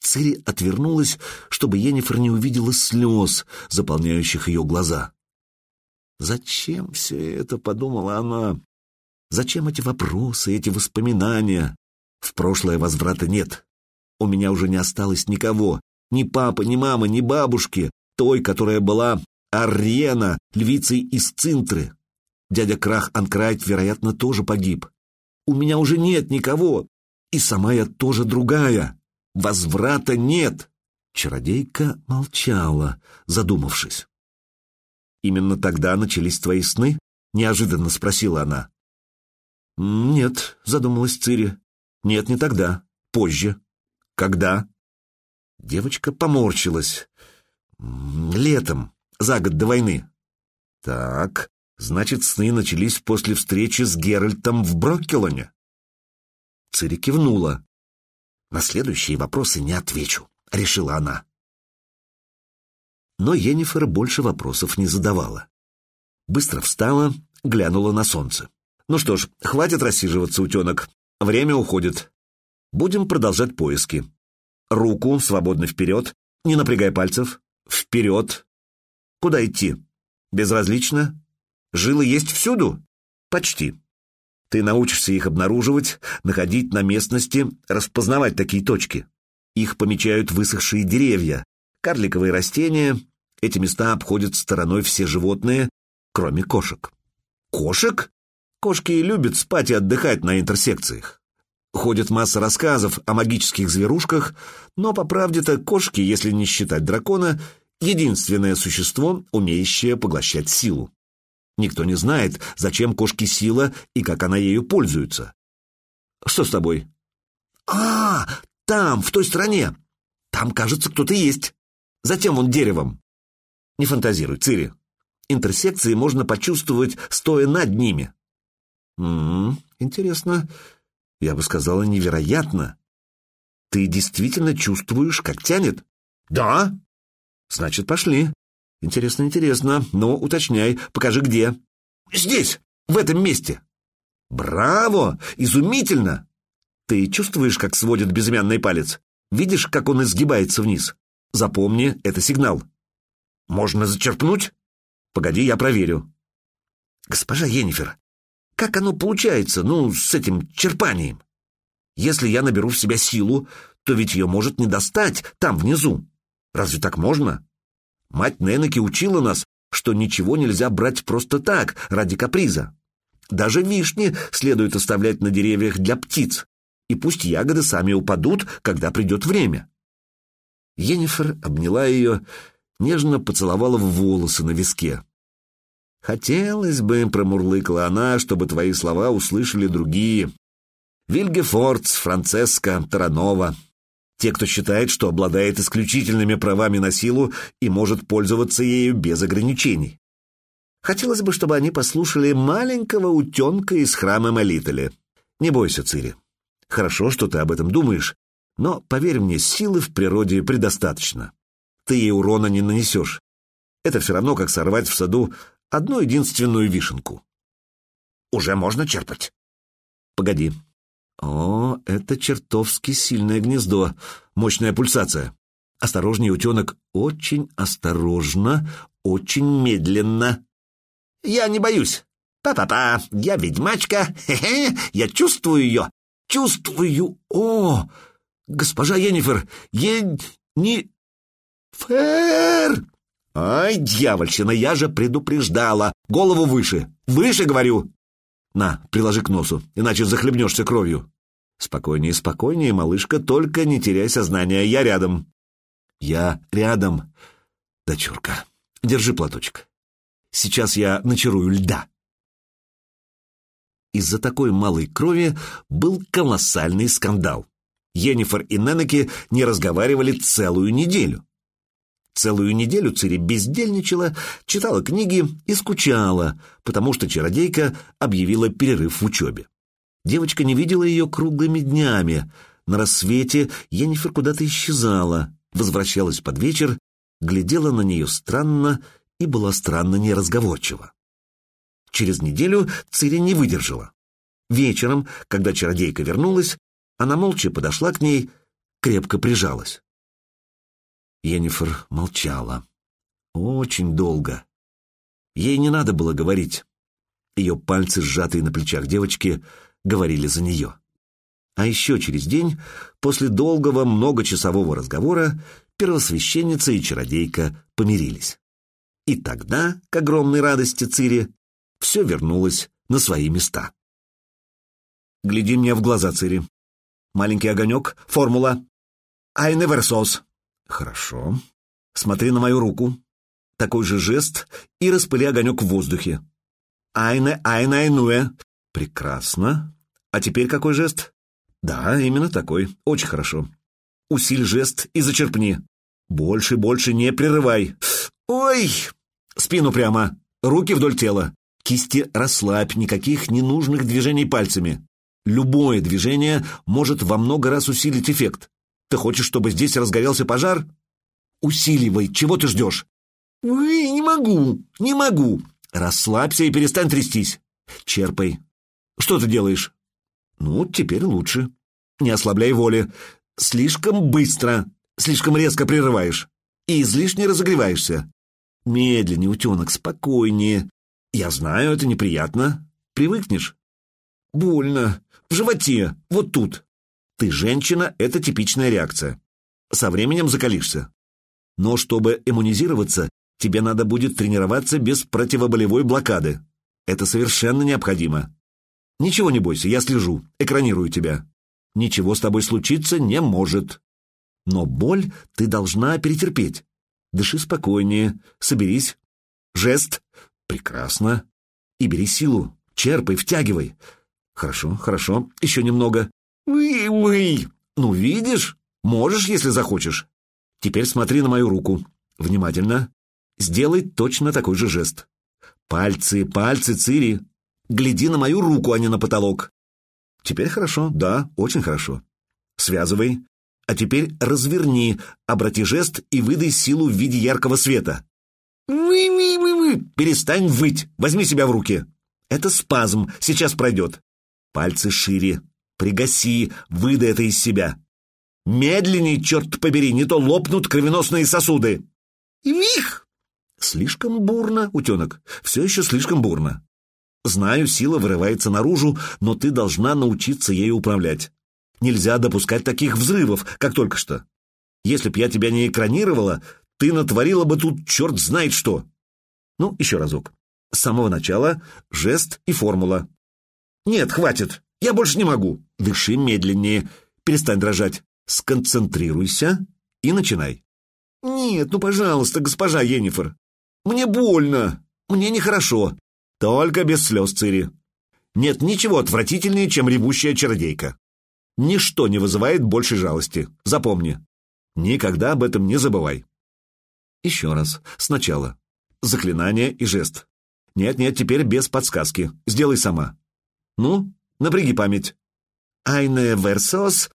Цири отвернулась, чтобы Енифер не увидела слез, заполняющих ее глаза. «Зачем все это?» — подумала она. «Зачем эти вопросы, эти воспоминания? В прошлое возврата нет. У меня уже не осталось никого. Ни папы, ни мамы, ни бабушки, той, которая была Арена, львицей из Цинтры. Дядя Крах Анкрайт, вероятно, тоже погиб. У меня уже нет никого, и сама я тоже другая. Возврата нет. Чародейка молчала, задумавшись. «Именно тогда начались твои сны?» — неожиданно спросила она. «Нет», — задумалась Цири. «Нет, не тогда. Позже». «Когда?» Девочка поморщилась. «Летом, за год до войны». «Так, значит, сны начались после встречи с Геральтом в Броккелоне?» Цири кивнула. «На следующие вопросы не отвечу», — решила она. Но Енифер больше вопросов не задавала. Быстро встала, глянула на солнце. «Ну что ж, хватит рассиживаться, утенок. Время уходит. Будем продолжать поиски. Руку свободно вперед, не напрягай пальцев. Вперед. Куда идти? Безразлично? Жилы есть всюду? Почти. Ты научишься их обнаруживать, находить на местности, распознавать такие точки. Их помечают высохшие деревья, карликовые растения. Эти места обходят стороной все животные, кроме кошек. Кошек? Кошки любят спать и отдыхать на интерсекциях. Ходит масса рассказов о магических зверушках, но, по правде-то, кошки, если не считать дракона, единственное существо, умеющее поглощать силу. Никто не знает, зачем кошке сила и как она ею пользуется. Что с тобой? А, там, в той стороне. Там, кажется, кто-то есть. Затем он деревом. Не фантазируй, Цири. Интерсекции можно почувствовать, стоя над ними. М -м, интересно. Я бы сказала, невероятно. Ты действительно чувствуешь, как тянет? Да. Значит, пошли. Интересно, интересно. Ну, уточняй, покажи где. Здесь, в этом месте. Браво! Изумительно! Ты чувствуешь, как сводит безымянный палец? Видишь, как он изгибается вниз? Запомни, это сигнал. Можно зачерпнуть? Погоди, я проверю. Госпожа Енифер, как оно получается, ну, с этим черпанием? Если я наберу в себя силу, то ведь ее может не достать там, внизу. Разве так можно? Мать Ненеки учила нас, что ничего нельзя брать просто так, ради каприза. Даже вишни следует оставлять на деревьях для птиц, и пусть ягоды сами упадут, когда придет время. Енифер обняла ее, нежно поцеловала в волосы на виске. «Хотелось бы», — промурлыкала она, — «чтобы твои слова услышали другие. Вильгефордс, Францеска, Таранова. Те, кто считает, что обладает исключительными правами на силу и может пользоваться ею без ограничений. Хотелось бы, чтобы они послушали маленького утенка из храма Молитали. Не бойся, Цири. Хорошо, что ты об этом думаешь, но, поверь мне, силы в природе предостаточно. Ты ей урона не нанесешь. Это все равно, как сорвать в саду одну единственную вишенку. Уже можно черпать. Погоди. О, это чертовски сильное гнездо, мощная пульсация. Осторожнее, утенок, очень осторожно, очень медленно. Я не боюсь. Па-па-па, я ведьмачка, хе-хе, я чувствую ее, чувствую. О, госпожа Енифер, е... не... Фэр! «Ай, дьявольщина, я же предупреждала! Голову выше! Выше, говорю!» «На, приложи к носу, иначе захлебнешься кровью!» «Спокойнее, спокойнее, малышка, только не теряй сознание, я рядом!» «Я рядом, дочурка. Держи платочек. Сейчас я начарую льда!» Из-за такой малой крови был колоссальный скандал. Енифер и Ненеки не разговаривали целую неделю. Целую неделю Цири бездельничала, читала книги и скучала, потому что чародейка объявила перерыв в учебе. Девочка не видела ее круглыми днями. На рассвете Енифер куда-то исчезала, возвращалась под вечер, глядела на нее странно и была странно неразговорчива. Через неделю Цири не выдержала. Вечером, когда чародейка вернулась, она молча подошла к ней, крепко прижалась. Енифер молчала. Очень долго. Ей не надо было говорить. Ее пальцы, сжатые на плечах девочки, говорили за нее. А еще через день, после долгого многочасового разговора, первосвященница и чародейка помирились. И тогда, к огромной радости Цири, все вернулось на свои места. «Гляди мне в глаза, Цири. Маленький огонек, формула. Айне версос. Хорошо. Смотри на мою руку. Такой же жест и распыли огонек в воздухе. Айне, айне, айнуэ. Прекрасно. А теперь какой жест? Да, именно такой. Очень хорошо. Усиль жест и зачерпни. Больше, больше не прерывай. Ой! Спину прямо. Руки вдоль тела. Кисти расслабь, никаких ненужных движений пальцами. Любое движение может во много раз усилить эффект. Ты хочешь, чтобы здесь разгорелся пожар? Усиливай, чего ты ждешь? Ой, не могу, не могу. Расслабься и перестань трястись. Черпай. Что ты делаешь? Ну, теперь лучше. Не ослабляй воли. Слишком быстро, слишком резко прерываешь. И излишне разогреваешься. Медленнее, утенок, спокойнее. Я знаю, это неприятно. Привыкнешь. Больно. В животе. Вот тут. Ты женщина — это типичная реакция. Со временем закалишься. Но чтобы иммунизироваться, тебе надо будет тренироваться без противоболевой блокады. Это совершенно необходимо. Ничего не бойся, я слежу, экранирую тебя. Ничего с тобой случиться не может. Но боль ты должна перетерпеть. Дыши спокойнее, соберись. Жест. Прекрасно. И бери силу. Черпай, втягивай. Хорошо, хорошо. Еще немного. Уй-уй! Ну, видишь? Можешь, если захочешь. Теперь смотри на мою руку. Внимательно. Сделай точно такой же жест. Пальцы, пальцы, Цири. Гляди на мою руку, а не на потолок. Теперь хорошо, да, очень хорошо. Связывай. А теперь разверни, обрати жест и выдай силу в виде яркого света. Вы-вы-вы-вы! Перестань выть, возьми себя в руки. Это спазм, сейчас пройдет. Пальцы шире, Пригаси, выдай это из себя. Медленней, черт побери, не то лопнут кровеносные сосуды. Вих! Слишком бурно, утенок, все еще слишком бурно. Знаю, сила вырывается наружу, но ты должна научиться ею управлять. Нельзя допускать таких взрывов, как только что. Если б я тебя не экранировала, ты натворила бы тут черт знает что. Ну, еще разок. С самого начала жест и формула. Нет, хватит. Я больше не могу. Дыши медленнее. Перестань дрожать. Сконцентрируйся и начинай. Нет, ну, пожалуйста, госпожа Енифер. Мне больно. Мне нехорошо. Только без слез, Цири. Нет ничего отвратительнее, чем ревущая чародейка. Ничто не вызывает большей жалости. Запомни. Никогда об этом не забывай. Еще раз. Сначала. Заклинание и жест. Нет-нет, теперь без подсказки. Сделай сама. Ну, Напряги память. Айне версос,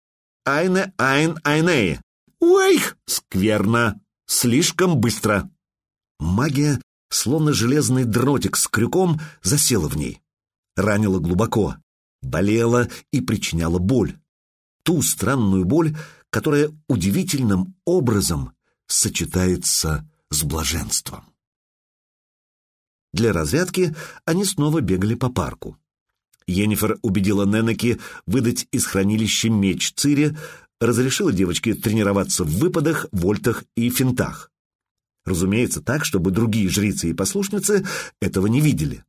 айне айн айнее. Уэйх! Скверно. Слишком быстро. Магия, словно железный дротик с крюком, засела в ней. Ранила глубоко, болела и причиняла боль. Ту странную боль, которая удивительным образом сочетается с блаженством. Для разрядки они снова бегали по парку. Йеннифер убедила Ненеки выдать из хранилища меч Цири, разрешила девочке тренироваться в выпадах, вольтах и финтах. Разумеется, так, чтобы другие жрицы и послушницы этого не видели.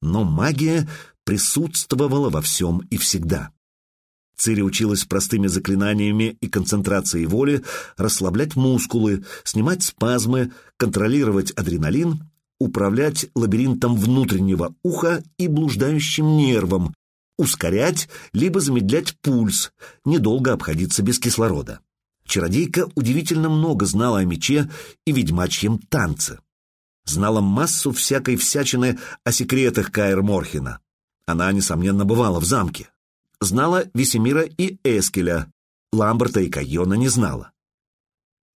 Но магия присутствовала во всем и всегда. Цири училась простыми заклинаниями и концентрацией воли расслаблять мускулы, снимать спазмы, контролировать адреналин управлять лабиринтом внутреннего уха и блуждающим нервом, ускорять либо замедлять пульс, недолго обходиться без кислорода. Чародейка удивительно много знала о мече и ведьмачьем танце. Знала массу всякой всячины о секретах Каэр Морхена. Она, несомненно, бывала в замке. Знала Весемира и Эскеля, Ламберта и Кайона не знала.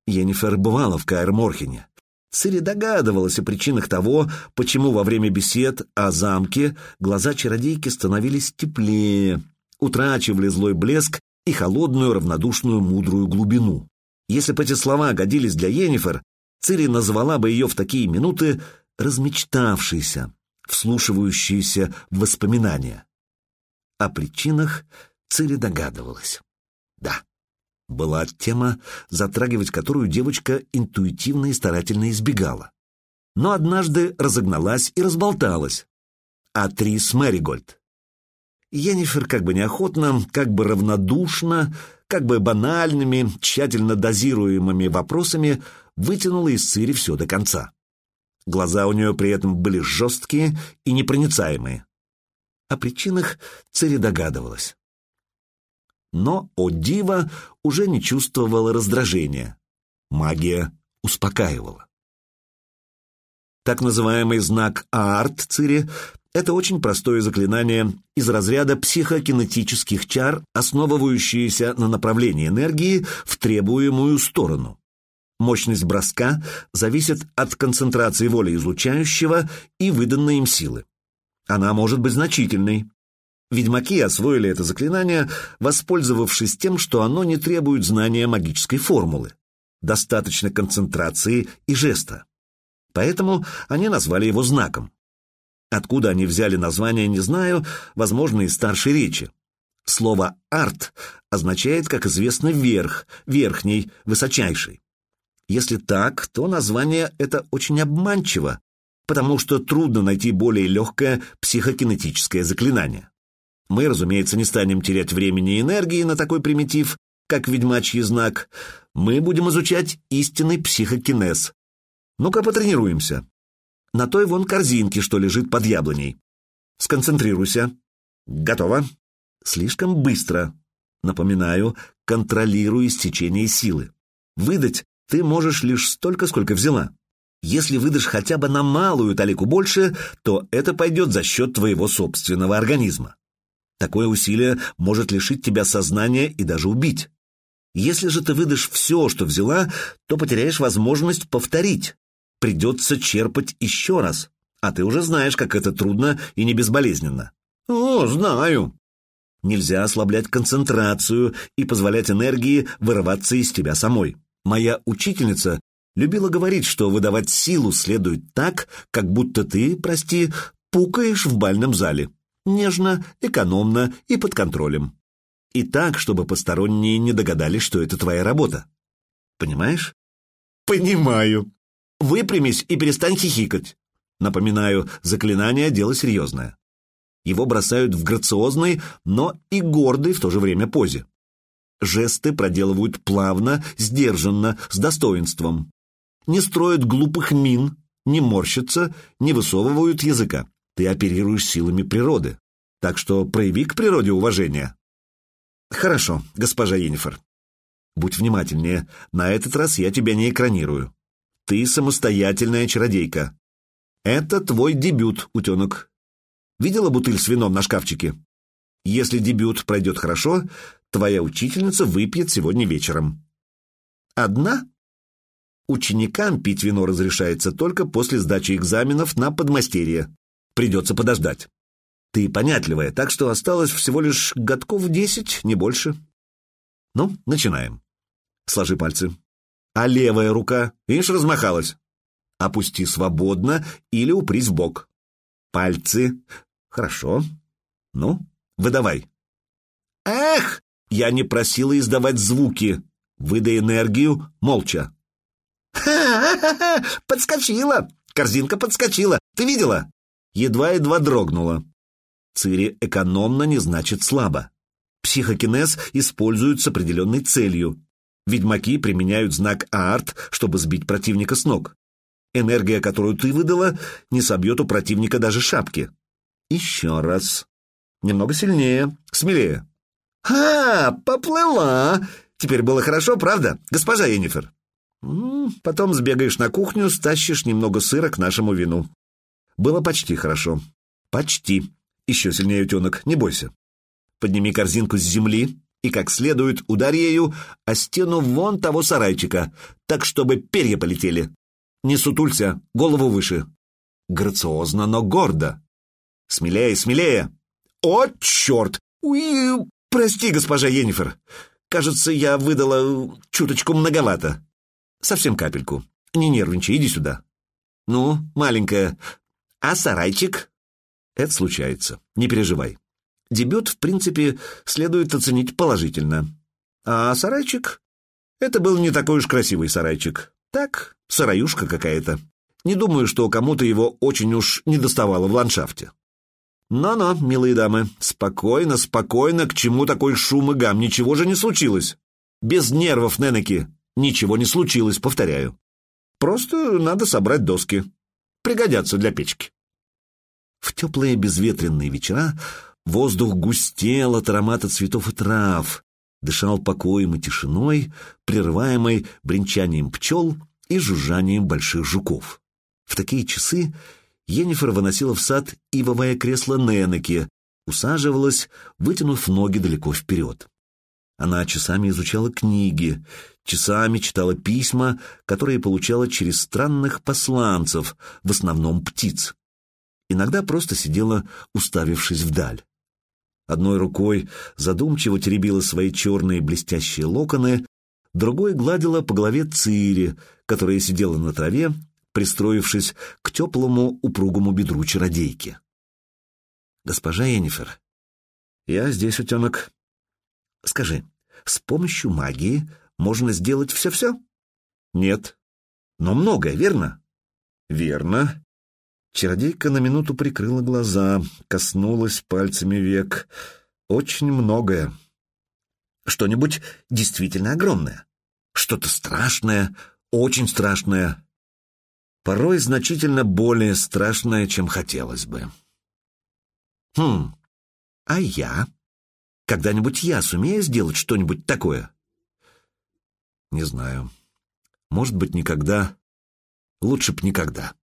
Йеннифер бывала в Каэр Морхене. Цири догадывалась о причинах того, почему во время бесед о замке глаза чародейки становились теплее, утрачивали злой блеск и холодную, равнодушную, мудрую глубину. Если бы эти слова годились для Йеннифер, Цири назвала бы ее в такие минуты размечтавшейся, вслушивающейся в воспоминания. О причинах Цири догадывалась. Да, была тема, затрагивать которую девочка интуитивно и старательно избегала. Но однажды разогналась и разболталась. А Трис Мэригольд. Йеннифер как бы неохотно, как бы равнодушно, как бы банальными, тщательно дозируемыми вопросами вытянула из Цири все до конца. Глаза у нее при этом были жесткие и непроницаемые. О причинах Цири догадывалась но, о диво, уже не чувствовала раздражения. Магия успокаивала. Так называемый знак Аарт Цири — это очень простое заклинание из разряда психокинетических чар, основывающиеся на направлении энергии в требуемую сторону. Мощность броска зависит от концентрации воли излучающего и выданной им силы. Она может быть значительной, Ведьмаки освоили это заклинание, воспользовавшись тем, что оно не требует знания магической формулы. Достаточно концентрации и жеста. Поэтому они назвали его знаком. Откуда они взяли название, не знаю, возможно, из старшей речи. Слово «арт» означает, как известно, верх, верхний, высочайший. Если так, то название это очень обманчиво, потому что трудно найти более легкое психокинетическое заклинание. Мы, разумеется, не станем терять времени и энергии на такой примитив, как ведьмачий знак. Мы будем изучать истинный психокинез. Ну-ка, потренируемся. На той вон корзинке, что лежит под яблоней. Сконцентрируйся. Готово. Слишком быстро. Напоминаю, контролируй истечение силы. Выдать ты можешь лишь столько, сколько взяла. Если выдашь хотя бы на малую талику больше, то это пойдет за счет твоего собственного организма. Такое усилие может лишить тебя сознания и даже убить. Если же ты выдашь все, что взяла, то потеряешь возможность повторить. Придется черпать еще раз. А ты уже знаешь, как это трудно и не безболезненно. О, знаю. Нельзя ослаблять концентрацию и позволять энергии вырываться из тебя самой. Моя учительница любила говорить, что выдавать силу следует так, как будто ты, прости, пукаешь в бальном зале нежно, экономно и под контролем. И так, чтобы посторонние не догадались, что это твоя работа. Понимаешь? Понимаю. Выпрямись и перестань хихикать. Напоминаю, заклинание — дело серьезное. Его бросают в грациозной, но и гордой в то же время позе. Жесты проделывают плавно, сдержанно, с достоинством. Не строят глупых мин, не морщатся, не высовывают языка. Ты оперируешь силами природы. Так что прояви к природе уважение. Хорошо, госпожа Енифер. Будь внимательнее, на этот раз я тебя не экранирую. Ты самостоятельная чародейка. Это твой дебют, утенок. Видела бутыль с вином на шкафчике? Если дебют пройдет хорошо, твоя учительница выпьет сегодня вечером. Одна? Ученикам пить вино разрешается только после сдачи экзаменов на подмастерье. Придется подождать. Ты понятливая, так что осталось всего лишь годков десять, не больше. Ну, начинаем. Сложи пальцы. А левая рука, видишь, размахалась. Опусти свободно или упрись в бок. Пальцы. Хорошо. Ну, выдавай. Эх, я не просила издавать звуки. Выдай энергию молча. Ха-ха-ха! Подскочила! Корзинка подскочила. Ты видела? Едва-едва дрогнула. Цири экономно не значит слабо. Психокинез используют с определенной целью. Ведьмаки применяют знак ААРТ, чтобы сбить противника с ног. Энергия, которую ты выдала, не собьет у противника даже шапки. Еще раз. Немного сильнее, смелее. «А, поплыла! Теперь было хорошо, правда, госпожа Енифер? Потом сбегаешь на кухню, стащишь немного сыра к нашему вину. Было почти хорошо. Почти. Еще сильнее, утенок, не бойся. Подними корзинку с земли и как следует ударь ею о стену вон того сарайчика, так, чтобы перья полетели. Не сутулься, голову выше. Грациозно, но гордо. Смелее, смелее. О, черт! Уи, прости, госпожа Енифер. Кажется, я выдала чуточку многовато. Совсем капельку. Не нервничай, иди сюда. Ну, маленькая. А сарайчик? Это случается. Не переживай. Дебют, в принципе, следует оценить положительно. А сарайчик? Это был не такой уж красивый сарайчик. Так, сараюшка какая-то. Не думаю, что кому-то его очень уж не доставало в ландшафте. Но-но, милые дамы, спокойно, спокойно, к чему такой шум и гам, ничего же не случилось. Без нервов, Ненеки, ничего не случилось, повторяю. Просто надо собрать доски. Пригодятся для печки. В теплые безветренные вечера воздух густел от аромата цветов и трав, дышал покоем и тишиной, прерываемой бренчанием пчел и жужжанием больших жуков. В такие часы Енифер выносила в сад ивовое кресло Ненеки, усаживалась, вытянув ноги далеко вперед. Она часами изучала книги, часами читала письма, которые получала через странных посланцев, в основном птиц. Иногда просто сидела, уставившись вдаль. Одной рукой задумчиво теребила свои черные блестящие локоны, другой гладила по голове Цири, которая сидела на траве пристроившись к теплому упругому бедру чародейки. «Госпожа Енифер, я здесь, утенок. Скажи, с помощью магии можно сделать все-все?» «Нет. Но многое, верно?» «Верно». Чародейка на минуту прикрыла глаза, коснулась пальцами век. «Очень многое. Что-нибудь действительно огромное. Что-то страшное, очень страшное порой значительно более страшное, чем хотелось бы. Хм, а я? Когда-нибудь я сумею сделать что-нибудь такое? Не знаю. Может быть, никогда. Лучше б никогда.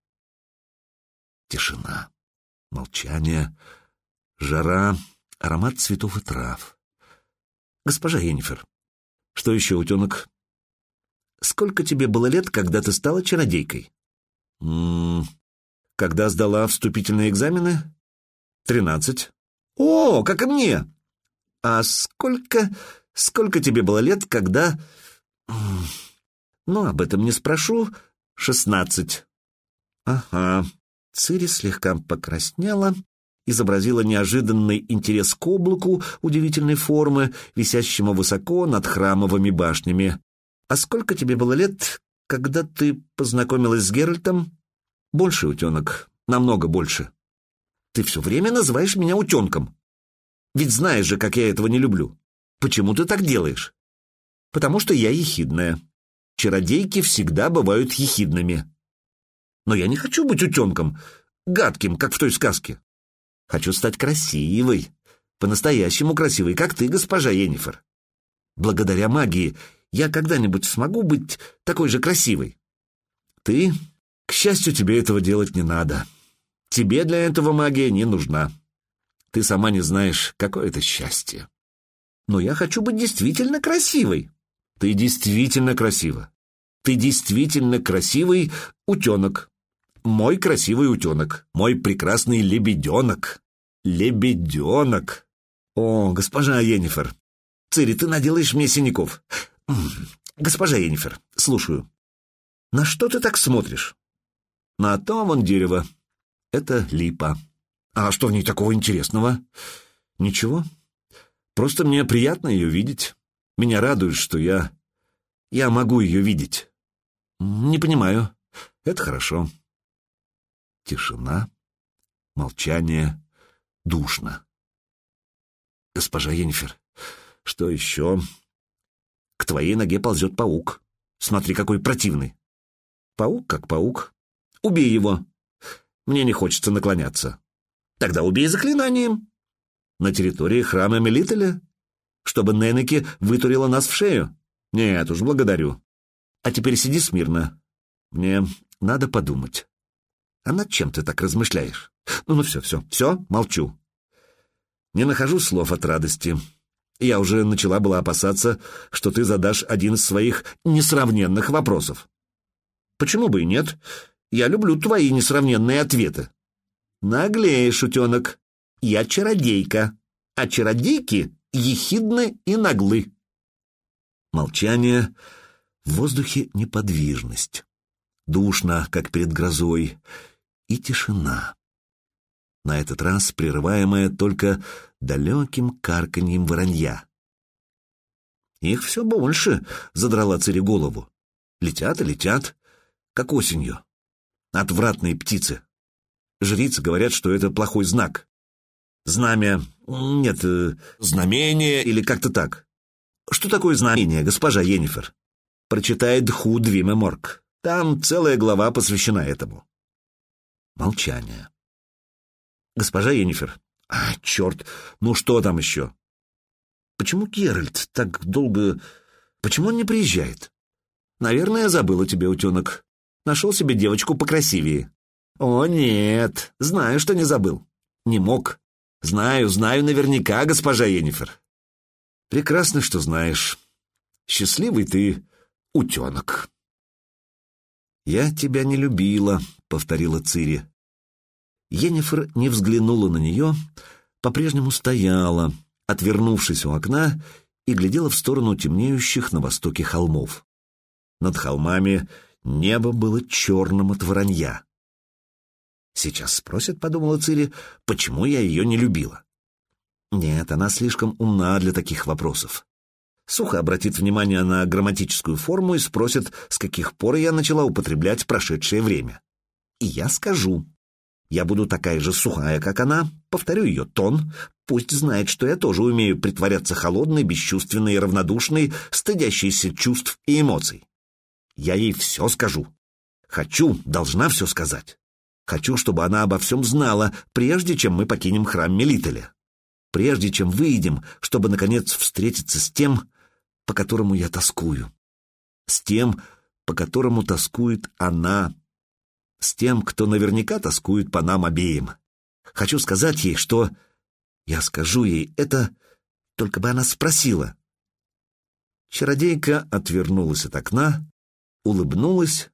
Тишина, молчание, жара, аромат цветов и трав. Госпожа Енифер, что еще, утенок? Сколько тебе было лет, когда ты стала чародейкой? М -м, когда сдала вступительные экзамены? Тринадцать. О, как и мне! А сколько... сколько тебе было лет, когда... Ну, об этом не спрошу. Шестнадцать. Ага. Цири слегка покраснела, изобразила неожиданный интерес к облаку удивительной формы, висящему высоко над храмовыми башнями. «А сколько тебе было лет, когда ты познакомилась с Геральтом? Больше, утенок, намного больше. Ты все время называешь меня утенком. Ведь знаешь же, как я этого не люблю. Почему ты так делаешь? Потому что я ехидная. Чародейки всегда бывают ехидными. Но я не хочу быть утенком, гадким, как в той сказке. Хочу стать красивой, по-настоящему красивой, как ты, госпожа Енифер. Благодаря магии я когда-нибудь смогу быть такой же красивой? Ты, к счастью, тебе этого делать не надо. Тебе для этого магия не нужна. Ты сама не знаешь, какое это счастье. Но я хочу быть действительно красивой. Ты действительно красива. Ты действительно красивый утенок. Мой красивый утенок. Мой прекрасный лебеденок. Лебеденок. О, госпожа Енифер, Цири, ты наделаешь мне синяков. «Госпожа Енифер, слушаю. На что ты так смотришь?» «На то вон дерево. Это липа. А что в ней такого интересного?» «Ничего. Просто мне приятно ее видеть. Меня радует, что я... Я могу ее видеть». «Не понимаю. Это хорошо». Тишина, молчание, душно. «Госпожа Енифер, что еще?» К твоей ноге ползет паук. Смотри, какой противный. Паук как паук. Убей его. Мне не хочется наклоняться. Тогда убей заклинанием. На территории храма Мелителя? Чтобы Ненеки вытурила нас в шею. Нет уж, благодарю. А теперь сиди смирно. Мне надо подумать. А над чем ты так размышляешь? Ну, ну все, все, все, молчу. Не нахожу слов от радости. Я уже начала была опасаться, что ты задашь один из своих несравненных вопросов. Почему бы и нет? Я люблю твои несравненные ответы. Наглеешь, утенок. Я чародейка, а чародейки ехидны и наглы. Молчание, в воздухе неподвижность. Душно, как перед грозой, и тишина. На этот раз прерываемая только далеким карканьем воронья. «Их все больше», — задрала цари голову. «Летят и летят, как осенью. Отвратные птицы. Жрицы говорят, что это плохой знак. Знамя... Нет, э, знамение или как-то так. Что такое знамение, госпожа Енифер? Прочитает Дху Двиме Морг. Там целая глава посвящена этому. Молчание. Госпожа Енифер. А, черт, ну что там еще? Почему Геральт так долго... Почему он не приезжает? Наверное, забыла тебе, утенок. Нашел себе девочку покрасивее. О, нет, знаю, что не забыл. Не мог. Знаю, знаю наверняка, госпожа Енифер. Прекрасно, что знаешь. Счастливый ты, утенок. «Я тебя не любила», — повторила Цири. Енифер не взглянула на нее, по-прежнему стояла, отвернувшись у окна, и глядела в сторону темнеющих на востоке холмов. Над холмами небо было черным от воронья. «Сейчас спросят», — подумала Цири, — «почему я ее не любила?» Нет, она слишком умна для таких вопросов. Сухо обратит внимание на грамматическую форму и спросит, с каких пор я начала употреблять прошедшее время. И я скажу. Я буду такая же сухая, как она, повторю ее тон, пусть знает, что я тоже умею притворяться холодной, бесчувственной и равнодушной, стыдящейся чувств и эмоций. Я ей все скажу. Хочу, должна все сказать. Хочу, чтобы она обо всем знала, прежде чем мы покинем храм Мелителя. Прежде чем выйдем, чтобы, наконец, встретиться с тем, по которому я тоскую. С тем, по которому тоскует она. С тем, кто наверняка тоскует по нам обеим. Хочу сказать ей, что... Я скажу ей это, только бы она спросила. Чародейка отвернулась от окна, улыбнулась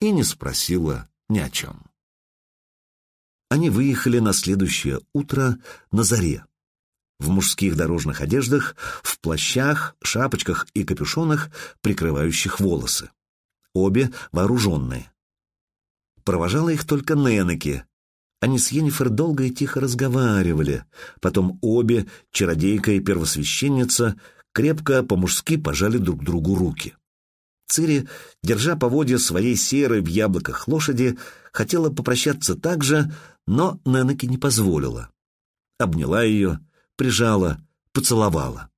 и не спросила ни о чем. Они выехали на следующее утро на заре в мужских дорожных одеждах, в плащах, шапочках и капюшонах, прикрывающих волосы. Обе вооруженные. Провожала их только Ненеки. Они с Йеннифер долго и тихо разговаривали. Потом обе, чародейка и первосвященница, крепко по-мужски пожали друг другу руки. Цири, держа поводья своей серой в яблоках лошади, хотела попрощаться так же, но Ненеки не позволила. Обняла ее, прижала, поцеловала.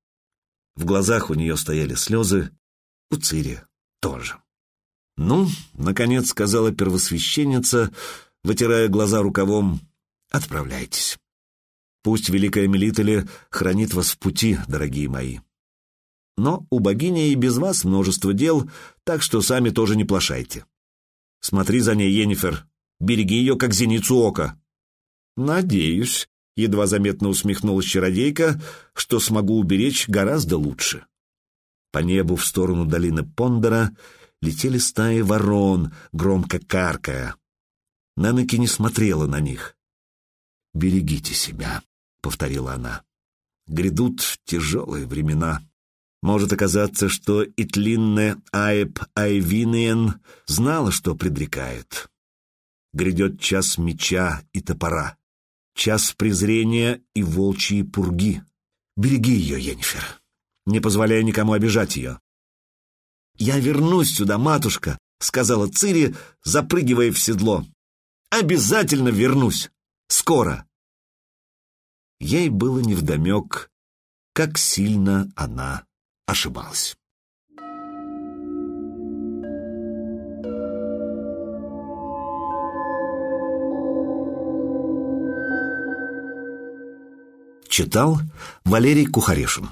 В глазах у нее стояли слезы, у Цири тоже. «Ну, — наконец сказала первосвященница, вытирая глаза рукавом, — отправляйтесь. Пусть Великая Мелитали хранит вас в пути, дорогие мои. Но у богини и без вас множество дел, так что сами тоже не плашайте. Смотри за ней, Енифер, береги ее, как зеницу ока». «Надеюсь», едва заметно усмехнулась чародейка, что смогу уберечь гораздо лучше. По небу в сторону долины Пондора летели стаи ворон, громко каркая. Нанеки не смотрела на них. «Берегите себя», — повторила она. «Грядут тяжелые времена. Может оказаться, что Итлинне Айп Айвиниен знала, что предрекает. Грядет час меча и топора час презрения и волчьи пурги. Береги ее, Енифер, не позволяя никому обижать ее. «Я вернусь сюда, матушка», — сказала Цири, запрыгивая в седло. «Обязательно вернусь. Скоро». Ей было невдомек, как сильно она ошибалась. Читал Валерий Кухарешин